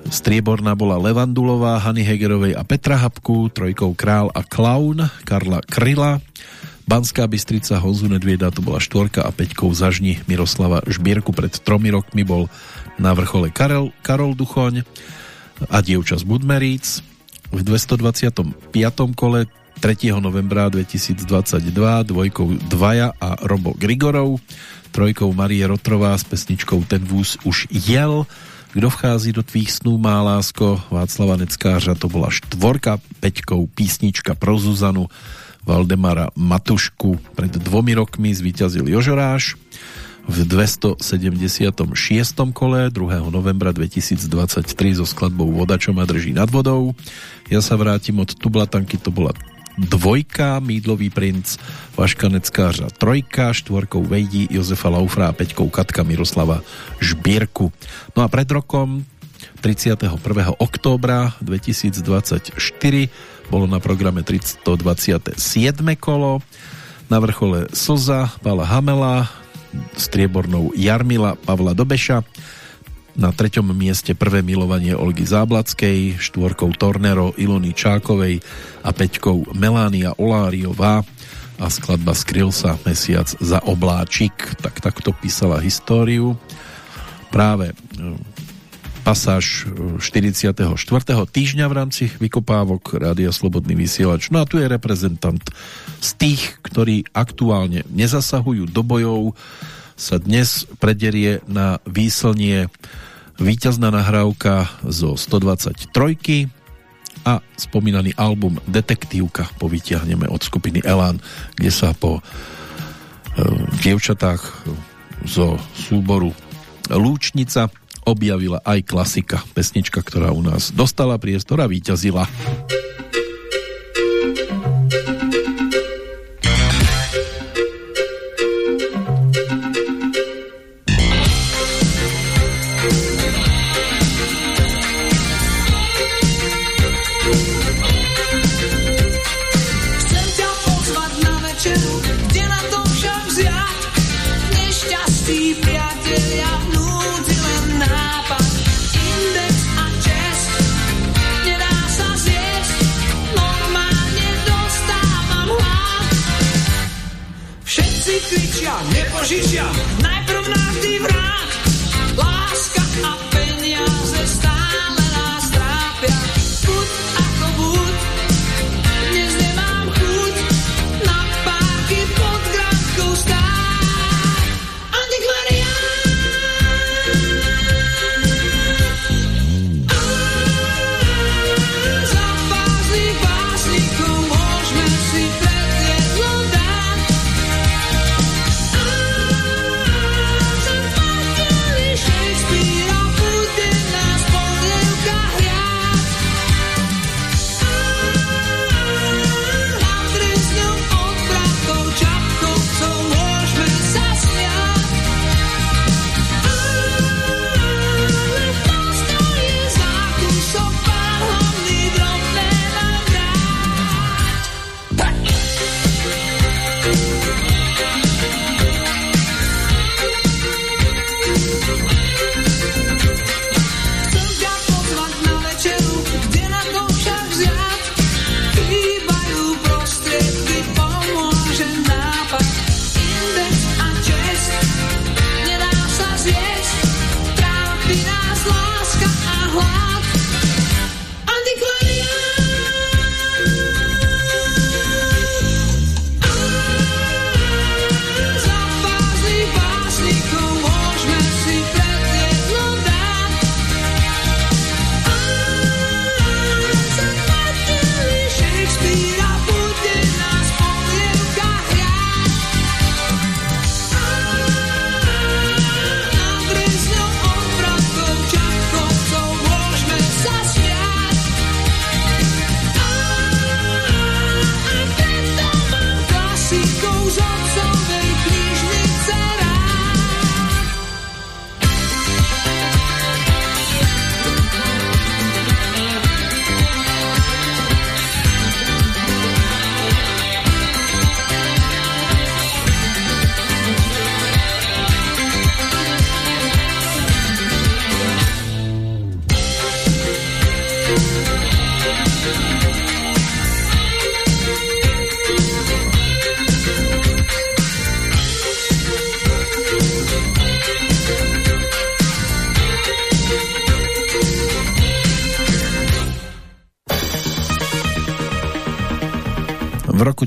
Strieborná bola Levandulová, Hany Hegerovej a Petra Habku, trojkou Král a Klaun, Karla Kryla, Banská Bystrica Honzu Nedvieda, to bola štvorka a peťkou Zažni Miroslava Žbierku. Pred tromi rokmi bol na vrchole Karel, Karol Duchoň a dievča z Budmeríc. V 225. kole 3. novembra 2022 dvojkou Dvaja a Robo Grigorov, trojkou Marie Rotrová s pesničkou Ten vůz už jel, kdo vchází do tvých snů, má lásko, Václava Neckářa, to bola štvorka, peťkou písnička pro Zuzanu, Valdemara Matušku. Pred dvomi rokmi zvíťazil Jožoráš v 276. kole 2. novembra 2023 so skladbou Voda, čo ma drží nad vodou. Ja sa vrátim od Tublatanky, to bola dvojka, Mídlový princ, Vaška Neckářa trojka, štvorkou Vejdi, Jozefa Laufra a peťkou Katka Miroslava Žbírku. No a pred rokom 31. októbra 2024 bolo na programe 327. kolo na vrchole Soza, Pala Hamela, striebornou Jarmila Pavla Dobeša, na treťom mieste prvé milovanie Olgy Záblackej, štvorkou Tornero Ilony Čákovej a peťkou Melania Oláriová a skladba skryl sa mesiac za obláčik. Tak takto písala históriu. Práve e, pasáž 44. E, týždňa v rámci vykopávok Rádia Slobodný vysielač. No a tu je reprezentant z tých, ktorí aktuálne nezasahujú do bojov, sa dnes prederie na výslnie víťazná nahrávka zo 123 a spomínaný album Detektívka povytiahneme od skupiny Elan, kde sa po e, dievčatách zo súboru Lúčnica objavila aj klasika, pesnička, ktorá u nás dostala priestor a víťazila.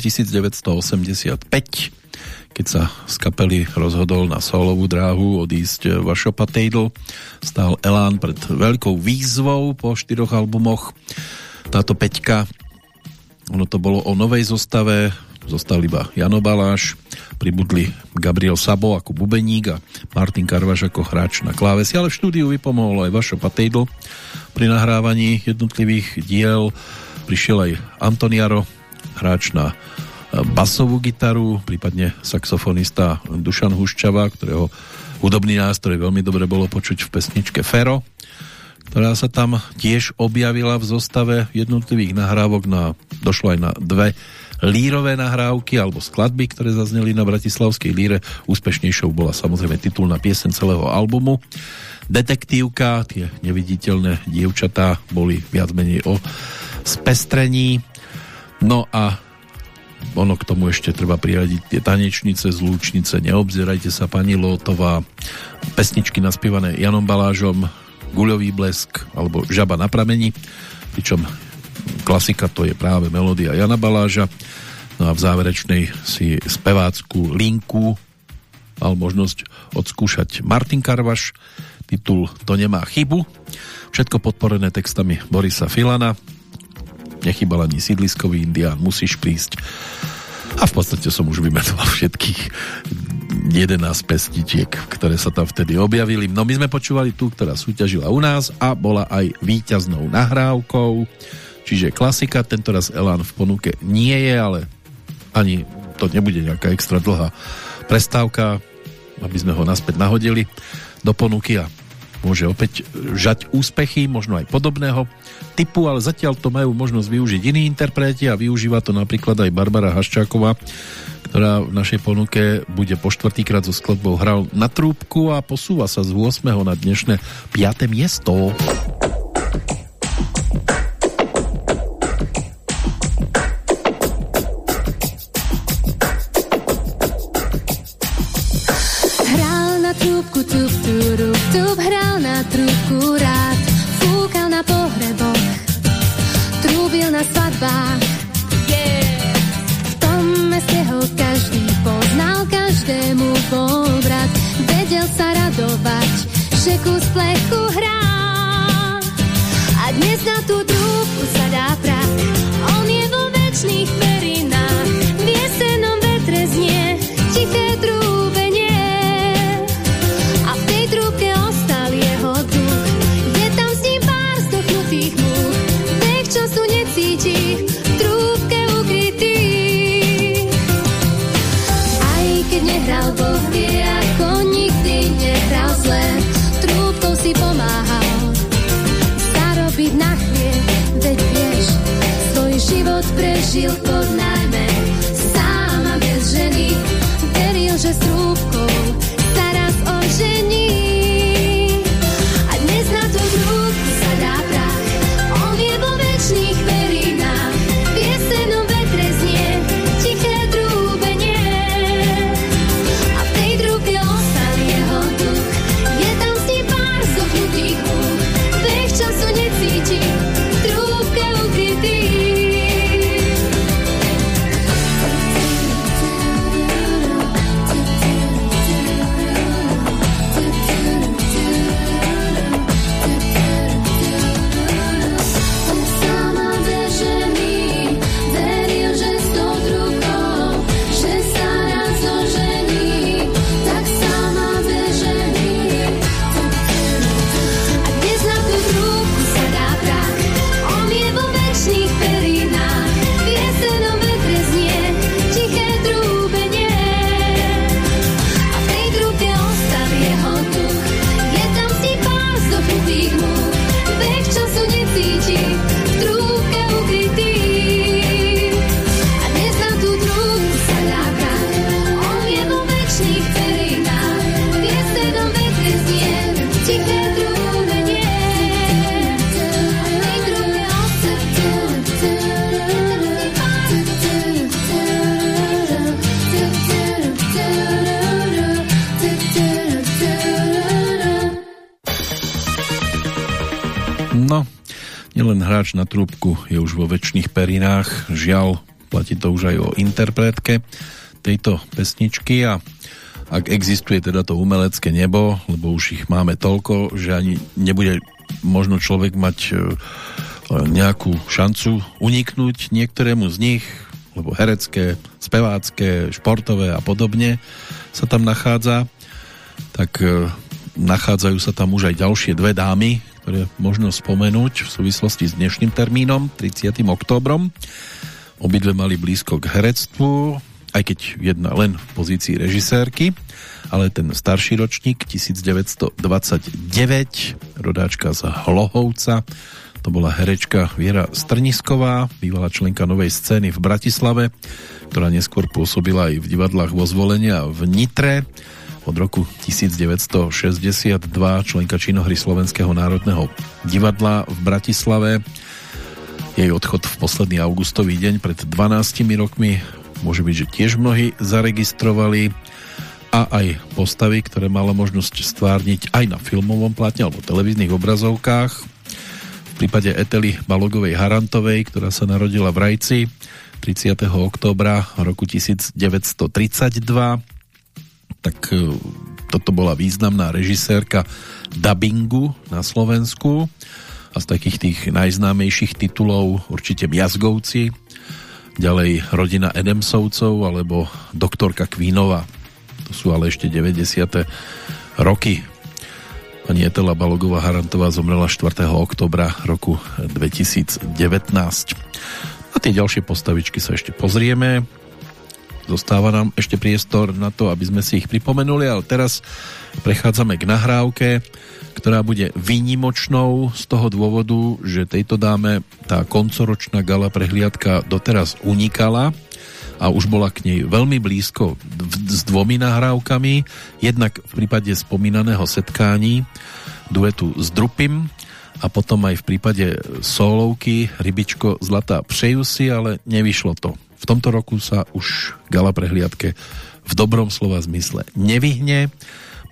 1985, keď sa z kapely rozhodol na solovú dráhu odísť Vašo Patejdl, stál Elán pred veľkou výzvou po štyroch albumoch. Táto peťka, ono to bolo o novej zostave, zostal iba Jano Baláš, pribudli Gabriel Sabo ako bubeník a Martin Karvaš ako hráč na klávesi, ale v štúdiu vypomohol aj Vašo Patejdl pri nahrávaní jednotlivých diel. Prišiel aj Antoniaro, hráč na e, basovú gitaru, prípadne saxofonista Dušan Huščava, ktorého hudobný nástroj veľmi dobre bolo počuť v pesničke Fero, ktorá sa tam tiež objavila v zostave jednotlivých nahrávok na, došlo aj na dve lírové nahrávky alebo skladby, ktoré zazneli na Bratislavskej líre. Úspešnejšou bola samozrejme titulná piesen celého albumu. Detektívka, tie neviditeľné dievčatá boli viac menej o spestrení No a ono k tomu ešte treba priradiť tie tanečnice, zlúčnice, neobzerajte sa pani Lótová, pesničky naspievané Janom Balážom, Guľový blesk alebo Žaba na prameni, pričom klasika to je práve melódia Jana Baláža. No a v záverečnej si spevácku linku mal možnosť odskúšať Martin Karvaš, titul To nemá chybu. Všetko podporené textami Borisa Filana, nechybal ani sídliskový indián, musíš prísť. A v podstate som už vymenoval všetkých 11 pestičiek, ktoré sa tam vtedy objavili. No my sme počúvali tú, ktorá súťažila u nás a bola aj víťaznou nahrávkou, čiže klasika, tentoraz Elan v ponuke nie je, ale ani to nebude nejaká extra dlhá prestávka, aby sme ho naspäť nahodili do ponuky a môže opäť žať úspechy, možno aj podobného typu, ale zatiaľ to majú možnosť využiť iní interpreti a využíva to napríklad aj Barbara Haščáková, ktorá v našej ponuke bude po štvrtýkrát so skladbou hral na trúbku a posúva sa z 8. na dnešné 5. miesto. Na trúbku je už vo väčšných perinách. Žiaľ, platí to už aj o interpretke tejto pesničky a ak existuje teda to umelecké nebo, lebo už ich máme toľko, že ani nebude možno človek mať e, nejakú šancu uniknúť niektorému z nich, lebo herecké, spevácké, športové a podobne sa tam nachádza, tak e, nachádzajú sa tam už aj ďalšie dve dámy, ktoré možno spomenúť v súvislosti s dnešným termínom, 30. oktobrom. Obidve mali blízko k herectvu, aj keď jedna len v pozícii režisérky, ale ten starší ročník 1929, rodáčka z Hlohovca, to bola herečka Viera Strnisková, bývalá členka novej scény v Bratislave, ktorá neskôr pôsobila aj v divadlách vo zvolenia v Nitre od roku 1962 členka činohry Slovenského národného divadla v Bratislave. Jej odchod v posledný augustový deň pred 12 rokmi môže byť, že tiež mnohí zaregistrovali a aj postavy, ktoré mala možnosť stvárniť aj na filmovom platne alebo televíznych obrazovkách. V prípade Etely Balogovej Harantovej, ktorá sa narodila v Rajci 30. októbra roku 1932 tak e, toto bola významná režisérka dubbingu na Slovensku a z takých tých najznámejších titulov určite Miazgovci, ďalej rodina Edemsovcov alebo doktorka Kvínova. to sú ale ešte 90. roky. Pani Etela Balogová Harantová zomrela 4. oktobra roku 2019. A tie ďalšie postavičky sa ešte pozrieme. Zostáva nám ešte priestor na to, aby sme si ich pripomenuli, ale teraz prechádzame k nahrávke, ktorá bude výnimočnou z toho dôvodu, že tejto dáme tá koncoročná gala prehliadka doteraz unikala a už bola k nej veľmi blízko s dvomi nahrávkami. Jednak v prípade spomínaného setkání duetu s Drupim a potom aj v prípade solovky Rybičko Zlatá přeju si, ale nevyšlo to. V tomto roku sa už gala prehliadke v dobrom slova zmysle nevyhne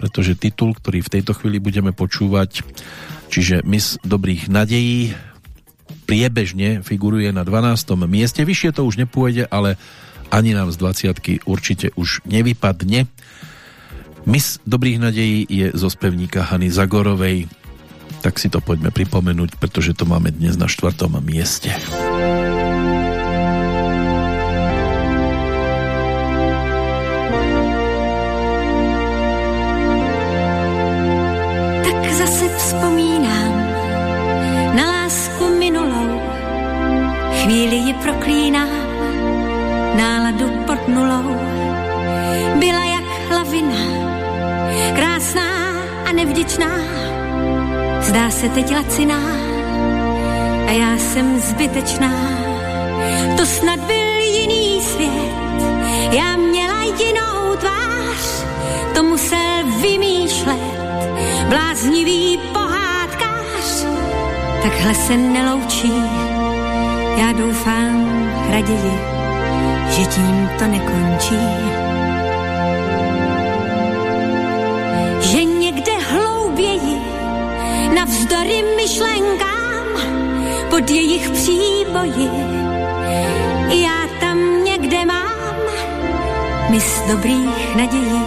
pretože titul, ktorý v tejto chvíli budeme počúvať, čiže Miss dobrých nadejí, priebežne figuruje na 12. mieste. Vyššie to už nepôjde, ale ani nám z 20 určite už nevypadne. Miss dobrých nadejí je zo spevníka Hany Zagorovej. Tak si to poďme pripomenúť, pretože to máme dnes na 4. mieste. Chvíli ji proklínám, náladu pod nulou. Byla jak lavina, krásná a nevděčná, zdá se teď laciná a já jsem zbytečná. To snad byl jiný svět, já měla jinou tvář, to musel vymýšlet bláznivý pohádkář. Takhle se neloučí já doufám raději, že tím to nekončí. Že někde hlouběji, navzdory myšlenkám, pod jejich příboji, já tam někde mám mis dobrých nadějí,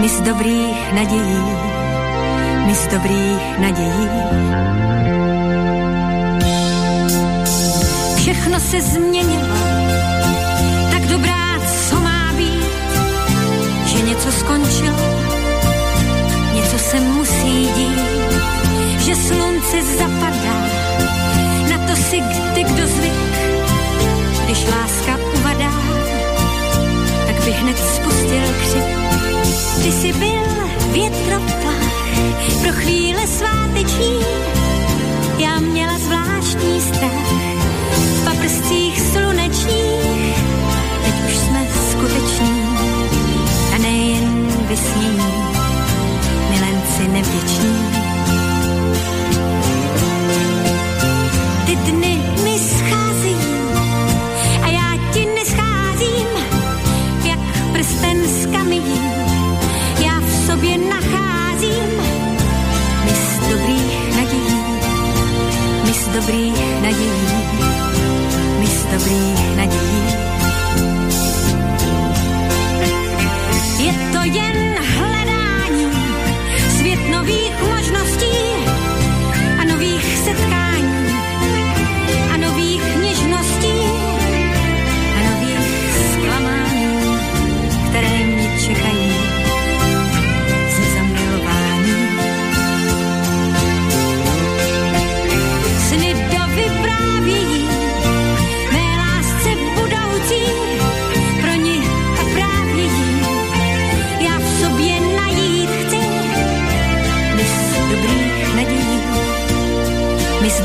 mis dobrých nadějí, mis dobrých nadějí. všechno se změnilo. Tak dobrá, co má být, že něco skončilo, něco se musí dít, že slunce zapadá, na to si kdy kdo zvyk, když láska uvadá, tak by hned spustil křik. Ty jsi byl větroplach pro chvíle sváteční, já měla zvláštní strach, paprscích slunečních, teď už jsme skuteční a nejen vysnění, milenci nevděční. Dobrých nadějí dobrých nadějí. Je to jen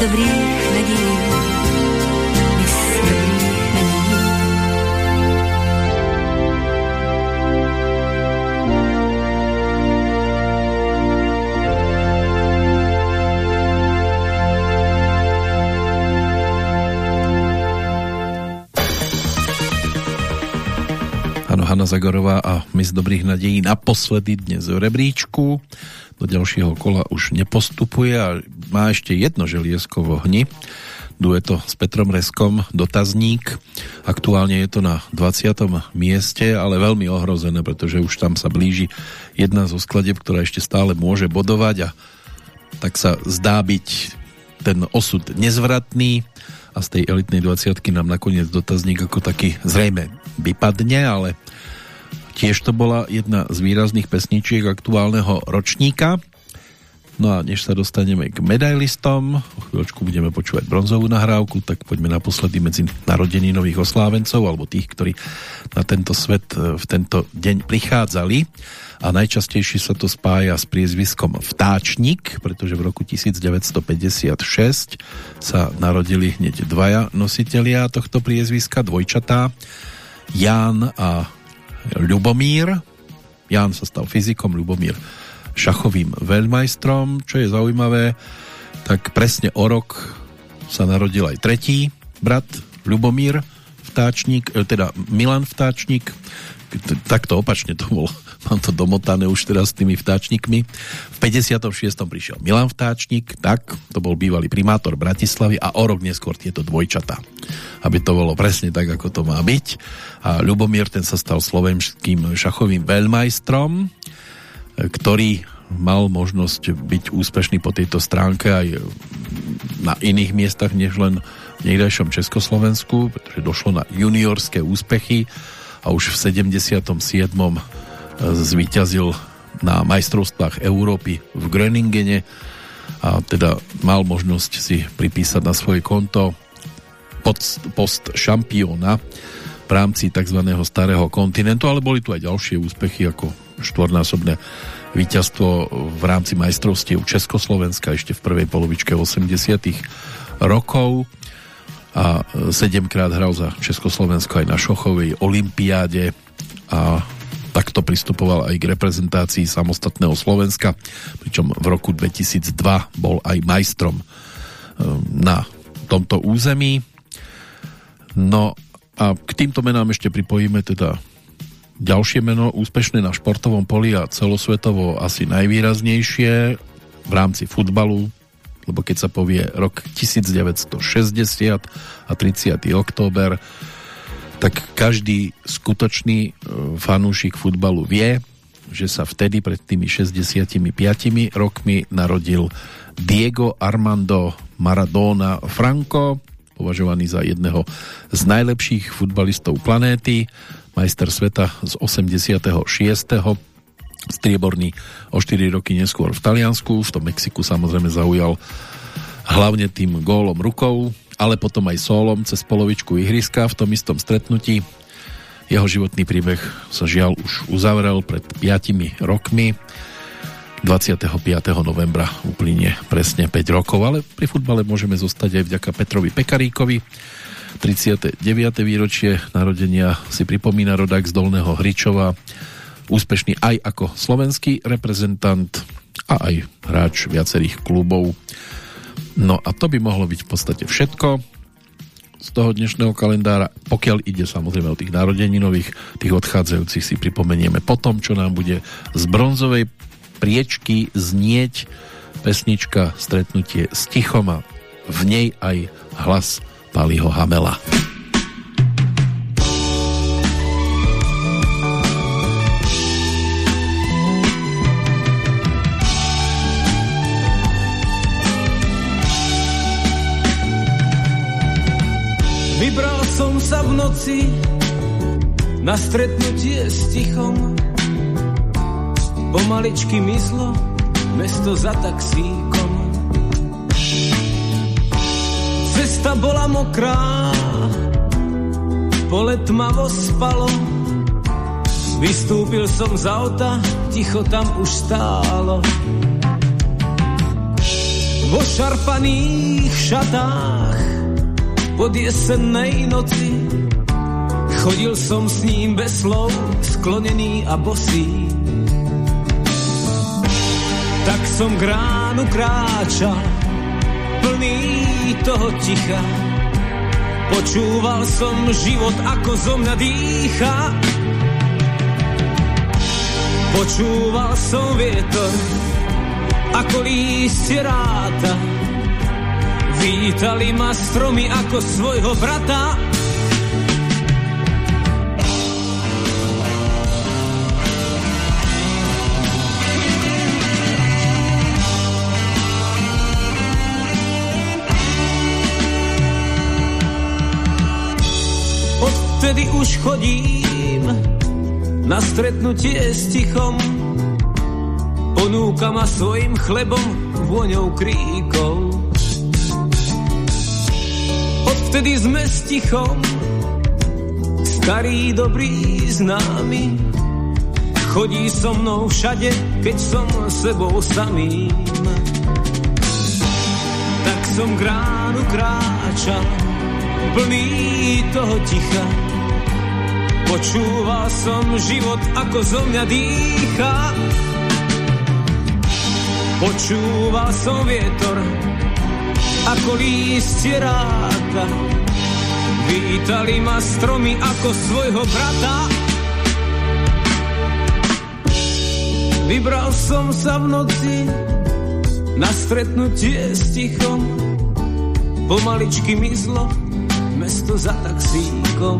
dobrých nadějí. Mis dobrých nadějí. Ano, Hanna Zagorová a Mis dobrých nadějí naposledy dnes v rebríčku do ďalšieho kola už nepostupuje a má ešte jedno želiesko v ohni. Dueto s Petrom Reskom, dotazník. Aktuálne je to na 20. mieste, ale veľmi ohrozené, pretože už tam sa blíži jedna zo skladeb, ktorá ešte stále môže bodovať a tak sa zdá byť ten osud nezvratný a z tej elitnej 20 nám nakoniec dotazník ako taký zrejme vypadne, ale Tiež to bola jedna z výrazných pesničiek aktuálneho ročníka. No a než sa dostaneme k medailistom, o chvíľočku budeme počúvať bronzovú nahrávku, tak poďme naposledy medzi narodení nových oslávencov, alebo tých, ktorí na tento svet e, v tento deň prichádzali. A najčastejšie sa to spája s priezviskom Vtáčnik, pretože v roku 1956 sa narodili hneď dvaja nositelia tohto priezviska, dvojčatá, Ján a Ľubomír. Ján sa stal fyzikom, Ľubomír šachovým veľmajstrom. Čo je zaujímavé, tak presne o rok sa narodil aj tretí brat Ľubomír Vtáčnik, e, teda Milan Vtáčnik, takto opačne to bol, mám to domotané už teraz s tými vtáčnikmi. V 56. prišiel Milan Vtáčnik, tak to bol bývalý primátor Bratislavy a o rok neskôr tieto dvojčata. Aby to bolo presne tak, ako to má byť. A Ľubomír ten sa stal slovenským šachovým veľmajstrom ktorý mal možnosť byť úspešný po tejto stránke aj na iných miestach, než len v niekdajšom Československu, pretože došlo na juniorské úspechy a už v 77. zvíťazil na majstrovstvách Európy v Greningene a teda mal možnosť si pripísať na svoje konto post šampióna v rámci tzv. starého kontinentu, ale boli tu aj ďalšie úspechy ako štvornásobné víťazstvo v rámci majstrovstiev Československa ešte v prvej polovičke 80 rokov a sedemkrát hral za Československo aj na šochovej olympiáde a takto pristupoval aj k reprezentácii samostatného Slovenska, pričom v roku 2002 bol aj majstrom e, na tomto území. No a k týmto menám ešte pripojíme teda Ďalšie meno úspešné na športovom poli a celosvetovo asi najvýraznejšie v rámci futbalu, lebo keď sa povie rok 1960 a 30. október, tak každý skutočný e, fanúšik futbalu vie, že sa vtedy pred tými 65 rokmi narodil Diego Armando Maradona Franco, považovaný za jedného z najlepších futbalistov planéty majster sveta z 86. Strieborný o 4 roky neskôr v Taliansku, v tom Mexiku samozrejme zaujal hlavne tým gólom rukou, ale potom aj sólom cez polovičku ihriska v tom istom stretnutí. Jeho životný príbeh sa žiaľ už uzavrel pred 5 rokmi. 25. novembra uplynie presne 5 rokov, ale pri futbale môžeme zostať aj vďaka Petrovi Pekaríkovi, 39. výročie narodenia si pripomína rodák z Dolného Hričova, úspešný aj ako slovenský reprezentant a aj hráč viacerých klubov. No a to by mohlo byť v podstate všetko z toho dnešného kalendára. Pokiaľ ide samozrejme o tých narodeninových, tých odchádzajúcich si pripomenieme potom, čo nám bude z bronzovej priečky znieť pesnička Stretnutie s tichom a v nej aj hlas Paliho Hamela. Vybral som sa v noci na stretnutie s tichom. Pomaličky myslo mesto za taxíkom. Cesta bola mokrá, pole tmavo spalo. Vystúpil som z auta, ticho tam už stálo. Vo šarpaných šatách pod jesennej noci Chodil som s ním bez slov, sklonený a bosý. Tak som k ránu kráčal, plný toho ticha. Počúval som život, ako zo mňa dýcha. Počúval som vietor, ako lístie ráta. Vítali ma stromy ako svojho brata. Odtedy už chodím na stretnutie s tichom. Ponúka ma svojim chlebom, vôňou kríkov. Odvtedy sme s tichom, starý dobrý známy. Chodí so mnou všade, keď som sebou samým. Tak som k ránu kráčal, plný toho ticha Počúval som život, ako zo mňa dýcha. Počúval som vietor, ako lístie ráta. Vítali ma stromy ako svojho brata. Vybral som sa v noci na stretnutie s tichom. Pomaličky mizlo mesto za taxíkom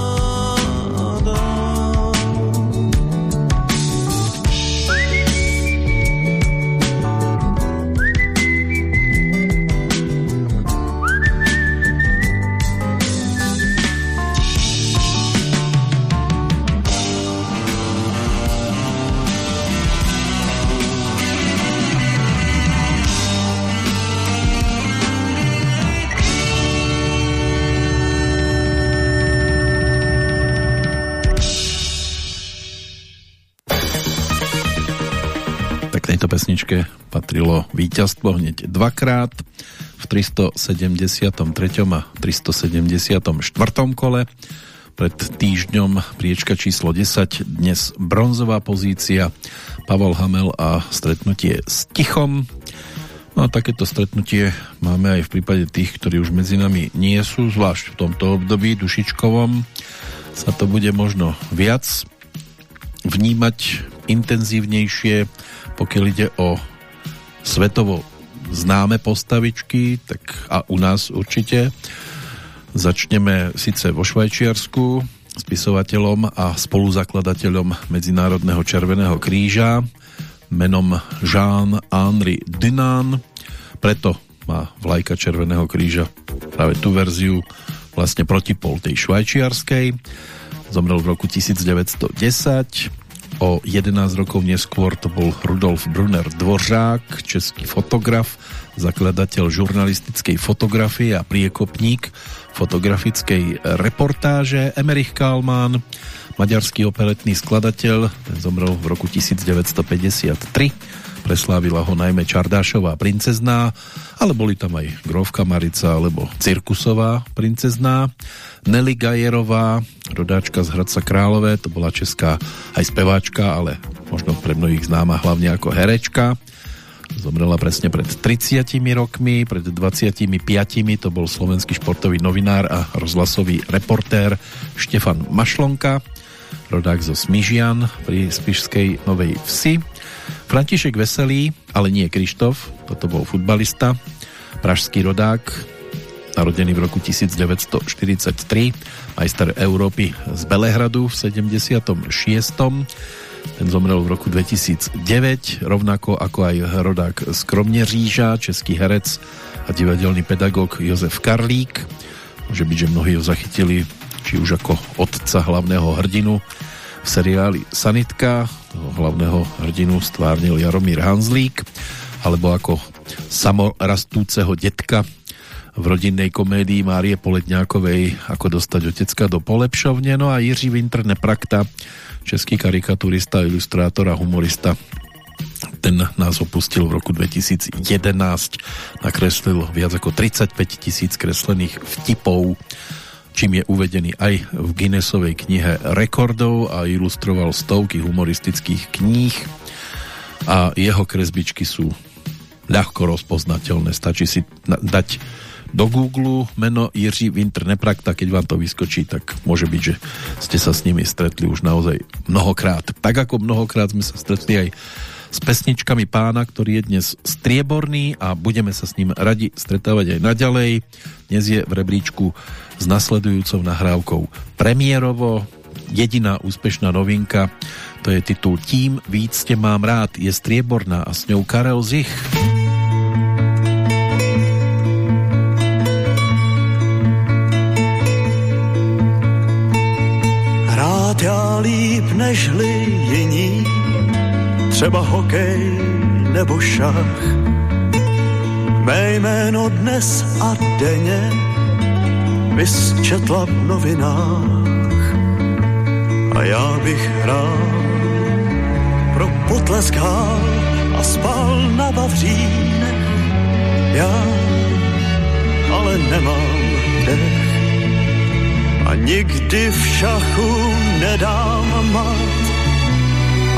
pesničke patrilo víťazstvo hneď dvakrát v 373. a 374. kole. Pred týždňom priečka číslo 10, dnes bronzová pozícia Pavel Hamel a stretnutie s Tichom. No a takéto stretnutie máme aj v prípade tých, ktorí už medzi nami nie sú, zvlášť v tomto období dušičkovom sa to bude možno viac vnímať intenzívnejšie pokiaľ ide o svetovo známe postavičky, tak a u nás určite. Začneme síce vo Švajčiarsku spisovateľom a spoluzakladateľom Medzinárodného Červeného kríža menom Jean-Henri Dunant. Preto má vlajka Červeného kríža práve tú verziu vlastne protipol tej švajčiarskej. Zomrel v roku 1910 O 11 rokov neskôr to bol Rudolf Brunner Dvořák, český fotograf, zakladateľ žurnalistickej fotografie a priekopník fotografickej reportáže Emerich Kalman, maďarský operetný skladateľ, ten zomrel v roku 1953 preslávila ho najmä Čardášová princezná, ale boli tam aj Grovka Marica alebo Cirkusová princezná. Nelly Gajerová, rodáčka z Hradca Králové, to bola česká aj speváčka, ale možno pre mnohých známa hlavne ako herečka. Zomrela presne pred 30 rokmi, pred 25 to bol slovenský športový novinár a rozhlasový reportér Štefan Mašlonka, rodák zo Smižian pri Spišskej Novej Vsi. František Veselý, ale nie Krištof, toto bol futbalista, pražský rodák, narodený v roku 1943, majster Európy z Belehradu v 76. Ten zomrel v roku 2009, rovnako ako aj rodák z Kromneříža, český herec a divadelný pedagóg Jozef Karlík. Môže byť, že mnohí ho zachytili či už ako otca hlavného hrdinu v seriáli Sanitka, toho hlavného hrdinu stvárnil Jaromír Hanzlík, alebo ako samorastúceho detka v rodinnej komédii Márie Poledňákovej Ako dostať otecka do polepšovne. No a Jiří Winter Neprakta, český karikaturista, ilustrátor a humorista ten nás opustil v roku 2011 nakreslil viac ako 35 tisíc kreslených vtipov čím je uvedený aj v Guinnessovej knihe rekordov a ilustroval stovky humoristických kníh a jeho kresbičky sú ľahko rozpoznateľné. Stačí si dať do Google meno Jiří Winter Neprakta, keď vám to vyskočí, tak môže byť, že ste sa s nimi stretli už naozaj mnohokrát. Tak ako mnohokrát sme sa stretli aj s pesničkami pána, ktorý je dnes strieborný a budeme sa s ním radi stretávať aj naďalej. Dnes je v rebríčku s nasledujúcou nahrávkou premiérovo. Jediná úspešná novinka, to je titul Tím víc tě mám rád, je strieborná a s ňou Karel Zich. Rád já líp nežli jiní, třeba hokej nebo šach. Mé jméno dnes a denně vysčetla v novinách a já bych rád pro potlesk a spal na Vavřínech. Já ale nemám dech a nikdy v šachu nedám mat,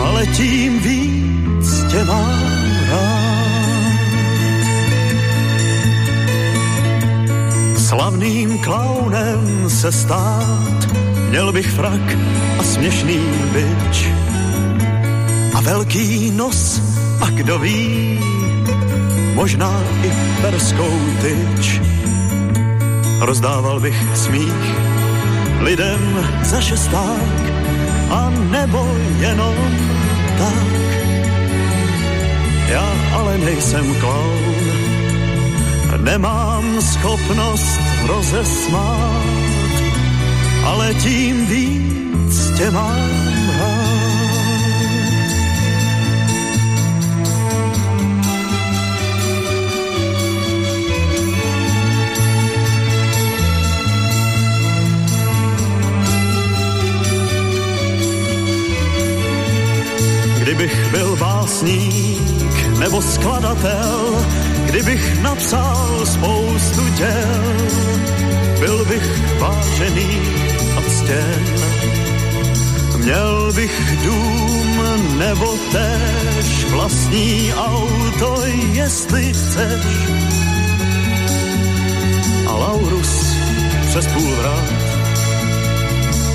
ale tím víc tě mám rád. Slavným klaunem se stát, měl bych frak a směšný byč a velký nos a kdo ví, možná i perskou tyč. Rozdával bych smích lidem za šesták a nebo jenom tak. Já ale nejsem klaun, nemám schopnost rozesmát, ale tím víc tě mám Kdybych byl básník nebo skladatel, kdybych napsal spoustu děl, byl bych vážený a ctěn. Měl bych dům nebo též vlastní auto, jestli chceš. A Laurus přes půl vrát.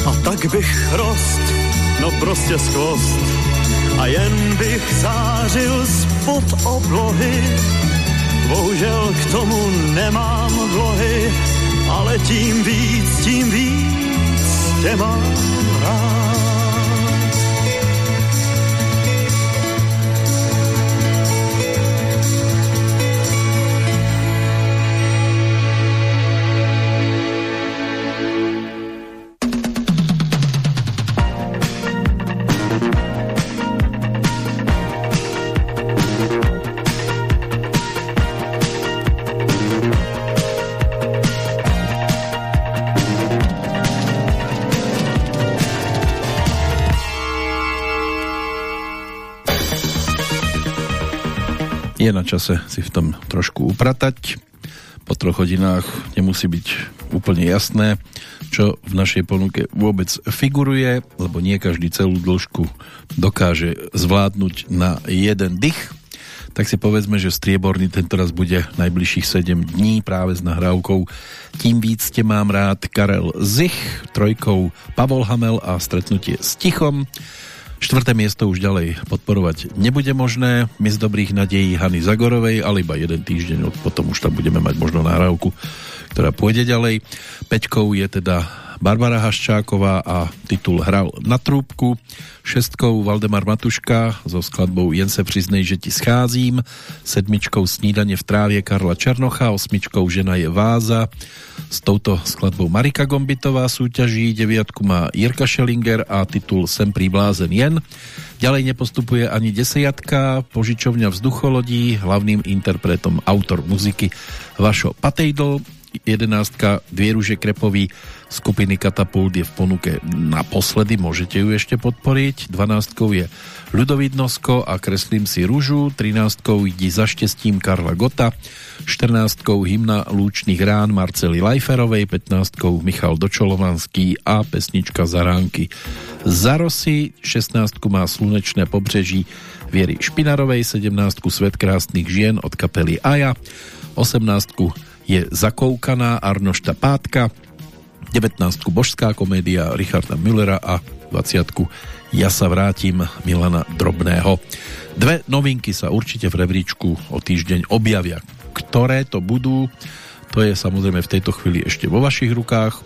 A tak bych rost, no prostě skvost, a jen bych zářil spod oblohy. Bohužel k tomu nemám vlohy, ale tím víc, tím víc tě mám rád. Je na čase si v tom trošku upratať. Po troch hodinách nemusí byť úplne jasné, čo v našej ponuke vôbec figuruje, lebo nie každý celú dĺžku dokáže zvládnuť na jeden dych. Tak si povedzme, že strieborný tento raz bude najbližších 7 dní práve s nahrávkou Tím víc te mám rád Karel Zich, trojkou Pavol Hamel a stretnutie s Tichom. Štvrté miesto už ďalej podporovať nebude možné. My z dobrých nadejí Hany Zagorovej, ale iba jeden týždeň, potom už tam budeme mať možno nahrávku, ktorá pôjde ďalej. Peťkou je teda Barbara Haščáková a titul Hral na trúbku. Šestkou Valdemar Matuška so skladbou Jen se přiznej, že ti scházím. Sedmičkou Snídanie v trávě Karla Černocha. Osmičkou Žena je váza s touto skladbou Marika Gombitová súťaží, deviatku má Jirka Šelinger a titul Sem priblázen jen. Ďalej nepostupuje ani desiatka, požičovňa vzducholodí, hlavným interpretom autor muziky Vašo Patejdl, jedenáctka Dvieruže Krepový skupiny Katapult je v ponuke naposledy, môžete ju ešte podporiť. Dvanáctkou je Ľudovidnosko a Kreslím si rúžu, 13 Jdi za štestím Karla Gota, 14 Hymna lúčných rán Marcely Lajferovej, 15 Michal Dočolovanský a pesnička Zaránky Zarosy, 16 má Slunečné pobřeží Viery Špinarovej, 17 Svet krásnych žien od kapely Aja, 18 je Zakoukaná Arnošta Pátka, 19 Božská komédia Richarda Müllera a 20 ja sa vrátim Milana Drobného. Dve novinky sa určite v rebríčku o týždeň objavia. Ktoré to budú, to je samozrejme v tejto chvíli ešte vo vašich rukách.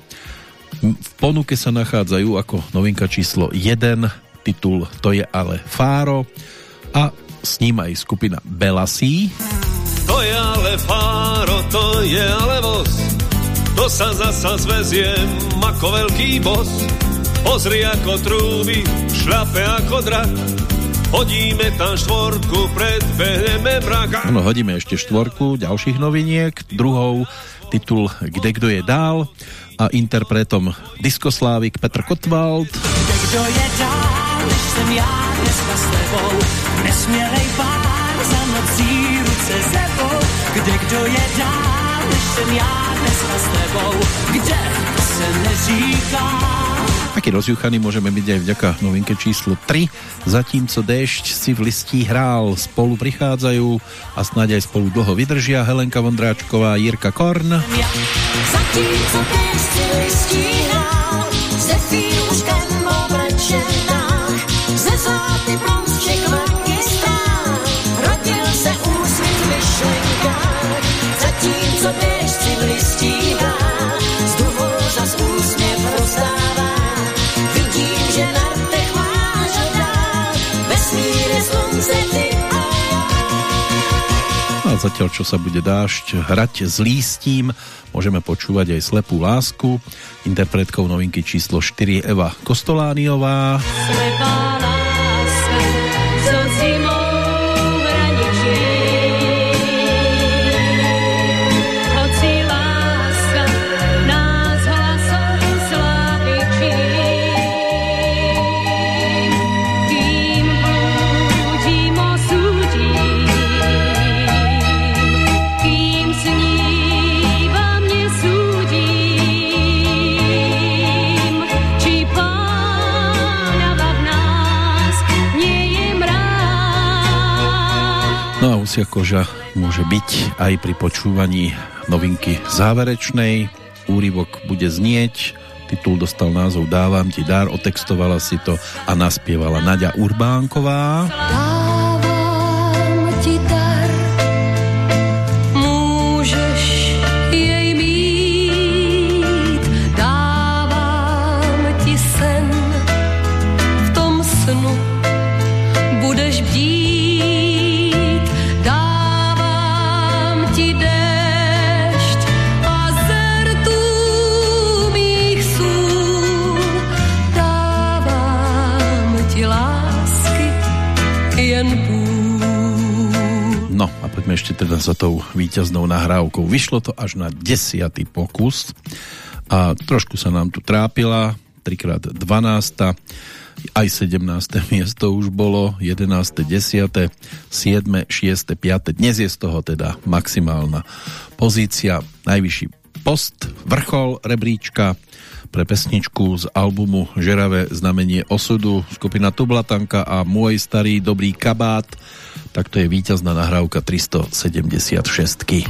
V ponuke sa nachádzajú ako novinka číslo 1 titul To je ale Fáro a s ním aj skupina Belasí. To je ale Fáro, to je ale voz, to sa zasa zvezie ako veľký bos Pozri ako trúby, šlape ako drak. Hodíme tam štvorku, predbehneme mraka. Áno, hodíme ešte štvorku ďalších noviniek. Druhou titul Kde kdo je dál a interpretom Diskoslávik Petr Kotwald. Kde kdo je dál, než jsem já dneska s tebou, nesmělej pár za nocí ruce sebou. Kde kdo je dál, než jsem já dneska s tebou, kde se neříká. Taký rozjuchaný môžeme byť aj vďaka novinke číslo 3. Zatímco Dešť si v listí hrál, spolu prichádzajú a snáď aj spolu dlho vydržia Helenka Vondráčková, Jirka Korn. Zatímco dešť si v listí hrál, zatiaľ, čo sa bude dážď hrať s lístím, môžeme počúvať aj Slepú lásku. Interpretkou novinky číslo 4 Eva Kostolániová. Slepá láska, mráz. No a usia koža môže byť aj pri počúvaní novinky záverečnej. Úryvok bude znieť, titul dostal názov Dávam ti dar, otextovala si to a naspievala Naďa Urbánková. Dávám poďme ešte teda za tou víťaznou nahrávkou. Vyšlo to až na desiatý pokus a trošku sa nám tu trápila, 3x12, aj 17. miesto už bolo, 11., 10., 7., 6., 5. Dnes je z toho teda maximálna pozícia, najvyšší post, vrchol rebríčka pre pesničku z albumu Žeravé znamenie osudu skupina Tublatanka a Môj starý dobrý kabát tak to je víťazná nahrávka 376. -ky.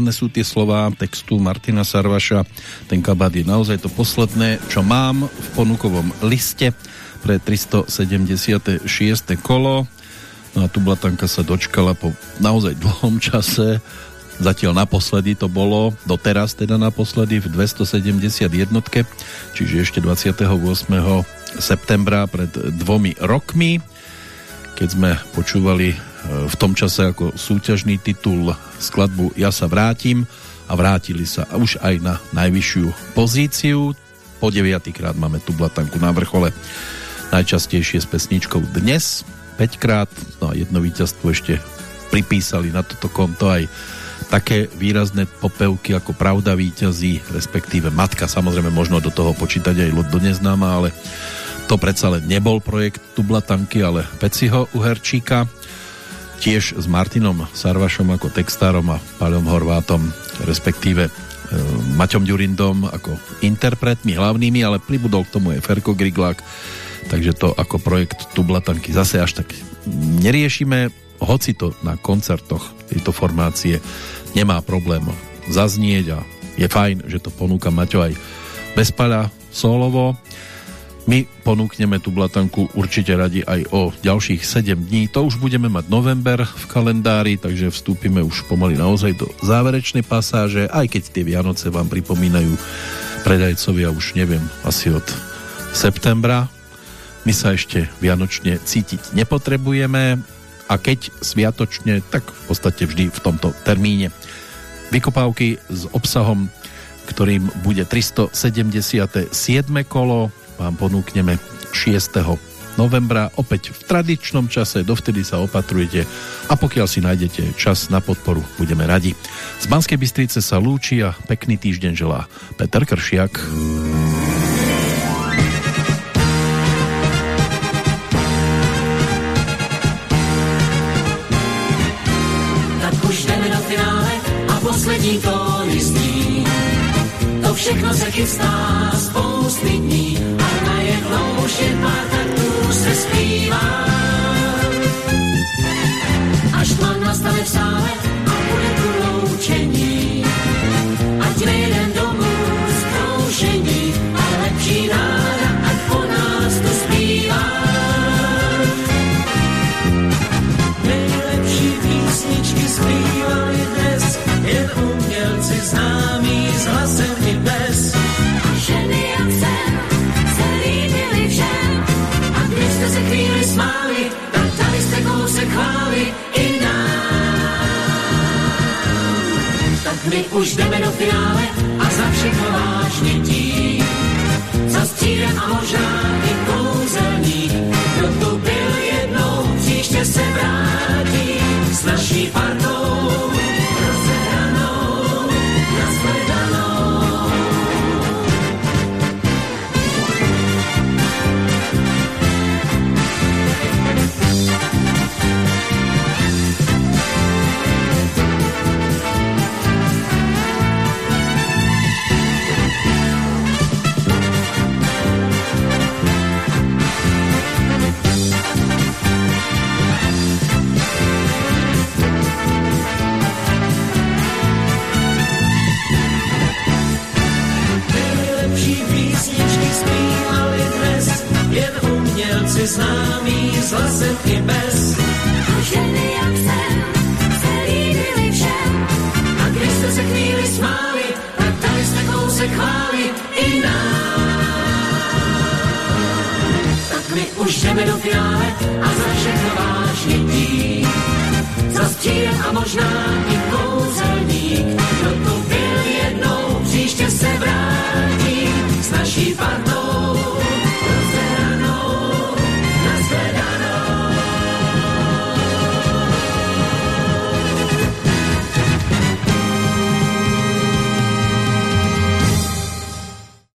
Správne sú tie slová textu Martina Sarvaša. Ten kabát je naozaj to posledné, čo mám v ponukovom liste pre 376. kolo. No a tu Blatanka sa dočkala po naozaj dlhom čase. Zatiaľ naposledy to bolo, doteraz teda naposledy v 271, čiže ešte 28. septembra pred dvomi rokmi, keď sme počúvali v tom čase ako súťažný titul skladbu Ja sa vrátim a vrátili sa už aj na najvyššiu pozíciu. Po deviatýkrát máme tu blatanku na vrchole. Najčastejšie s pesničkou dnes, 5 krát, no a jedno víťazstvo ešte pripísali na toto konto aj také výrazné popevky ako Pravda víťazí, respektíve Matka, samozrejme možno do toho počítať aj Lodo neznáma, ale to predsa len nebol projekt Tublatanky, ale Peciho Uherčíka tiež s Martinom Sarvašom ako textárom a Paľom Horvátom, respektíve e, Maťom Ďurindom ako interpretmi hlavnými, ale pribudol k tomu aj Ferko Griglák, takže to ako projekt Tublatanky zase až tak neriešime, hoci to na koncertoch tejto formácie nemá problém zaznieť a je fajn, že to ponúka Maťo aj bez paľa solovo my ponúkneme tú blatanku určite radi aj o ďalších 7 dní. To už budeme mať november v kalendári, takže vstúpime už pomaly naozaj do záverečnej pasáže, aj keď tie Vianoce vám pripomínajú predajcovia už neviem, asi od septembra. My sa ešte vianočne cítiť nepotrebujeme a keď sviatočne, tak v podstate vždy v tomto termíne. Vykopávky s obsahom, ktorým bude 377. kolo vám ponúkneme 6 novembra opäť v tradičnom čase, dovtedy sa opatrujete a pokiaľ si nájdete čas na podporu, budeme radi. Z Banskej Bystrice sa lúči a pekný týždeň želá Peter Kršiak. To všechno se chystá my už jdeme do finále a za všechno vážně tím. Za střídem a možná i kouzelník, kdo tu byl jednou, příště se vrátí s naší partou. Umělci známí s hlasem i bez. Ženy jak sen se líbili všem. A když jste se chvíli smáli, tak dali jste kousek chvály i nám. Tak my už jdeme do finále a za všechno vážně tím. Za střídem a možná i kouzelník, kdo tu byl jednou, příště se vrátí s naší partou.